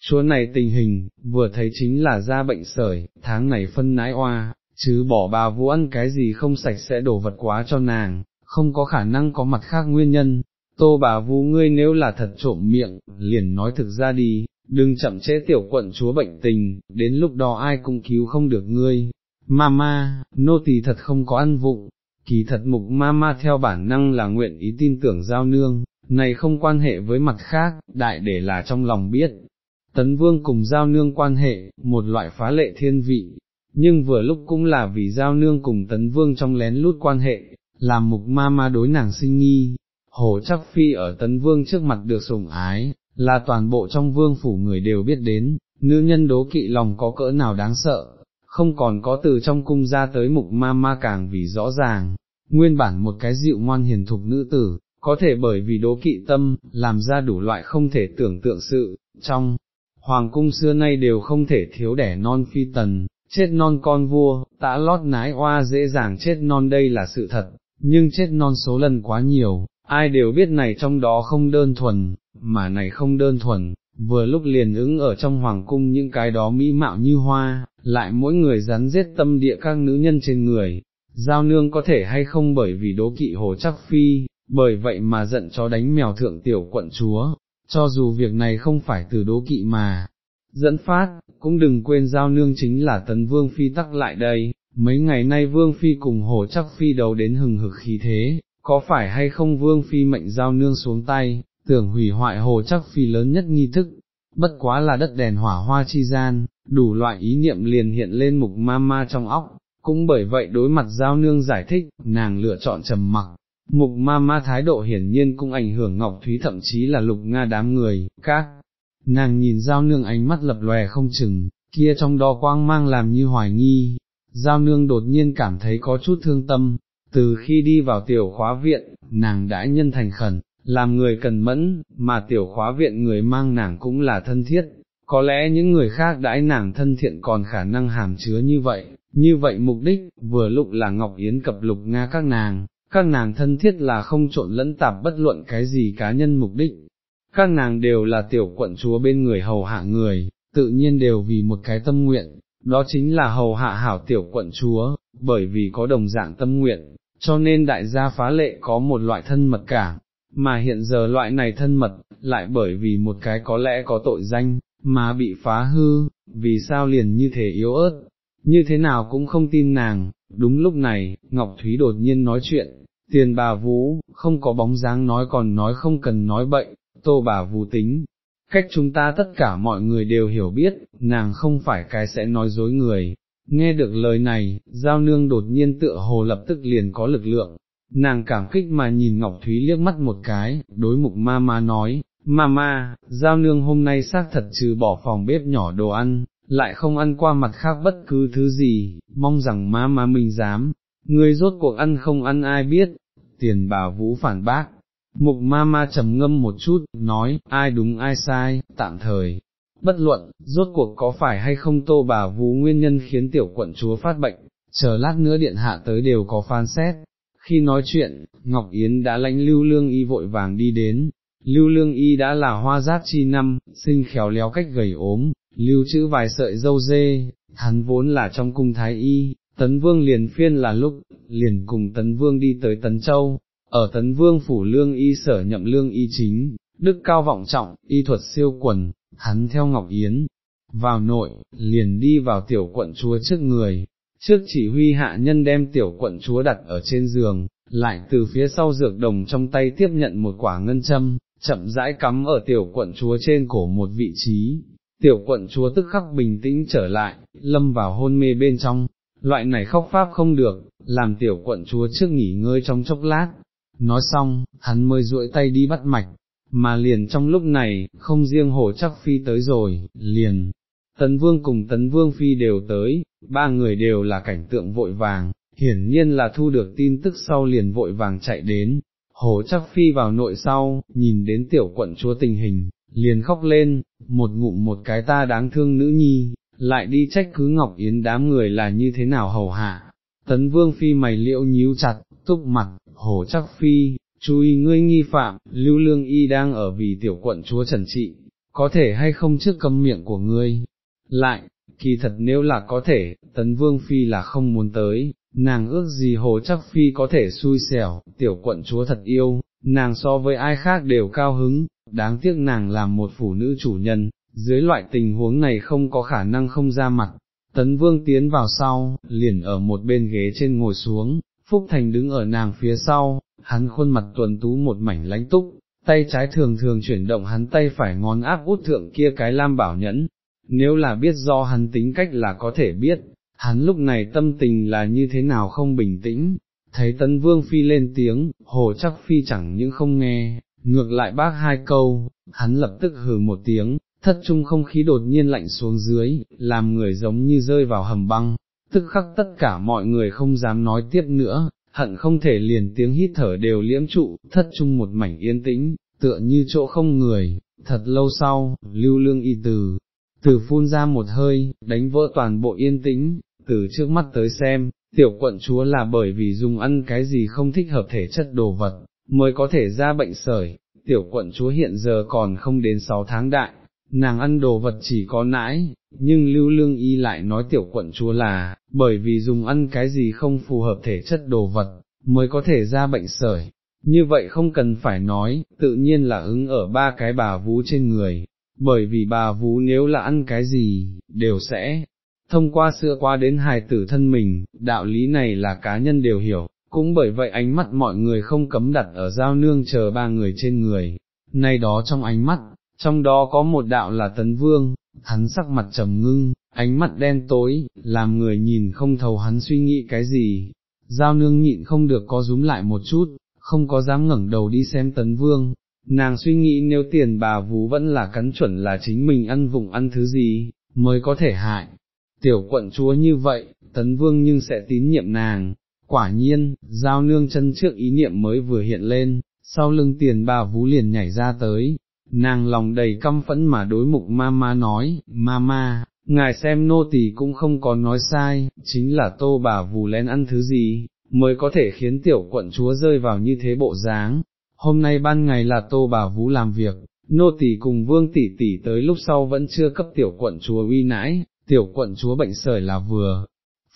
Chúa này tình hình, vừa thấy chính là ra bệnh sởi, tháng này phân nãi oa, chứ bỏ bà vu ăn cái gì không sạch sẽ đổ vật quá cho nàng, không có khả năng có mặt khác nguyên nhân, tô bà vu ngươi nếu là thật trộm miệng, liền nói thực ra đi, đừng chậm chế tiểu quận chúa bệnh tình, đến lúc đó ai cũng cứu không được ngươi. Mama, nô tỳ thật không có ăn vụng, kỳ thật mục mama theo bản năng là nguyện ý tin tưởng giao nương, này không quan hệ với mặt khác, đại để là trong lòng biết. Tấn vương cùng giao nương quan hệ, một loại phá lệ thiên vị, nhưng vừa lúc cũng là vì giao nương cùng tấn vương trong lén lút quan hệ, làm mục ma ma đối nàng sinh nghi, hồ chắc phi ở tấn vương trước mặt được sủng ái, là toàn bộ trong vương phủ người đều biết đến, nữ nhân đố kỵ lòng có cỡ nào đáng sợ, không còn có từ trong cung ra tới mục ma ma càng vì rõ ràng, nguyên bản một cái dịu ngoan hiền thục nữ tử, có thể bởi vì đố kỵ tâm, làm ra đủ loại không thể tưởng tượng sự, trong hoàng cung xưa nay đều không thể thiếu đẻ non phi tần, chết non con vua, tã lót nái oa dễ dàng chết non đây là sự thật, nhưng chết non số lần quá nhiều, ai đều biết này trong đó không đơn thuần, mà này không đơn thuần, vừa lúc liền ứng ở trong hoàng cung những cái đó mỹ mạo như hoa, lại mỗi người rắn giết tâm địa các nữ nhân trên người, giao nương có thể hay không bởi vì đố kỵ hồ chắc phi, bởi vậy mà giận chó đánh mèo thượng tiểu quận chúa, cho dù việc này không phải từ đố kỵ mà, dẫn phát, cũng đừng quên giao nương chính là tấn vương phi tắc lại đây, mấy ngày nay vương phi cùng hồ chắc phi đầu đến hừng hực khí thế, có phải hay không vương phi mệnh giao nương xuống tay, tưởng hủy hoại hồ chắc phi lớn nhất nghi thức, bất quá là đất đèn hỏa hoa chi gian, đủ loại ý niệm liền hiện lên mục ma ma trong óc, cũng bởi vậy đối mặt giao nương giải thích, nàng lựa chọn trầm mặc. Mục ma ma thái độ hiển nhiên cũng ảnh hưởng Ngọc Thúy thậm chí là lục Nga đám người, các, nàng nhìn giao nương ánh mắt lập lòe không chừng, kia trong đó quang mang làm như hoài nghi, giao nương đột nhiên cảm thấy có chút thương tâm, từ khi đi vào tiểu khóa viện, nàng đã nhân thành khẩn, làm người cần mẫn, mà tiểu khóa viện người mang nàng cũng là thân thiết, có lẽ những người khác đãi nàng thân thiện còn khả năng hàm chứa như vậy, như vậy mục đích, vừa lúc là Ngọc Yến cập lục Nga các nàng, các nàng thân thiết là không trộn lẫn tạp bất luận cái gì cá nhân mục đích, các nàng đều là tiểu quận chúa bên người hầu hạ người, tự nhiên đều vì một cái tâm nguyện, đó chính là hầu hạ hảo tiểu quận chúa, bởi vì có đồng dạng tâm nguyện, cho nên đại gia phá lệ có một loại thân mật cả, mà hiện giờ loại này thân mật, lại bởi vì một cái có lẽ có tội danh, mà bị phá hư, vì sao liền như thế yếu ớt, như thế nào cũng không tin nàng, đúng lúc này, Ngọc Thúy đột nhiên nói chuyện, tiền bà Vũ, không có bóng dáng nói còn nói không cần nói bậy, tô bà Vũ tính, cách chúng ta tất cả mọi người đều hiểu biết, nàng không phải cái sẽ nói dối người. Nghe được lời này, giao nương đột nhiên tựa hồ lập tức liền có lực lượng, nàng cảm kích mà nhìn Ngọc Thúy liếc mắt một cái, đối mục ma ma nói, ma ma, giao nương hôm nay xác thật trừ bỏ phòng bếp nhỏ đồ ăn, lại không ăn qua mặt khác bất cứ thứ gì, mong rằng ma ma mình dám, người rốt cuộc ăn không ăn ai biết, tiền bà vũ phản bác, Mục ma ma trầm ngâm một chút, nói, ai đúng ai sai, tạm thời, bất luận, rốt cuộc có phải hay không tô bà vũ nguyên nhân khiến tiểu quận chúa phát bệnh, chờ lát nữa điện hạ tới đều có phán xét. Khi nói chuyện, Ngọc Yến đã lãnh Lưu Lương Y vội vàng đi đến, Lưu Lương Y đã là hoa giáp chi năm, sinh khéo léo cách gầy ốm, lưu trữ vài sợi dâu dê, hắn vốn là trong cung thái y, tấn vương liền phiên là lúc, liền cùng tấn vương đi tới tấn châu, ở tấn vương phủ lương y sở nhậm lương y chính, đức cao vọng trọng, y thuật siêu quần, hắn theo Ngọc Yến, vào nội, liền đi vào tiểu quận chúa trước người, trước chỉ huy hạ nhân đem tiểu quận chúa đặt ở trên giường, lại từ phía sau dược đồng trong tay tiếp nhận một quả ngân châm, chậm rãi cắm ở tiểu quận chúa trên cổ một vị trí, tiểu quận chúa tức khắc bình tĩnh trở lại, lâm vào hôn mê bên trong, loại này khóc pháp không được, làm tiểu quận chúa trước nghỉ ngơi trong chốc lát, nói xong, hắn mới duỗi tay đi bắt mạch, mà liền trong lúc này, không riêng hồ chắc phi tới rồi, liền, tấn vương cùng tấn vương phi đều tới, ba người đều là cảnh tượng vội vàng, hiển nhiên là thu được tin tức sau liền vội vàng chạy đến, hồ chắc phi vào nội sau, nhìn đến tiểu quận chúa tình hình, liền khóc lên, một ngụm một cái ta đáng thương nữ nhi, lại đi trách cứ Ngọc Yến đám người là như thế nào hầu hạ. Tấn vương phi mày liễu nhíu chặt, túc mặt, hồ chắc phi, chú ý ngươi nghi phạm, lưu lương y đang ở vì tiểu quận chúa trần trị, có thể hay không trước câm miệng của ngươi. Lại, kỳ thật nếu là có thể, tấn vương phi là không muốn tới, nàng ước gì hồ chắc phi có thể xui xẻo, tiểu quận chúa thật yêu, nàng so với ai khác đều cao hứng, đáng tiếc nàng làm một phụ nữ chủ nhân, dưới loại tình huống này không có khả năng không ra mặt. Tấn vương tiến vào sau, liền ở một bên ghế trên ngồi xuống, Phúc Thành đứng ở nàng phía sau, hắn khuôn mặt tuần tú một mảnh lánh túc, tay trái thường thường chuyển động hắn tay phải ngón áp út thượng kia cái lam bảo nhẫn, nếu là biết do hắn tính cách là có thể biết, hắn lúc này tâm tình là như thế nào không bình tĩnh, thấy tấn vương phi lên tiếng, hồ chắc phi chẳng những không nghe, ngược lại bác hai câu, hắn lập tức hừ một tiếng, thất trung không khí đột nhiên lạnh xuống dưới, làm người giống như rơi vào hầm băng, tức khắc tất cả mọi người không dám nói tiếp nữa, hận không thể liền tiếng hít thở đều liễm trụ, thất trung một mảnh yên tĩnh, tựa như chỗ không người, thật lâu sau, lưu lương y từ, từ phun ra một hơi, đánh vỡ toàn bộ yên tĩnh, từ trước mắt tới xem, tiểu quận chúa là bởi vì dùng ăn cái gì không thích hợp thể chất đồ vật, mới có thể ra bệnh sởi, tiểu quận chúa hiện giờ còn không đến 6 tháng đại, nàng ăn đồ vật chỉ có nãi, nhưng lưu lương y lại nói tiểu quận chúa là, bởi vì dùng ăn cái gì không phù hợp thể chất đồ vật, mới có thể ra bệnh sởi. Như vậy không cần phải nói, tự nhiên là ứng ở ba cái bà vú trên người, bởi vì bà vú nếu là ăn cái gì, đều sẽ thông qua sữa qua đến hài tử thân mình, đạo lý này là cá nhân đều hiểu, cũng bởi vậy ánh mắt mọi người không cấm đặt ở giao nương chờ ba người trên người, nay đó trong ánh mắt, trong đó có một đạo là tấn vương, hắn sắc mặt trầm ngưng, ánh mắt đen tối, làm người nhìn không thầu hắn suy nghĩ cái gì, giao nương nhịn không được có rúm lại một chút, không có dám ngẩng đầu đi xem tấn vương, nàng suy nghĩ nếu tiền bà vú vẫn là cắn chuẩn là chính mình ăn vùng ăn thứ gì, mới có thể hại. Tiểu quận chúa như vậy, tấn vương nhưng sẽ tín nhiệm nàng, quả nhiên, giao nương chân trước ý niệm mới vừa hiện lên, sau lưng tiền bà vú liền nhảy ra tới, nàng lòng đầy căm phẫn mà đối mục ma ma nói, ma ma, ngài xem nô tỳ cũng không có nói sai, chính là tô bà vù lén ăn thứ gì, mới có thể khiến tiểu quận chúa rơi vào như thế bộ dáng. Hôm nay ban ngày là tô bà vú làm việc, nô tỳ cùng vương tỷ tỷ tới lúc sau vẫn chưa cấp tiểu quận chúa uy nãi, tiểu quận chúa bệnh sởi là vừa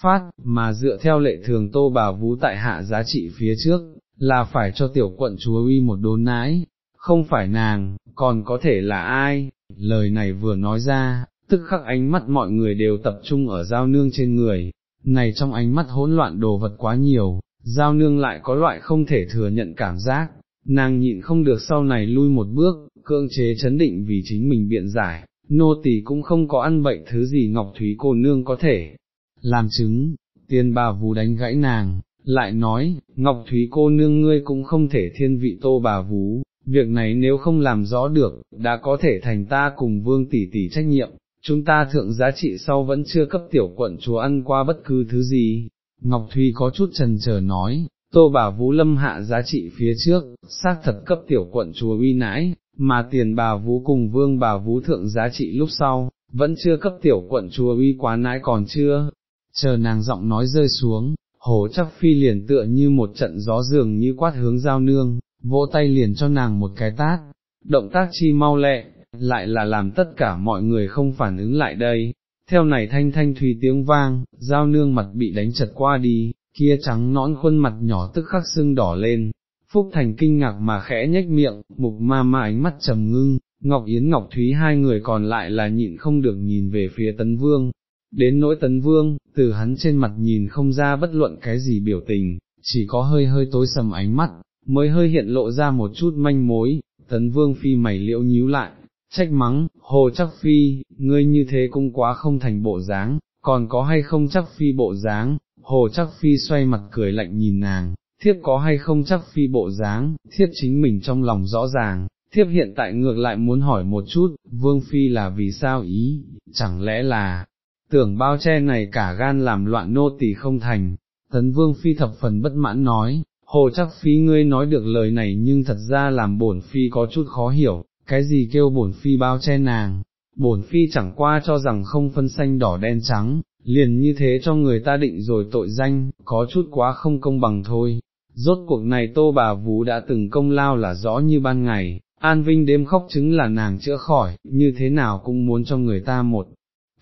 phát, mà dựa theo lệ thường tô bà vú tại hạ giá trị phía trước, là phải cho tiểu quận chúa uy một đốn nãi, không phải nàng, còn có thể là ai, lời này vừa nói ra, tức khắc ánh mắt mọi người đều tập trung ở giao nương trên người, này trong ánh mắt hỗn loạn đồ vật quá nhiều, giao nương lại có loại không thể thừa nhận cảm giác, nàng nhịn không được sau này lui một bước, cưỡng chế chấn định vì chính mình biện giải, nô tỳ cũng không có ăn bệnh thứ gì Ngọc Thúy cô nương có thể làm chứng, tiên bà vú đánh gãy nàng, lại nói, Ngọc Thúy cô nương ngươi cũng không thể thiên vị tô bà vú, việc này nếu không làm rõ được, đã có thể thành ta cùng vương tỷ tỷ trách nhiệm, chúng ta thượng giá trị sau vẫn chưa cấp tiểu quận chúa ăn qua bất cứ thứ gì. Ngọc Thùy có chút trần chờ nói, tô bà Vũ lâm hạ giá trị phía trước, xác thật cấp tiểu quận chúa uy nãi, mà tiền bà Vũ cùng vương bà Vũ thượng giá trị lúc sau, vẫn chưa cấp tiểu quận chúa uy quá nãi còn chưa, chờ nàng giọng nói rơi xuống, hồ chắc phi liền tựa như một trận gió dường như quát hướng giao nương, vỗ tay liền cho nàng một cái tát, động tác chi mau lẹ, lại là làm tất cả mọi người không phản ứng lại đây. Theo này thanh thanh thùy tiếng vang, giao nương mặt bị đánh chật qua đi, kia trắng nõn khuôn mặt nhỏ tức khắc sưng đỏ lên, Phúc Thành kinh ngạc mà khẽ nhếch miệng, mục ma ma ánh mắt trầm ngưng, Ngọc Yến Ngọc Thúy hai người còn lại là nhịn không được nhìn về phía Tấn Vương. Đến nỗi Tấn Vương, từ hắn trên mặt nhìn không ra bất luận cái gì biểu tình, chỉ có hơi hơi tối sầm ánh mắt, mới hơi hiện lộ ra một chút manh mối, Tấn Vương phi mày liễu nhíu lại, trách mắng, hồ chắc phi, ngươi như thế cũng quá không thành bộ dáng, còn có hay không chắc phi bộ dáng, hồ chắc phi xoay mặt cười lạnh nhìn nàng, thiếp có hay không chắc phi bộ dáng, thiếp chính mình trong lòng rõ ràng, thiếp hiện tại ngược lại muốn hỏi một chút, vương phi là vì sao ý, chẳng lẽ là, tưởng bao che này cả gan làm loạn nô tỳ không thành, tấn vương phi thập phần bất mãn nói, hồ chắc phi ngươi nói được lời này nhưng thật ra làm bổn phi có chút khó hiểu, cái gì kêu bổn phi bao che nàng, bổn phi chẳng qua cho rằng không phân xanh đỏ đen trắng, liền như thế cho người ta định rồi tội danh, có chút quá không công bằng thôi. Rốt cuộc này tô bà vú đã từng công lao là rõ như ban ngày, An Vinh đêm khóc chứng là nàng chữa khỏi, như thế nào cũng muốn cho người ta một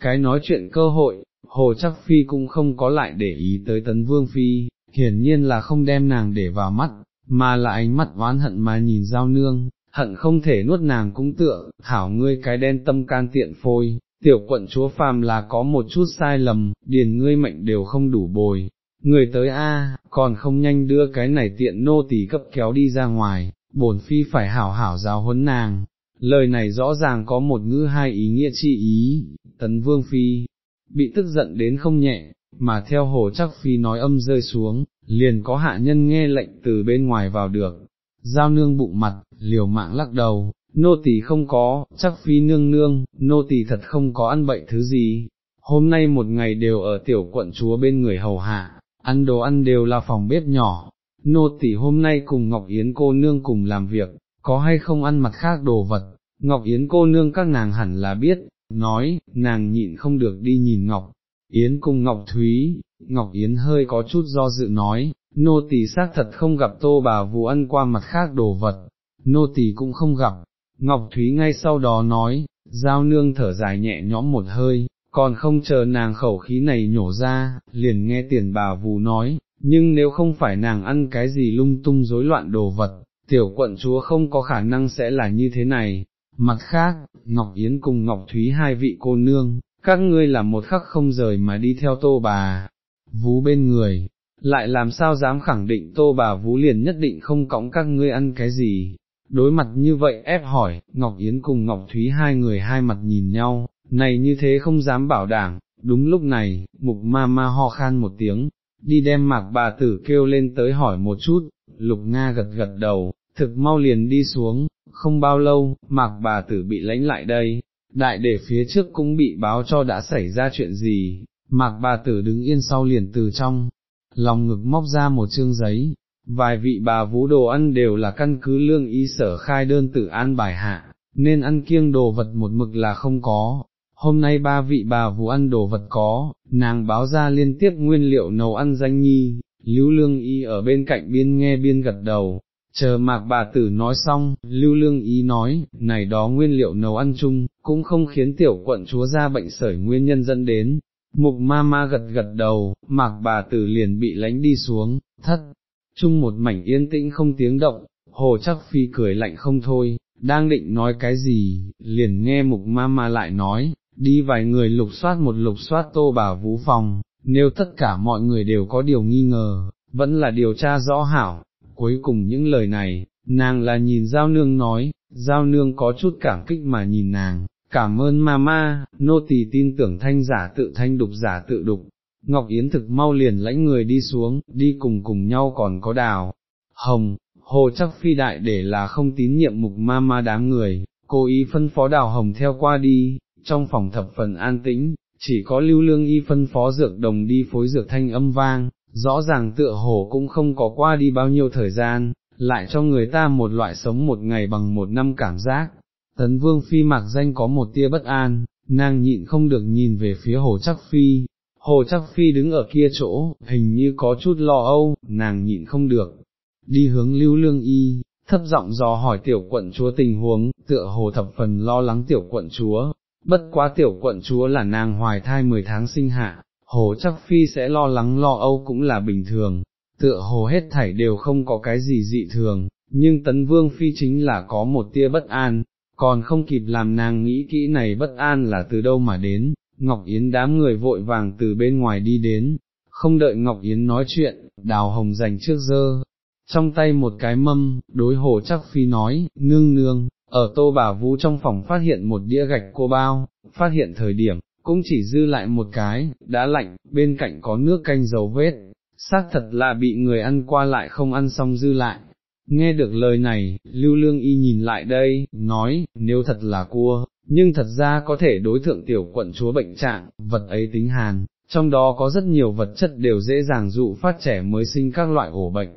cái nói chuyện cơ hội, Hồ Chắc Phi cũng không có lại để ý tới Tấn Vương Phi, hiển nhiên là không đem nàng để vào mắt, mà là ánh mắt oán hận mà nhìn giao nương, hận không thể nuốt nàng cũng tựa, thảo ngươi cái đen tâm can tiện phôi, tiểu quận chúa phàm là có một chút sai lầm, điền ngươi mệnh đều không đủ bồi, người tới a, còn không nhanh đưa cái này tiện nô tỳ cấp kéo đi ra ngoài, bổn phi phải hảo hảo giáo huấn nàng. Lời này rõ ràng có một ngữ hai ý nghĩa chi ý, tấn vương phi, bị tức giận đến không nhẹ, mà theo hồ chắc phi nói âm rơi xuống, liền có hạ nhân nghe lệnh từ bên ngoài vào được, giao nương bụng mặt, liều mạng lắc đầu, nô tỳ không có, chắc phi nương nương, nô tỳ thật không có ăn bậy thứ gì, hôm nay một ngày đều ở tiểu quận chúa bên người hầu hạ, ăn đồ ăn đều là phòng bếp nhỏ, nô tỳ hôm nay cùng Ngọc Yến cô nương cùng làm việc, có hay không ăn mặt khác đồ vật, Ngọc Yến cô nương các nàng hẳn là biết, nói, nàng nhịn không được đi nhìn Ngọc. Yến cùng Ngọc Thúy, Ngọc Yến hơi có chút do dự nói, nô tỳ xác thật không gặp tô bà vụ ăn qua mặt khác đồ vật, nô tỳ cũng không gặp, Ngọc Thúy ngay sau đó nói, giao nương thở dài nhẹ nhõm một hơi, còn không chờ nàng khẩu khí này nhổ ra, liền nghe tiền bà vù nói, nhưng nếu không phải nàng ăn cái gì lung tung rối loạn đồ vật, tiểu quận chúa không có khả năng sẽ là như thế này. Mặt khác, Ngọc Yến cùng Ngọc Thúy hai vị cô nương, các ngươi là một khắc không rời mà đi theo tô bà, vú bên người, lại làm sao dám khẳng định tô bà vú liền nhất định không cõng các ngươi ăn cái gì. Đối mặt như vậy ép hỏi, Ngọc Yến cùng Ngọc Thúy hai người hai mặt nhìn nhau, này như thế không dám bảo đảm, đúng lúc này, mục ma ma ho khan một tiếng, đi đem mạc bà tử kêu lên tới hỏi một chút, lục Nga gật gật đầu, thực mau liền đi xuống, không bao lâu, mạc bà tử bị lãnh lại đây, đại để phía trước cũng bị báo cho đã xảy ra chuyện gì, mạc bà tử đứng yên sau liền từ trong, lòng ngực móc ra một chương giấy, vài vị bà vũ đồ ăn đều là căn cứ lương y sở khai đơn tử an bài hạ, nên ăn kiêng đồ vật một mực là không có, hôm nay ba vị bà vũ ăn đồ vật có, nàng báo ra liên tiếp nguyên liệu nấu ăn danh nhi, lưu lương y ở bên cạnh biên nghe biên gật đầu, chờ mạc bà tử nói xong, lưu lương ý nói, này đó nguyên liệu nấu ăn chung, cũng không khiến tiểu quận chúa ra bệnh sởi nguyên nhân dẫn đến. Mục ma ma gật gật đầu, mạc bà tử liền bị lánh đi xuống, thất, chung một mảnh yên tĩnh không tiếng động, hồ chắc phi cười lạnh không thôi, đang định nói cái gì, liền nghe mục ma ma lại nói, đi vài người lục soát một lục soát tô bà vũ phòng, nếu tất cả mọi người đều có điều nghi ngờ, vẫn là điều tra rõ hảo, cuối cùng những lời này, nàng là nhìn giao nương nói, giao nương có chút cảm kích mà nhìn nàng, cảm ơn mama, nô tỳ tin tưởng thanh giả tự thanh đục giả tự đục. Ngọc Yến thực mau liền lãnh người đi xuống, đi cùng cùng nhau còn có đào, hồng, hồ chắc phi đại để là không tín nhiệm mục ma ma đáng người, cố ý phân phó đào hồng theo qua đi, trong phòng thập phần an tĩnh, chỉ có lưu lương y phân phó dược đồng đi phối dược thanh âm vang, rõ ràng tựa hồ cũng không có qua đi bao nhiêu thời gian, lại cho người ta một loại sống một ngày bằng một năm cảm giác. Tấn vương phi mạc danh có một tia bất an, nàng nhịn không được nhìn về phía hồ chắc phi, Hồ chắc phi đứng ở kia chỗ, hình như có chút lo âu, nàng nhịn không được, đi hướng lưu lương y, thấp giọng dò hỏi tiểu quận chúa tình huống, tựa hồ thập phần lo lắng tiểu quận chúa, bất quá tiểu quận chúa là nàng hoài thai 10 tháng sinh hạ, hồ chắc phi sẽ lo lắng lo âu cũng là bình thường, tựa hồ hết thảy đều không có cái gì dị thường, nhưng tấn vương phi chính là có một tia bất an, còn không kịp làm nàng nghĩ kỹ này bất an là từ đâu mà đến, Ngọc Yến đám người vội vàng từ bên ngoài đi đến, không đợi Ngọc Yến nói chuyện, đào hồng dành trước dơ, trong tay một cái mâm, đối hồ chắc phi nói, nương nương, ở tô bà vũ trong phòng phát hiện một đĩa gạch cô bao, phát hiện thời điểm, cũng chỉ dư lại một cái, đã lạnh, bên cạnh có nước canh dấu vết, xác thật là bị người ăn qua lại không ăn xong dư lại. Nghe được lời này, Lưu Lương Y nhìn lại đây, nói, nếu thật là cua, nhưng thật ra có thể đối thượng tiểu quận chúa bệnh trạng, vật ấy tính hàn, trong đó có rất nhiều vật chất đều dễ dàng dụ phát trẻ mới sinh các loại ổ bệnh,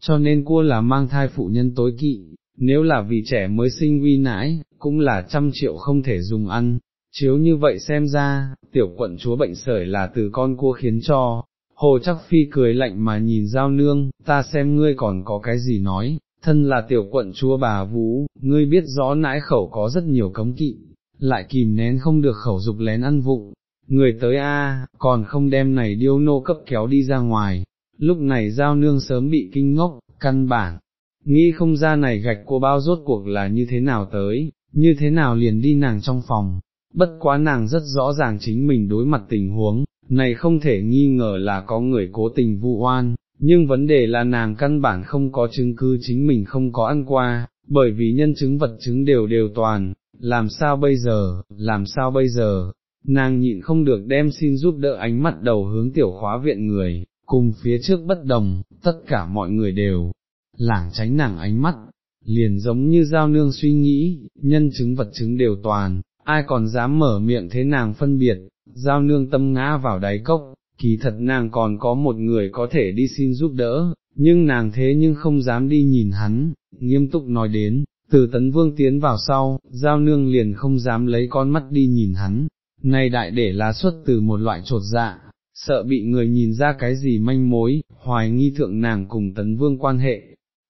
cho nên cua là mang thai phụ nhân tối kỵ, nếu là vì trẻ mới sinh uy nãi, cũng là trăm triệu không thể dùng ăn, chiếu như vậy xem ra, tiểu quận chúa bệnh sởi là từ con cua khiến cho, hồ chắc phi cười lạnh mà nhìn giao nương, ta xem ngươi còn có cái gì nói, thân là tiểu quận chúa bà Vũ, ngươi biết rõ nãi khẩu có rất nhiều cấm kỵ, lại kìm nén không được khẩu dục lén ăn vụng, người tới a, còn không đem này điêu nô cấp kéo đi ra ngoài, lúc này giao nương sớm bị kinh ngốc, căn bản, nghĩ không ra này gạch của bao rốt cuộc là như thế nào tới, như thế nào liền đi nàng trong phòng, bất quá nàng rất rõ ràng chính mình đối mặt tình huống, này không thể nghi ngờ là có người cố tình vu oan, nhưng vấn đề là nàng căn bản không có chứng cứ chính mình không có ăn qua, bởi vì nhân chứng vật chứng đều đều toàn, làm sao bây giờ, làm sao bây giờ, nàng nhịn không được đem xin giúp đỡ ánh mắt đầu hướng tiểu khóa viện người, cùng phía trước bất đồng, tất cả mọi người đều, lảng tránh nàng ánh mắt, liền giống như giao nương suy nghĩ, nhân chứng vật chứng đều toàn, ai còn dám mở miệng thế nàng phân biệt, giao nương tâm ngã vào đáy cốc, kỳ thật nàng còn có một người có thể đi xin giúp đỡ, nhưng nàng thế nhưng không dám đi nhìn hắn, nghiêm túc nói đến, từ tấn vương tiến vào sau, giao nương liền không dám lấy con mắt đi nhìn hắn, này đại để là xuất từ một loại trột dạ, sợ bị người nhìn ra cái gì manh mối, hoài nghi thượng nàng cùng tấn vương quan hệ,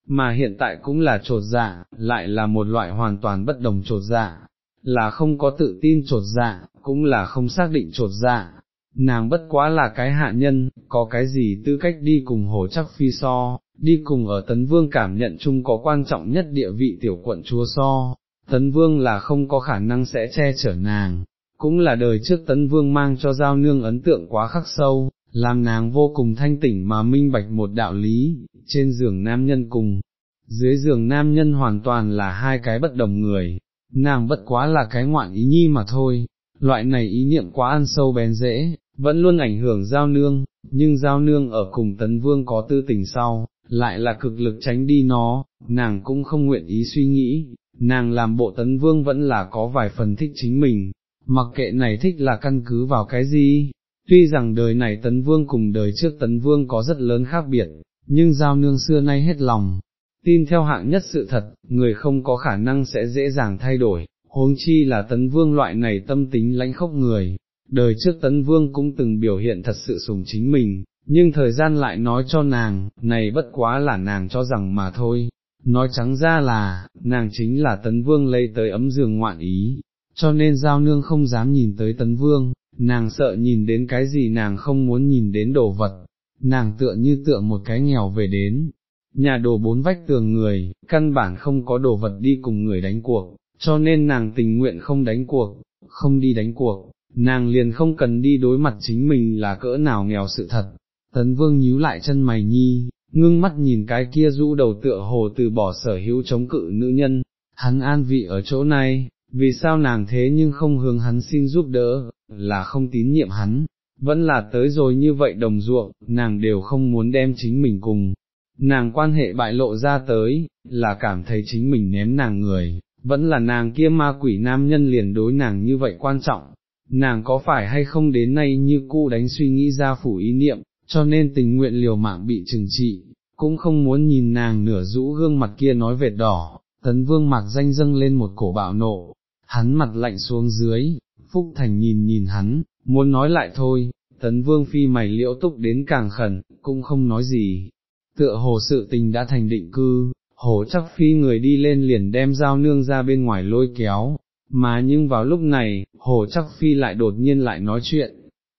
mà hiện tại cũng là trột dạ, lại là một loại hoàn toàn bất đồng trột dạ, là không có tự tin trột dạ, cũng là không xác định trột dạ. Nàng bất quá là cái hạ nhân, có cái gì tư cách đi cùng hồ chắc phi so, đi cùng ở Tấn Vương cảm nhận chung có quan trọng nhất địa vị tiểu quận chúa so, Tấn Vương là không có khả năng sẽ che chở nàng, cũng là đời trước Tấn Vương mang cho Giao Nương ấn tượng quá khắc sâu, làm nàng vô cùng thanh tỉnh mà minh bạch một đạo lý, trên giường nam nhân cùng, dưới giường nam nhân hoàn toàn là hai cái bất đồng người, nàng bất quá là cái ngoạn ý nhi mà thôi, loại này ý niệm quá ăn sâu bén dễ, vẫn luôn ảnh hưởng Giao Nương, nhưng Giao Nương ở cùng Tấn Vương có tư tình sau, lại là cực lực tránh đi nó, nàng cũng không nguyện ý suy nghĩ, nàng làm bộ Tấn Vương vẫn là có vài phần thích chính mình, mặc kệ này thích là căn cứ vào cái gì, tuy rằng đời này tấn vương cùng đời trước tấn vương có rất lớn khác biệt, nhưng giao nương xưa nay hết lòng, tin theo hạng nhất sự thật, người không có khả năng sẽ dễ dàng thay đổi, huống chi là tấn vương loại này tâm tính lãnh khốc người, đời trước tấn vương cũng từng biểu hiện thật sự sùng chính mình, nhưng thời gian lại nói cho nàng, này bất quá là nàng cho rằng mà thôi. Nói trắng ra là, nàng chính là tấn vương lấy tới ấm giường ngoạn ý, cho nên giao nương không dám nhìn tới tấn vương, nàng sợ nhìn đến cái gì nàng không muốn nhìn đến đồ vật, nàng tựa như tựa một cái nghèo về đến, nhà đồ bốn vách tường người, căn bản không có đồ vật đi cùng người đánh cuộc, cho nên nàng tình nguyện không đánh cuộc, không đi đánh cuộc, nàng liền không cần đi đối mặt chính mình là cỡ nào nghèo sự thật. Tấn vương nhíu lại chân mày nhi, ngưng mắt nhìn cái kia rũ đầu tựa hồ từ bỏ sở hữu chống cự nữ nhân, hắn an vị ở chỗ này, vì sao nàng thế nhưng không hướng hắn xin giúp đỡ, là không tín nhiệm hắn, vẫn là tới rồi như vậy đồng ruộng, nàng đều không muốn đem chính mình cùng, nàng quan hệ bại lộ ra tới, là cảm thấy chính mình ném nàng người, vẫn là nàng kia ma quỷ nam nhân liền đối nàng như vậy quan trọng, nàng có phải hay không đến nay như cũ đánh suy nghĩ ra phủ ý niệm, cho nên tình nguyện liều mạng bị trừng trị, cũng không muốn nhìn nàng nửa rũ gương mặt kia nói vệt đỏ, tấn vương mạc danh dâng lên một cổ bạo nộ, hắn mặt lạnh xuống dưới, Phúc Thành nhìn nhìn hắn, muốn nói lại thôi, tấn vương phi mày liễu túc đến càng khẩn, cũng không nói gì, tựa hồ sự tình đã thành định cư, hồ chắc phi người đi lên liền đem dao nương ra bên ngoài lôi kéo, mà nhưng vào lúc này, hồ chắc phi lại đột nhiên lại nói chuyện,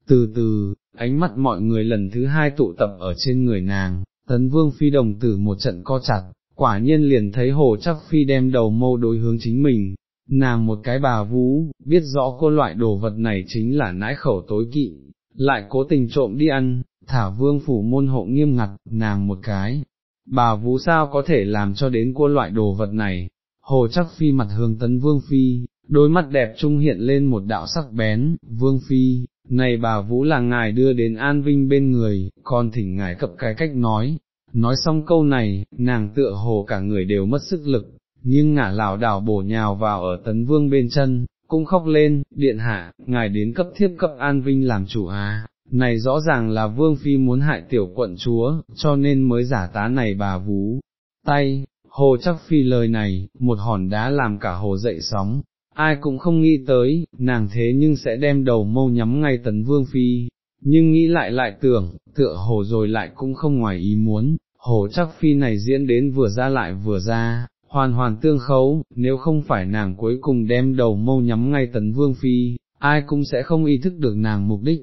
từ từ, ánh mắt mọi người lần thứ hai tụ tập ở trên người nàng, tấn vương phi đồng tử một trận co chặt, quả nhiên liền thấy hồ chắc phi đem đầu mâu đối hướng chính mình, nàng một cái bà vũ, biết rõ cô loại đồ vật này chính là nãi khẩu tối kỵ, lại cố tình trộm đi ăn, thả vương phủ môn hộ nghiêm ngặt, nàng một cái, bà vũ sao có thể làm cho đến cua loại đồ vật này, hồ chắc phi mặt hướng tấn vương phi, đôi mắt đẹp trung hiện lên một đạo sắc bén, vương phi, này bà vũ là ngài đưa đến an vinh bên người, còn thỉnh ngài cập cái cách nói, nói xong câu này, nàng tựa hồ cả người đều mất sức lực, nhưng ngả lảo đảo bổ nhào vào ở tấn vương bên chân, cũng khóc lên, điện hạ, ngài đến cấp thiếp cấp an vinh làm chủ à, này rõ ràng là vương phi muốn hại tiểu quận chúa, cho nên mới giả tá này bà vú, tay, hồ chắc phi lời này, một hòn đá làm cả hồ dậy sóng, ai cũng không nghĩ tới, nàng thế nhưng sẽ đem đầu mâu nhắm ngay tấn vương phi, nhưng nghĩ lại lại tưởng, tựa hồ rồi lại cũng không ngoài ý muốn, hồ chắc phi này diễn đến vừa ra lại vừa ra, hoàn hoàn tương khấu, nếu không phải nàng cuối cùng đem đầu mâu nhắm ngay tấn vương phi, ai cũng sẽ không ý thức được nàng mục đích.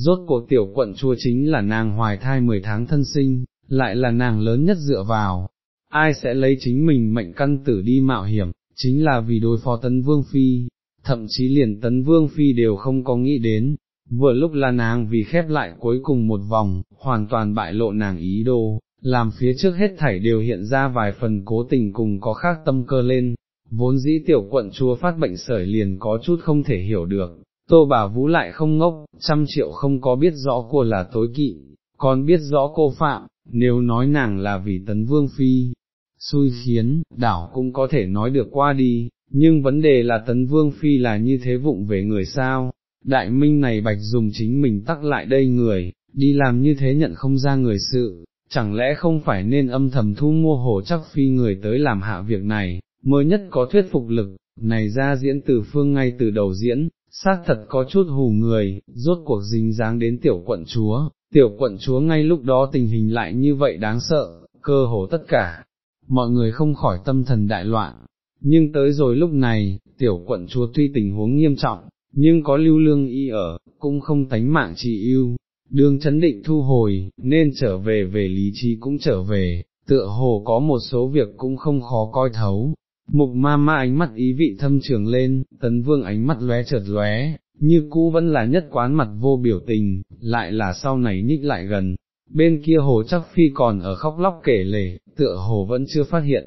Rốt cuộc tiểu quận chúa chính là nàng hoài thai 10 tháng thân sinh, lại là nàng lớn nhất dựa vào, ai sẽ lấy chính mình mệnh căn tử đi mạo hiểm, chính là vì đối phó tấn vương phi, thậm chí liền tấn vương phi đều không có nghĩ đến, vừa lúc là nàng vì khép lại cuối cùng một vòng, hoàn toàn bại lộ nàng ý đồ, làm phía trước hết thảy đều hiện ra vài phần cố tình cùng có khác tâm cơ lên, vốn dĩ tiểu quận chúa phát bệnh sởi liền có chút không thể hiểu được, tô bà vũ lại không ngốc, trăm triệu không có biết rõ cô là tối kỵ, còn biết rõ cô phạm, nếu nói nàng là vì tấn vương phi, xui khiến, đảo cũng có thể nói được qua đi, nhưng vấn đề là tấn vương phi là như thế vụng về người sao, đại minh này bạch dùng chính mình tắc lại đây người, đi làm như thế nhận không ra người sự, chẳng lẽ không phải nên âm thầm thu mua hồ chắc phi người tới làm hạ việc này, mới nhất có thuyết phục lực, này ra diễn từ phương ngay từ đầu diễn, xác thật có chút hù người, rốt cuộc dính dáng đến tiểu quận chúa, tiểu quận chúa ngay lúc đó tình hình lại như vậy đáng sợ, cơ hồ tất cả, mọi người không khỏi tâm thần đại loạn, nhưng tới rồi lúc này, tiểu quận chúa tuy tình huống nghiêm trọng, nhưng có lưu lương y ở, cũng không tánh mạng trì yêu, đương chấn định thu hồi, nên trở về về lý trí cũng trở về, tựa hồ có một số việc cũng không khó coi thấu. Mục ma ma ánh mắt ý vị thâm trường lên, tấn vương ánh mắt lóe chợt lóe, như cũ vẫn là nhất quán mặt vô biểu tình, lại là sau này nhích lại gần, bên kia hồ chắc phi còn ở khóc lóc kể lể, tựa hồ vẫn chưa phát hiện.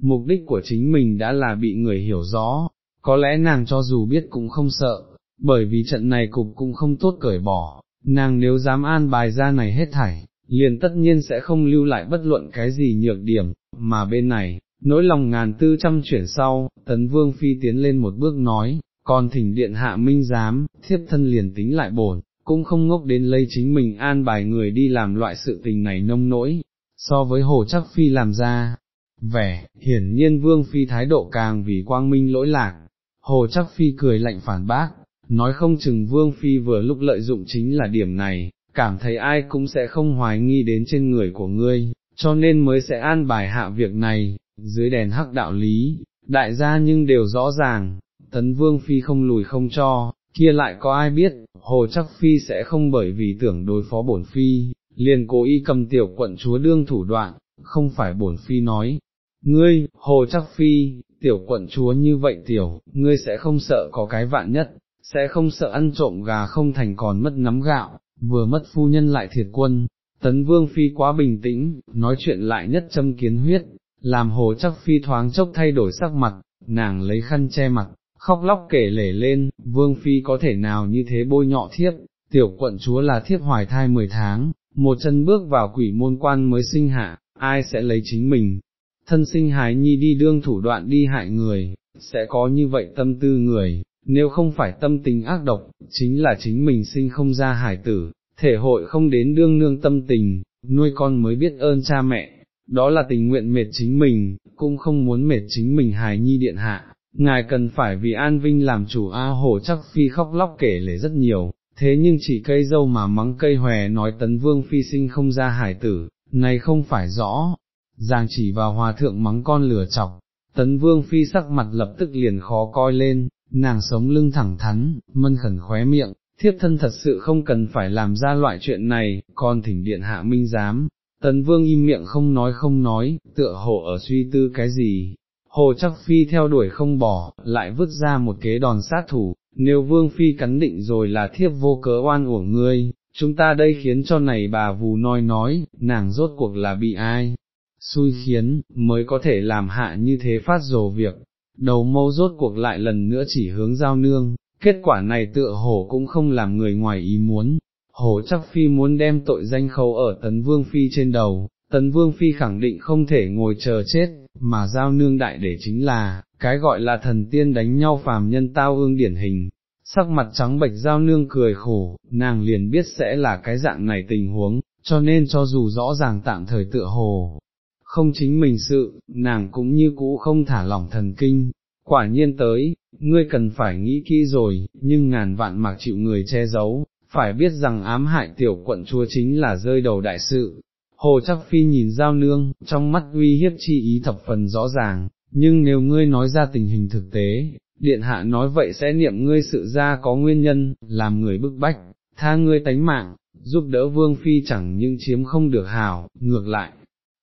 Mục đích của chính mình đã là bị người hiểu rõ, có lẽ nàng cho dù biết cũng không sợ, bởi vì trận này cục cũng không tốt cởi bỏ, nàng nếu dám an bài ra này hết thảy, liền tất nhiên sẽ không lưu lại bất luận cái gì nhược điểm, mà bên này, nỗi lòng ngàn tư trăm chuyển sau, tấn vương phi tiến lên một bước nói, còn thỉnh điện hạ minh giám, thiếp thân liền tính lại bổn, cũng không ngốc đến lấy chính mình an bài người đi làm loại sự tình này nông nỗi, so với hồ chắc phi làm ra, vẻ, hiển nhiên vương phi thái độ càng vì quang minh lỗi lạc, hồ chắc phi cười lạnh phản bác, nói không chừng vương phi vừa lúc lợi dụng chính là điểm này, cảm thấy ai cũng sẽ không hoài nghi đến trên người của ngươi, cho nên mới sẽ an bài hạ việc này, dưới đèn hắc đạo lý, đại gia nhưng đều rõ ràng, tấn vương phi không lùi không cho, kia lại có ai biết, hồ chắc phi sẽ không bởi vì tưởng đối phó bổn phi, liền cố ý cầm tiểu quận chúa đương thủ đoạn, không phải bổn phi nói. Ngươi, hồ chắc phi, tiểu quận chúa như vậy tiểu, ngươi sẽ không sợ có cái vạn nhất, sẽ không sợ ăn trộm gà không thành còn mất nắm gạo, vừa mất phu nhân lại thiệt quân. Tấn vương phi quá bình tĩnh, nói chuyện lại nhất châm kiến huyết, làm hồ chắc phi thoáng chốc thay đổi sắc mặt, nàng lấy khăn che mặt, khóc lóc kể lể lên, vương phi có thể nào như thế bôi nhọ thiếp, tiểu quận chúa là thiếp hoài thai 10 tháng, một chân bước vào quỷ môn quan mới sinh hạ, ai sẽ lấy chính mình, thân sinh hái nhi đi đương thủ đoạn đi hại người, sẽ có như vậy tâm tư người, nếu không phải tâm tình ác độc, chính là chính mình sinh không ra hải tử, thể hội không đến đương nương tâm tình, nuôi con mới biết ơn cha mẹ, đó là tình nguyện mệt chính mình, cũng không muốn mệt chính mình hài nhi điện hạ, ngài cần phải vì an vinh làm chủ A hồ chắc phi khóc lóc kể lể rất nhiều, thế nhưng chỉ cây dâu mà mắng cây hòe nói tấn vương phi sinh không ra hải tử, này không phải rõ, giang chỉ vào hòa thượng mắng con lửa chọc, tấn vương phi sắc mặt lập tức liền khó coi lên, nàng sống lưng thẳng thắn, mân khẩn khóe miệng, thiếp thân thật sự không cần phải làm ra loại chuyện này, con thỉnh điện hạ minh giám. Tấn vương im miệng không nói không nói, tựa hồ ở suy tư cái gì, hồ chắc phi theo đuổi không bỏ, lại vứt ra một kế đòn sát thủ, nếu vương phi cắn định rồi là thiếp vô cớ oan uổng ngươi, chúng ta đây khiến cho này bà vù nói nói, nàng rốt cuộc là bị ai, xui khiến, mới có thể làm hạ như thế phát rồ việc, đầu mâu rốt cuộc lại lần nữa chỉ hướng giao nương, kết quả này tựa hồ cũng không làm người ngoài ý muốn, hồ chắc phi muốn đem tội danh khấu ở tấn vương phi trên đầu, tấn vương phi khẳng định không thể ngồi chờ chết, mà giao nương đại để chính là, cái gọi là thần tiên đánh nhau phàm nhân tao ương điển hình. Sắc mặt trắng bệch giao nương cười khổ, nàng liền biết sẽ là cái dạng này tình huống, cho nên cho dù rõ ràng tạm thời tựa hồ, không chính mình sự, nàng cũng như cũ không thả lỏng thần kinh, quả nhiên tới, ngươi cần phải nghĩ kỹ rồi, nhưng ngàn vạn mạc chịu người che giấu, phải biết rằng ám hại tiểu quận chúa chính là rơi đầu đại sự. Hồ chắc phi nhìn giao nương, trong mắt uy hiếp chi ý thập phần rõ ràng, nhưng nếu ngươi nói ra tình hình thực tế, điện hạ nói vậy sẽ niệm ngươi sự ra có nguyên nhân, làm người bức bách, tha ngươi tánh mạng, giúp đỡ vương phi chẳng những chiếm không được hào, ngược lại,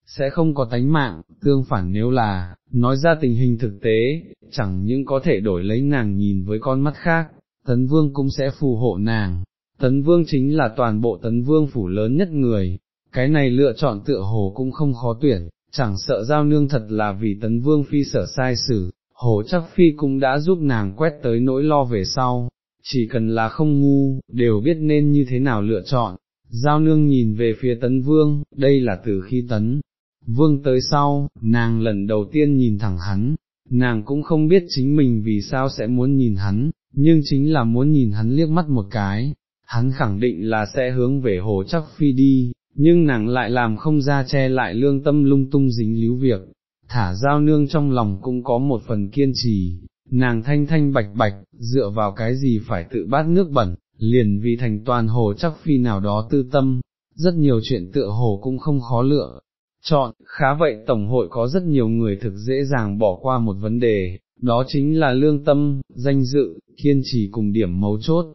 sẽ không có tánh mạng, tương phản nếu là, nói ra tình hình thực tế, chẳng những có thể đổi lấy nàng nhìn với con mắt khác, tấn vương cũng sẽ phù hộ nàng, tấn vương chính là toàn bộ tấn vương phủ lớn nhất người, cái này lựa chọn tựa hồ cũng không khó tuyển, chẳng sợ giao nương thật là vì tấn vương phi sở sai xử, hồ chắc phi cũng đã giúp nàng quét tới nỗi lo về sau, chỉ cần là không ngu, đều biết nên như thế nào lựa chọn. Giao nương nhìn về phía tấn vương, đây là từ khi tấn, vương tới sau, nàng lần đầu tiên nhìn thẳng hắn, nàng cũng không biết chính mình vì sao sẽ muốn nhìn hắn, nhưng chính là muốn nhìn hắn liếc mắt một cái, hắn khẳng định là sẽ hướng về hồ chắc phi đi, nhưng nàng lại làm không ra che lại lương tâm lung tung dính líu việc, thả giao nương trong lòng cũng có một phần kiên trì, nàng thanh thanh bạch bạch, dựa vào cái gì phải tự bát nước bẩn, liền vì thành toàn hồ chắc phi nào đó tư tâm, rất nhiều chuyện tựa hồ cũng không khó lựa, chọn, khá vậy Tổng hội có rất nhiều người thực dễ dàng bỏ qua một vấn đề, đó chính là lương tâm, danh dự, kiên trì cùng điểm mấu chốt.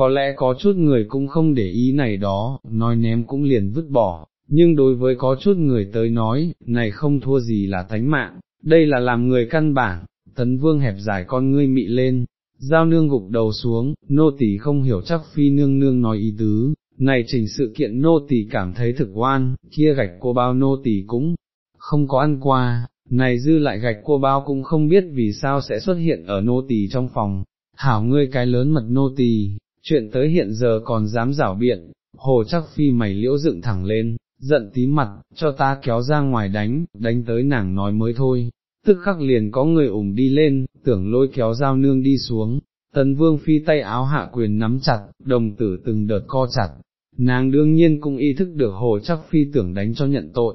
Có lẽ có chút người cũng không để ý này đó, nói ném cũng liền vứt bỏ, nhưng đối với có chút người tới nói, này không thua gì là tánh mạng, đây là làm người căn bản, tấn vương hẹp dài con ngươi mị lên, giao nương gục đầu xuống, nô tỳ không hiểu chắc phi nương nương nói ý tứ, này chỉnh sự kiện nô tỳ cảm thấy thực oan, kia gạch cô bao nô tỳ cũng không có ăn qua, này dư lại gạch cô bao cũng không biết vì sao sẽ xuất hiện ở nô tỳ trong phòng, hảo ngươi cái lớn mật nô tỳ, chuyện tới hiện giờ còn dám rảo biện, hồ chắc phi mày liễu dựng thẳng lên, giận tí mặt, cho ta kéo ra ngoài đánh, đánh tới nàng nói mới thôi, tức khắc liền có người ủng đi lên, tưởng lôi kéo dao nương đi xuống, tấn vương phi tay áo hạ quyền nắm chặt, đồng tử từng đợt co chặt, nàng đương nhiên cũng ý thức được hồ chắc phi tưởng đánh cho nhận tội,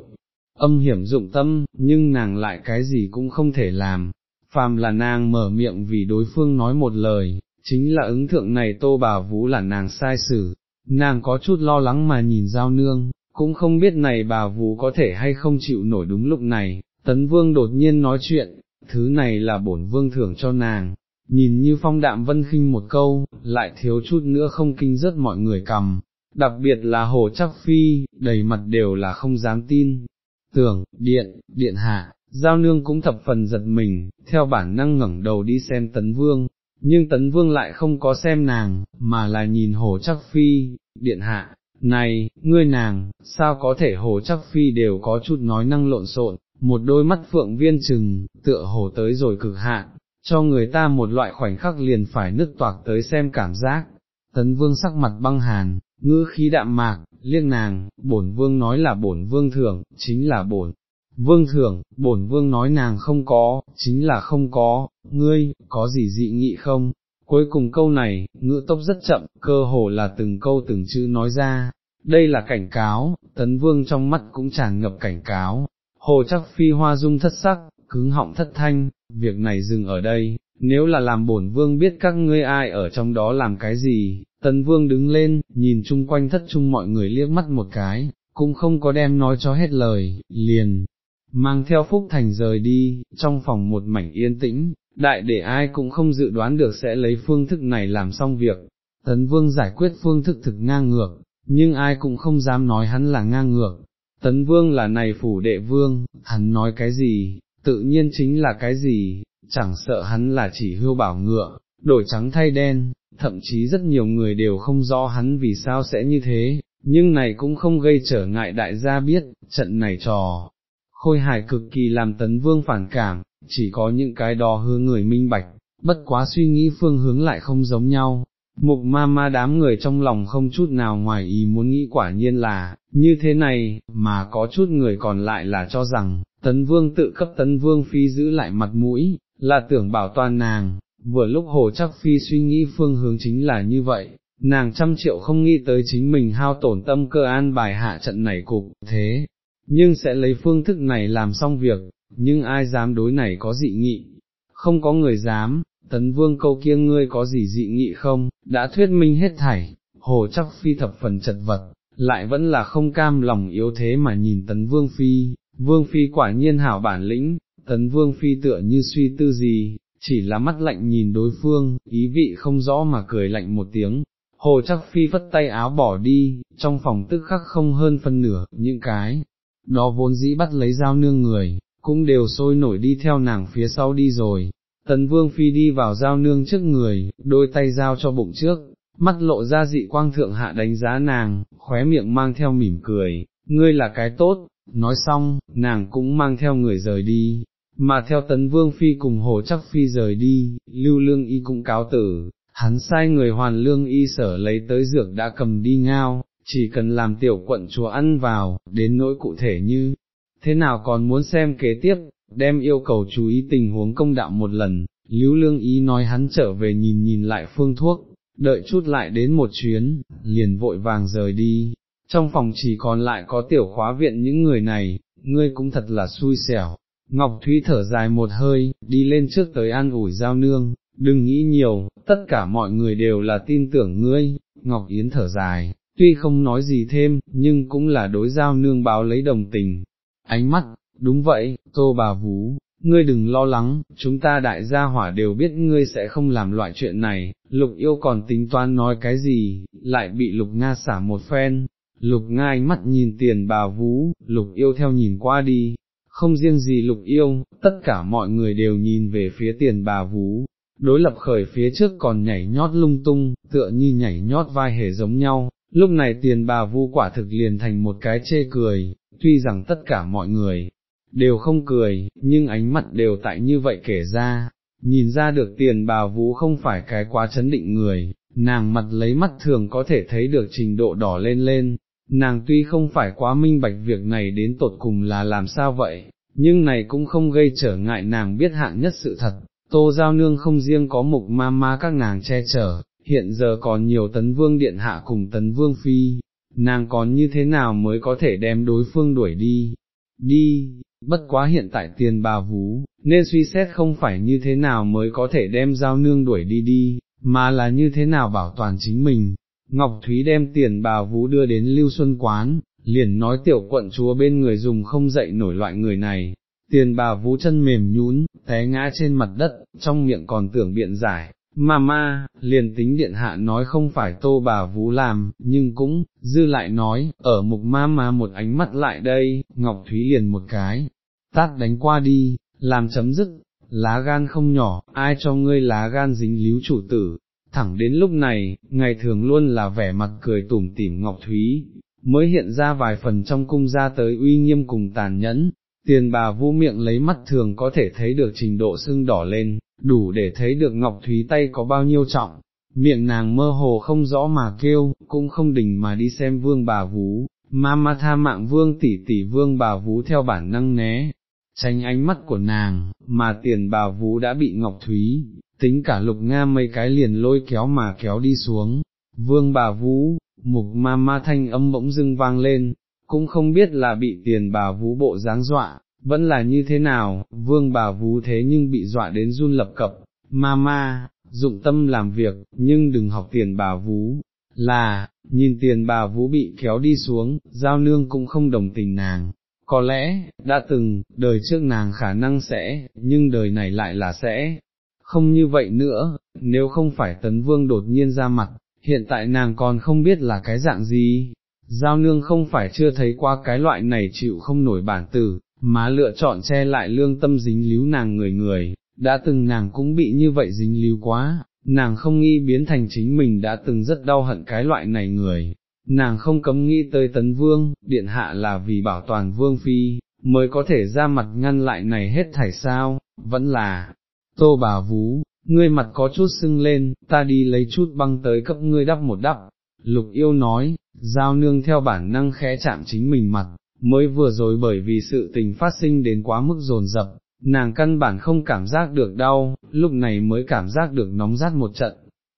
âm hiểm dụng tâm, nhưng nàng lại cái gì cũng không thể làm, phàm là nàng mở miệng vì đối phương nói một lời, chính là ứng thượng này tô bà vũ là nàng sai xử, nàng có chút lo lắng mà nhìn giao nương, cũng không biết này bà vũ có thể hay không chịu nổi đúng lúc này, tấn vương đột nhiên nói chuyện, thứ này là bổn vương thưởng cho nàng. Nhìn như phong đạm vân khinh một câu, lại thiếu chút nữa không kinh rất mọi người cầm, đặc biệt là hồ chắc phi, đầy mặt đều là không dám tin. Tưởng, điện, điện hạ, giao nương cũng thập phần giật mình, theo bản năng ngẩng đầu đi xem tấn vương, nhưng tấn vương lại không có xem nàng, mà là nhìn hồ chắc phi, điện hạ, này, ngươi nàng, sao có thể hồ chắc phi đều có chút nói năng lộn xộn, một đôi mắt phượng viên trừng, tựa hồ tới rồi cực hạn, cho người ta một loại khoảnh khắc liền phải nứt toạc tới xem cảm giác. Tấn vương sắc mặt băng hàn, ngữ khí đạm mạc, liếc nàng, bổn vương nói là bổn vương thưởng, chính là bổn. Vương thưởng, bổn vương nói nàng không có, chính là không có, ngươi, có gì dị nghị không? Cuối cùng câu này, ngữ tốc rất chậm, cơ hồ là từng câu từng chữ nói ra, đây là cảnh cáo, tấn vương trong mắt cũng tràn ngập cảnh cáo, hồ chắc phi hoa dung thất sắc, cứng họng thất thanh, việc này dừng ở đây, nếu là làm bổn vương biết các ngươi ai ở trong đó làm cái gì, tấn vương đứng lên, nhìn chung quanh thất chung mọi người liếc mắt một cái, cũng không có đem nói cho hết lời, liền, mang theo Phúc Thành rời đi, trong phòng một mảnh yên tĩnh, đại để ai cũng không dự đoán được sẽ lấy phương thức này làm xong việc, tấn vương giải quyết phương thức thực ngang ngược, nhưng ai cũng không dám nói hắn là ngang ngược, tấn vương là này phủ đệ vương, hắn nói cái gì, tự nhiên chính là cái gì, chẳng sợ hắn là chỉ hưu bảo ngựa, đổi trắng thay đen, thậm chí rất nhiều người đều không rõ hắn vì sao sẽ như thế, nhưng này cũng không gây trở ngại đại gia biết, trận này trò. Khôi hài cực kỳ làm tấn vương phản cảm, chỉ có những cái đó hứa người minh bạch, bất quá suy nghĩ phương hướng lại không giống nhau. Mục ma ma đám người trong lòng không chút nào ngoài ý muốn nghĩ quả nhiên là, như thế này, mà có chút người còn lại là cho rằng, tấn vương tự cấp tấn vương phi giữ lại mặt mũi, là tưởng bảo toàn nàng, vừa lúc hồ chắc phi suy nghĩ phương hướng chính là như vậy, nàng trăm triệu không nghĩ tới chính mình hao tổn tâm cơ an bài hạ trận này cục, thế, nhưng sẽ lấy phương thức này làm xong việc, nhưng ai dám đối này có dị nghị, không có người dám, tấn vương câu kia ngươi có gì dị nghị không, đã thuyết minh hết thảy, hồ chắc phi thập phần chật vật, lại vẫn là không cam lòng yếu thế mà nhìn tấn vương phi, vương phi quả nhiên hảo bản lĩnh, tấn vương phi tựa như suy tư gì, chỉ là mắt lạnh nhìn đối phương, ý vị không rõ mà cười lạnh một tiếng. Hồ chắc phi phất tay áo bỏ đi, trong phòng tức khắc không hơn phân nửa, những cái, đó vốn dĩ bắt lấy dao nương người, cũng đều sôi nổi đi theo nàng phía sau đi rồi. Tấn vương phi đi vào dao nương trước người, đôi tay giao cho bụng trước, mắt lộ ra dị quang thượng hạ đánh giá nàng, khóe miệng mang theo mỉm cười, ngươi là cái tốt, nói xong, nàng cũng mang theo người rời đi, mà theo tấn vương phi cùng hồ chắc phi rời đi, lưu lương y cũng cáo tử, hắn sai người hoàn lương y sở lấy tới dược đã cầm đi ngao, chỉ cần làm tiểu quận chúa ăn vào, đến nỗi cụ thể như, thế nào còn muốn xem kế tiếp, đem yêu cầu chú ý tình huống công đạo một lần, lưu lương ý nói hắn trở về nhìn nhìn lại phương thuốc, đợi chút lại đến một chuyến, liền vội vàng rời đi, trong phòng chỉ còn lại có tiểu khóa viện những người này, ngươi cũng thật là xui xẻo, Ngọc Thúy thở dài một hơi, đi lên trước tới an ủi giao nương, đừng nghĩ nhiều, tất cả mọi người đều là tin tưởng ngươi, Ngọc Yến thở dài, tuy không nói gì thêm, nhưng cũng là đối giao nương báo lấy đồng tình. Ánh mắt, đúng vậy, tô bà vú, ngươi đừng lo lắng, chúng ta đại gia hỏa đều biết ngươi sẽ không làm loại chuyện này, lục yêu còn tính toán nói cái gì, lại bị lục Nga xả một phen. Lục Nga ánh mắt nhìn tiền bà vú, lục yêu theo nhìn qua đi, không riêng gì lục yêu, tất cả mọi người đều nhìn về phía tiền bà vú, đối lập khởi phía trước còn nhảy nhót lung tung, tựa như nhảy nhót vai hề giống nhau, lúc này tiền bà vu quả thực liền thành một cái chê cười, tuy rằng tất cả mọi người đều không cười, nhưng ánh mặt đều tại như vậy kể ra, nhìn ra được tiền bà vũ không phải cái quá chấn định người, nàng mặt lấy mắt thường có thể thấy được trình độ đỏ lên lên, nàng tuy không phải quá minh bạch việc này đến tột cùng là làm sao vậy, nhưng này cũng không gây trở ngại nàng biết hạng nhất sự thật, tô giao nương không riêng có mục ma ma các nàng che chở, hiện giờ còn nhiều tấn vương điện hạ cùng tấn vương phi, nàng còn như thế nào mới có thể đem đối phương đuổi đi, đi, bất quá hiện tại tiền bà vú, nên suy xét không phải như thế nào mới có thể đem giao nương đuổi đi đi, mà là như thế nào bảo toàn chính mình. Ngọc Thúy đem tiền bà vú đưa đến Lưu Xuân Quán, liền nói tiểu quận chúa bên người dùng không dậy nổi loại người này, tiền bà vú chân mềm nhún, té ngã trên mặt đất, trong miệng còn tưởng biện giải, Mama, ma, liền tính điện hạ nói không phải tô bà vú làm, nhưng cũng, dư lại nói, ở mục ma ma một ánh mắt lại đây, Ngọc Thúy liền một cái, tát đánh qua đi, làm chấm dứt, lá gan không nhỏ, ai cho ngươi lá gan dính líu chủ tử, thẳng đến lúc này, ngày thường luôn là vẻ mặt cười tủm tỉm Ngọc Thúy, mới hiện ra vài phần trong cung ra tới uy nghiêm cùng tàn nhẫn, tiền bà vu miệng lấy mắt thường có thể thấy được trình độ sưng đỏ lên, đủ để thấy được Ngọc Thúy tay có bao nhiêu trọng, miệng nàng mơ hồ không rõ mà kêu, cũng không đình mà đi xem vương bà vú, ma ma tha mạng vương tỷ tỷ vương bà vú theo bản năng né, tránh ánh mắt của nàng, mà tiền bà vú đã bị Ngọc Thúy, tính cả lục nga mấy cái liền lôi kéo mà kéo đi xuống, vương bà vú, mục ma ma thanh âm bỗng dưng vang lên, cũng không biết là bị tiền bà vú bộ dáng dọa, vẫn là như thế nào, vương bà vú thế nhưng bị dọa đến run lập cập, ma ma, dụng tâm làm việc, nhưng đừng học tiền bà vú, là, nhìn tiền bà vũ bị kéo đi xuống, giao nương cũng không đồng tình nàng. Có lẽ, đã từng, đời trước nàng khả năng sẽ, nhưng đời này lại là sẽ, không như vậy nữa, nếu không phải tấn vương đột nhiên ra mặt, hiện tại nàng còn không biết là cái dạng gì. Giao nương không phải chưa thấy qua cái loại này chịu không nổi bản tử, má lựa chọn che lại lương tâm dính líu nàng người người, đã từng nàng cũng bị như vậy dính líu quá, nàng không nghĩ biến thành chính mình đã từng rất đau hận cái loại này người, nàng không cấm nghĩ tới tấn vương, điện hạ là vì bảo toàn vương phi, mới có thể ra mặt ngăn lại này hết thảy sao, vẫn là, tô bà vú, ngươi mặt có chút sưng lên, ta đi lấy chút băng tới cấp ngươi đắp một đắp, lục yêu nói, giao nương theo bản năng khẽ chạm chính mình mặt, mới vừa rồi bởi vì sự tình phát sinh đến quá mức dồn dập, nàng căn bản không cảm giác được đau, lúc này mới cảm giác được nóng rát một trận,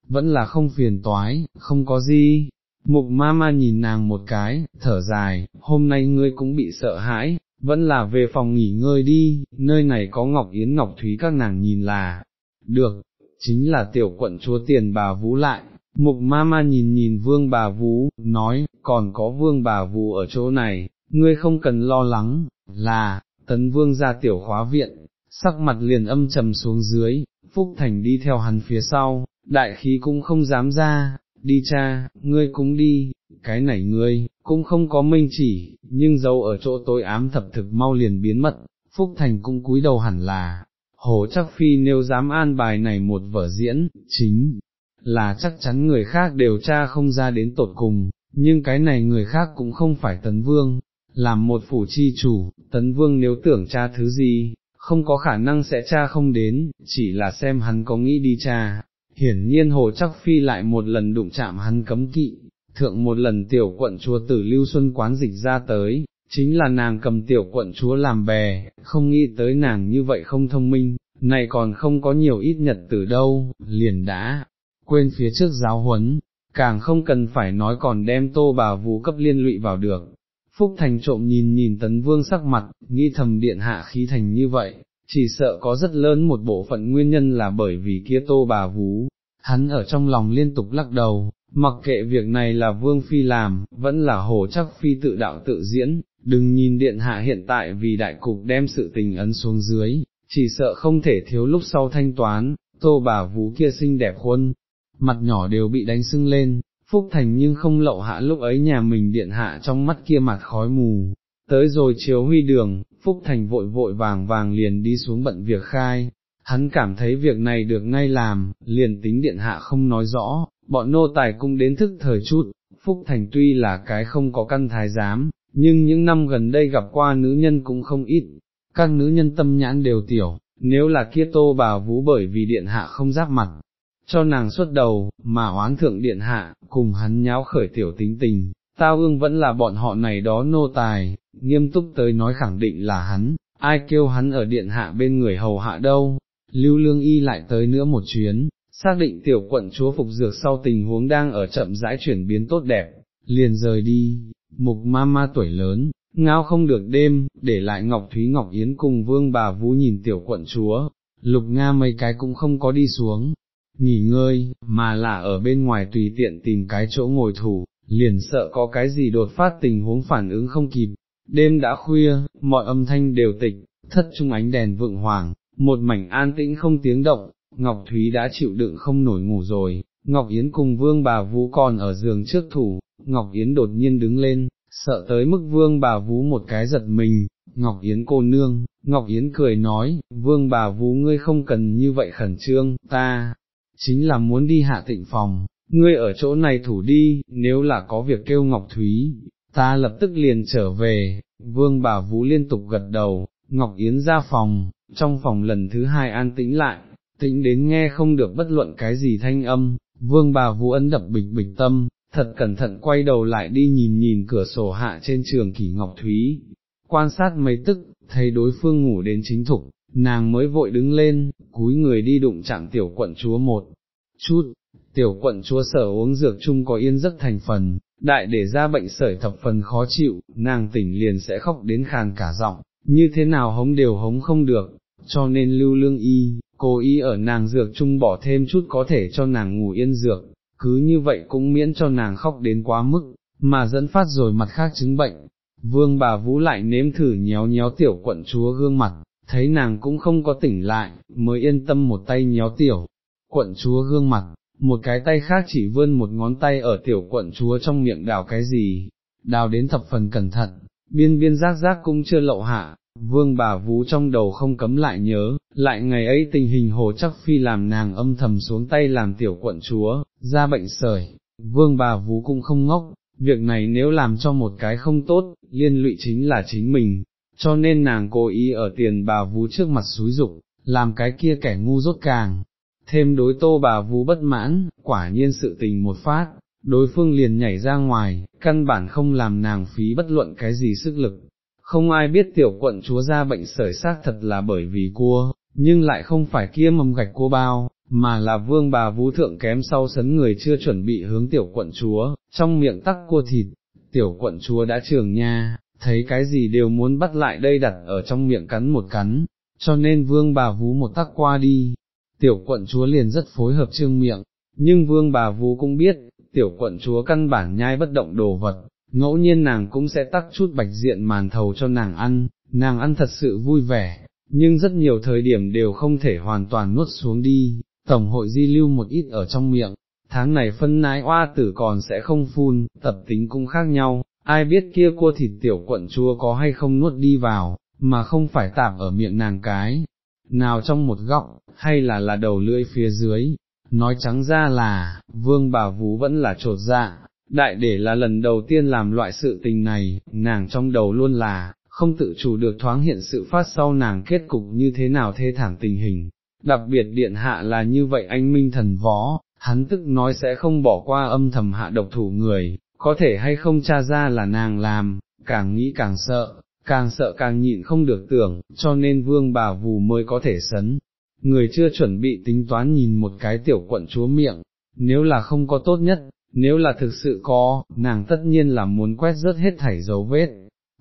vẫn là không phiền toái, không có gì. Mục ma ma nhìn nàng một cái, thở dài, hôm nay ngươi cũng bị sợ hãi, vẫn là về phòng nghỉ ngơi đi, nơi này có Ngọc Yến Ngọc Thúy các nàng nhìn là, được, chính là tiểu quận chúa tiền bà Vũ lại. Mục ma ma nhìn nhìn vương bà Vũ, nói, còn có vương bà Vũ ở chỗ này, ngươi không cần lo lắng, là, tấn vương ra tiểu khóa viện, sắc mặt liền âm trầm xuống dưới, Phúc Thành đi theo hắn phía sau, đại khí cũng không dám ra, đi cha, ngươi cũng đi, cái này ngươi, cũng không có minh chỉ, nhưng dấu ở chỗ tối ám thập thực mau liền biến mất, Phúc Thành cũng cúi đầu hẳn là, hồ chắc phi nếu dám an bài này một vở diễn, chính là chắc chắn người khác đều tra không ra đến tột cùng, nhưng cái này người khác cũng không phải tấn vương, làm một phủ chi chủ, tấn vương nếu tưởng tra thứ gì, không có khả năng sẽ tra không đến, chỉ là xem hắn có nghĩ đi tra. Hiển nhiên hồ chắc phi lại một lần đụng chạm hắn cấm kỵ, thượng một lần tiểu quận chúa tử lưu xuân quán dịch ra tới, chính là nàng cầm tiểu quận chúa làm bè, không nghĩ tới nàng như vậy không thông minh, này còn không có nhiều ít nhật từ đâu, liền đã, quên phía trước giáo huấn, càng không cần phải nói còn đem tô bà vũ cấp liên lụy vào được, Phúc Thành trộm nhìn nhìn tấn vương sắc mặt, nghĩ thầm điện hạ khí thành như vậy, chỉ sợ có rất lớn một bộ phận nguyên nhân là bởi vì kia tô bà vú, hắn ở trong lòng liên tục lắc đầu, mặc kệ việc này là vương phi làm, vẫn là hồ chắc phi tự đạo tự diễn, đừng nhìn điện hạ hiện tại vì đại cục đem sự tình ấn xuống dưới, chỉ sợ không thể thiếu lúc sau thanh toán, tô bà vú kia xinh đẹp khuôn, mặt nhỏ đều bị đánh sưng lên, Phúc Thành nhưng không lậu hạ lúc ấy nhà mình điện hạ trong mắt kia mặt khói mù, tới rồi chiếu huy đường, Phúc Thành vội vội vàng vàng liền đi xuống bận việc khai, hắn cảm thấy việc này được ngay làm, liền tính điện hạ không nói rõ, bọn nô tài cũng đến thức thời chút, Phúc Thành tuy là cái không có căn thái giám, nhưng những năm gần đây gặp qua nữ nhân cũng không ít, các nữ nhân tâm nhãn đều tiểu, nếu là kia tô bà vú bởi vì điện hạ không giáp mặt, cho nàng xuất đầu, mà oán thượng điện hạ, cùng hắn nháo khởi tiểu tính tình, tao ương vẫn là bọn họ này đó nô tài, nghiêm túc tới nói khẳng định là hắn, ai kêu hắn ở điện hạ bên người hầu hạ đâu, lưu lương y lại tới nữa một chuyến, xác định tiểu quận chúa phục dược sau tình huống đang ở chậm rãi chuyển biến tốt đẹp, liền rời đi, mục ma ma tuổi lớn, ngao không được đêm, để lại Ngọc Thúy Ngọc Yến cùng vương bà vũ nhìn tiểu quận chúa, lục nga mấy cái cũng không có đi xuống, nghỉ ngơi, mà là ở bên ngoài tùy tiện tìm cái chỗ ngồi thủ, liền sợ có cái gì đột phát tình huống phản ứng không kịp. Đêm đã khuya, mọi âm thanh đều tịch, thất trung ánh đèn vượng hoàng, một mảnh an tĩnh không tiếng động, Ngọc Thúy đã chịu đựng không nổi ngủ rồi, Ngọc Yến cùng vương bà Vũ còn ở giường trước thủ, Ngọc Yến đột nhiên đứng lên, sợ tới mức vương bà Vũ một cái giật mình, Ngọc Yến cô nương, Ngọc Yến cười nói, vương bà Vũ ngươi không cần như vậy khẩn trương, ta, chính là muốn đi hạ tịnh phòng, ngươi ở chỗ này thủ đi, nếu là có việc kêu Ngọc Thúy, ta lập tức liền trở về, vương bà Vũ liên tục gật đầu, Ngọc Yến ra phòng, trong phòng lần thứ hai an tĩnh lại, tĩnh đến nghe không được bất luận cái gì thanh âm, vương bà Vũ ấn đập bịch bịch tâm, thật cẩn thận quay đầu lại đi nhìn nhìn cửa sổ hạ trên trường kỷ Ngọc Thúy, quan sát mấy tức, thấy đối phương ngủ đến chính thục, nàng mới vội đứng lên, cúi người đi đụng chạm tiểu quận chúa một chút, tiểu quận chúa sở uống dược chung có yên giấc thành phần, đại để ra bệnh sởi thập phần khó chịu, nàng tỉnh liền sẽ khóc đến khàn cả giọng, như thế nào hống đều hống không được, cho nên lưu lương y, cố ý ở nàng dược chung bỏ thêm chút có thể cho nàng ngủ yên dược, cứ như vậy cũng miễn cho nàng khóc đến quá mức, mà dẫn phát rồi mặt khác chứng bệnh. Vương bà Vũ lại nếm thử nhéo nhéo tiểu quận chúa gương mặt, thấy nàng cũng không có tỉnh lại, mới yên tâm một tay nhéo tiểu quận chúa gương mặt, một cái tay khác chỉ vươn một ngón tay ở tiểu quận chúa trong miệng đào cái gì, đào đến thập phần cẩn thận, biên biên giác giác cũng chưa lậu hạ, vương bà vú trong đầu không cấm lại nhớ, lại ngày ấy tình hình hồ chắc phi làm nàng âm thầm xuống tay làm tiểu quận chúa, ra bệnh sởi, vương bà vú cũng không ngốc, việc này nếu làm cho một cái không tốt, liên lụy chính là chính mình, cho nên nàng cố ý ở tiền bà vú trước mặt xúi dục, làm cái kia kẻ ngu rốt càng, thêm đối tô bà vú bất mãn, quả nhiên sự tình một phát, đối phương liền nhảy ra ngoài, căn bản không làm nàng phí bất luận cái gì sức lực. Không ai biết tiểu quận chúa ra bệnh sởi xác thật là bởi vì cua, nhưng lại không phải kia mầm gạch cua bao, mà là vương bà vũ thượng kém sau sấn người chưa chuẩn bị hướng tiểu quận chúa, trong miệng tắc cua thịt, tiểu quận chúa đã trường nha, thấy cái gì đều muốn bắt lại đây đặt ở trong miệng cắn một cắn, cho nên vương bà vú một tắc qua đi, tiểu quận chúa liền rất phối hợp trương miệng, nhưng vương bà vú cũng biết, tiểu quận chúa căn bản nhai bất động đồ vật, ngẫu nhiên nàng cũng sẽ tắc chút bạch diện màn thầu cho nàng ăn, nàng ăn thật sự vui vẻ, nhưng rất nhiều thời điểm đều không thể hoàn toàn nuốt xuống đi, tổng hội di lưu một ít ở trong miệng, tháng này phân nái oa tử còn sẽ không phun, tập tính cũng khác nhau, ai biết kia cua thịt tiểu quận chúa có hay không nuốt đi vào, mà không phải tạp ở miệng nàng cái, nào trong một góc, hay là là đầu lưỡi phía dưới, nói trắng ra là, vương bà vú vẫn là trột dạ, đại để là lần đầu tiên làm loại sự tình này, nàng trong đầu luôn là, không tự chủ được thoáng hiện sự phát sau nàng kết cục như thế nào thê thảm tình hình. Đặc biệt điện hạ là như vậy anh minh thần võ, hắn tức nói sẽ không bỏ qua âm thầm hạ độc thủ người, có thể hay không tra ra là nàng làm, càng nghĩ càng sợ, càng sợ càng nhịn không được tưởng, cho nên vương bà vù mới có thể sấn. Người chưa chuẩn bị tính toán nhìn một cái tiểu quận chúa miệng, nếu là không có tốt nhất, nếu là thực sự có, nàng tất nhiên là muốn quét rớt hết thảy dấu vết.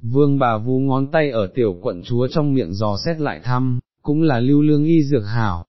Vương bà vu ngón tay ở tiểu quận chúa trong miệng dò xét lại thăm, cũng là lưu lương y dược hảo,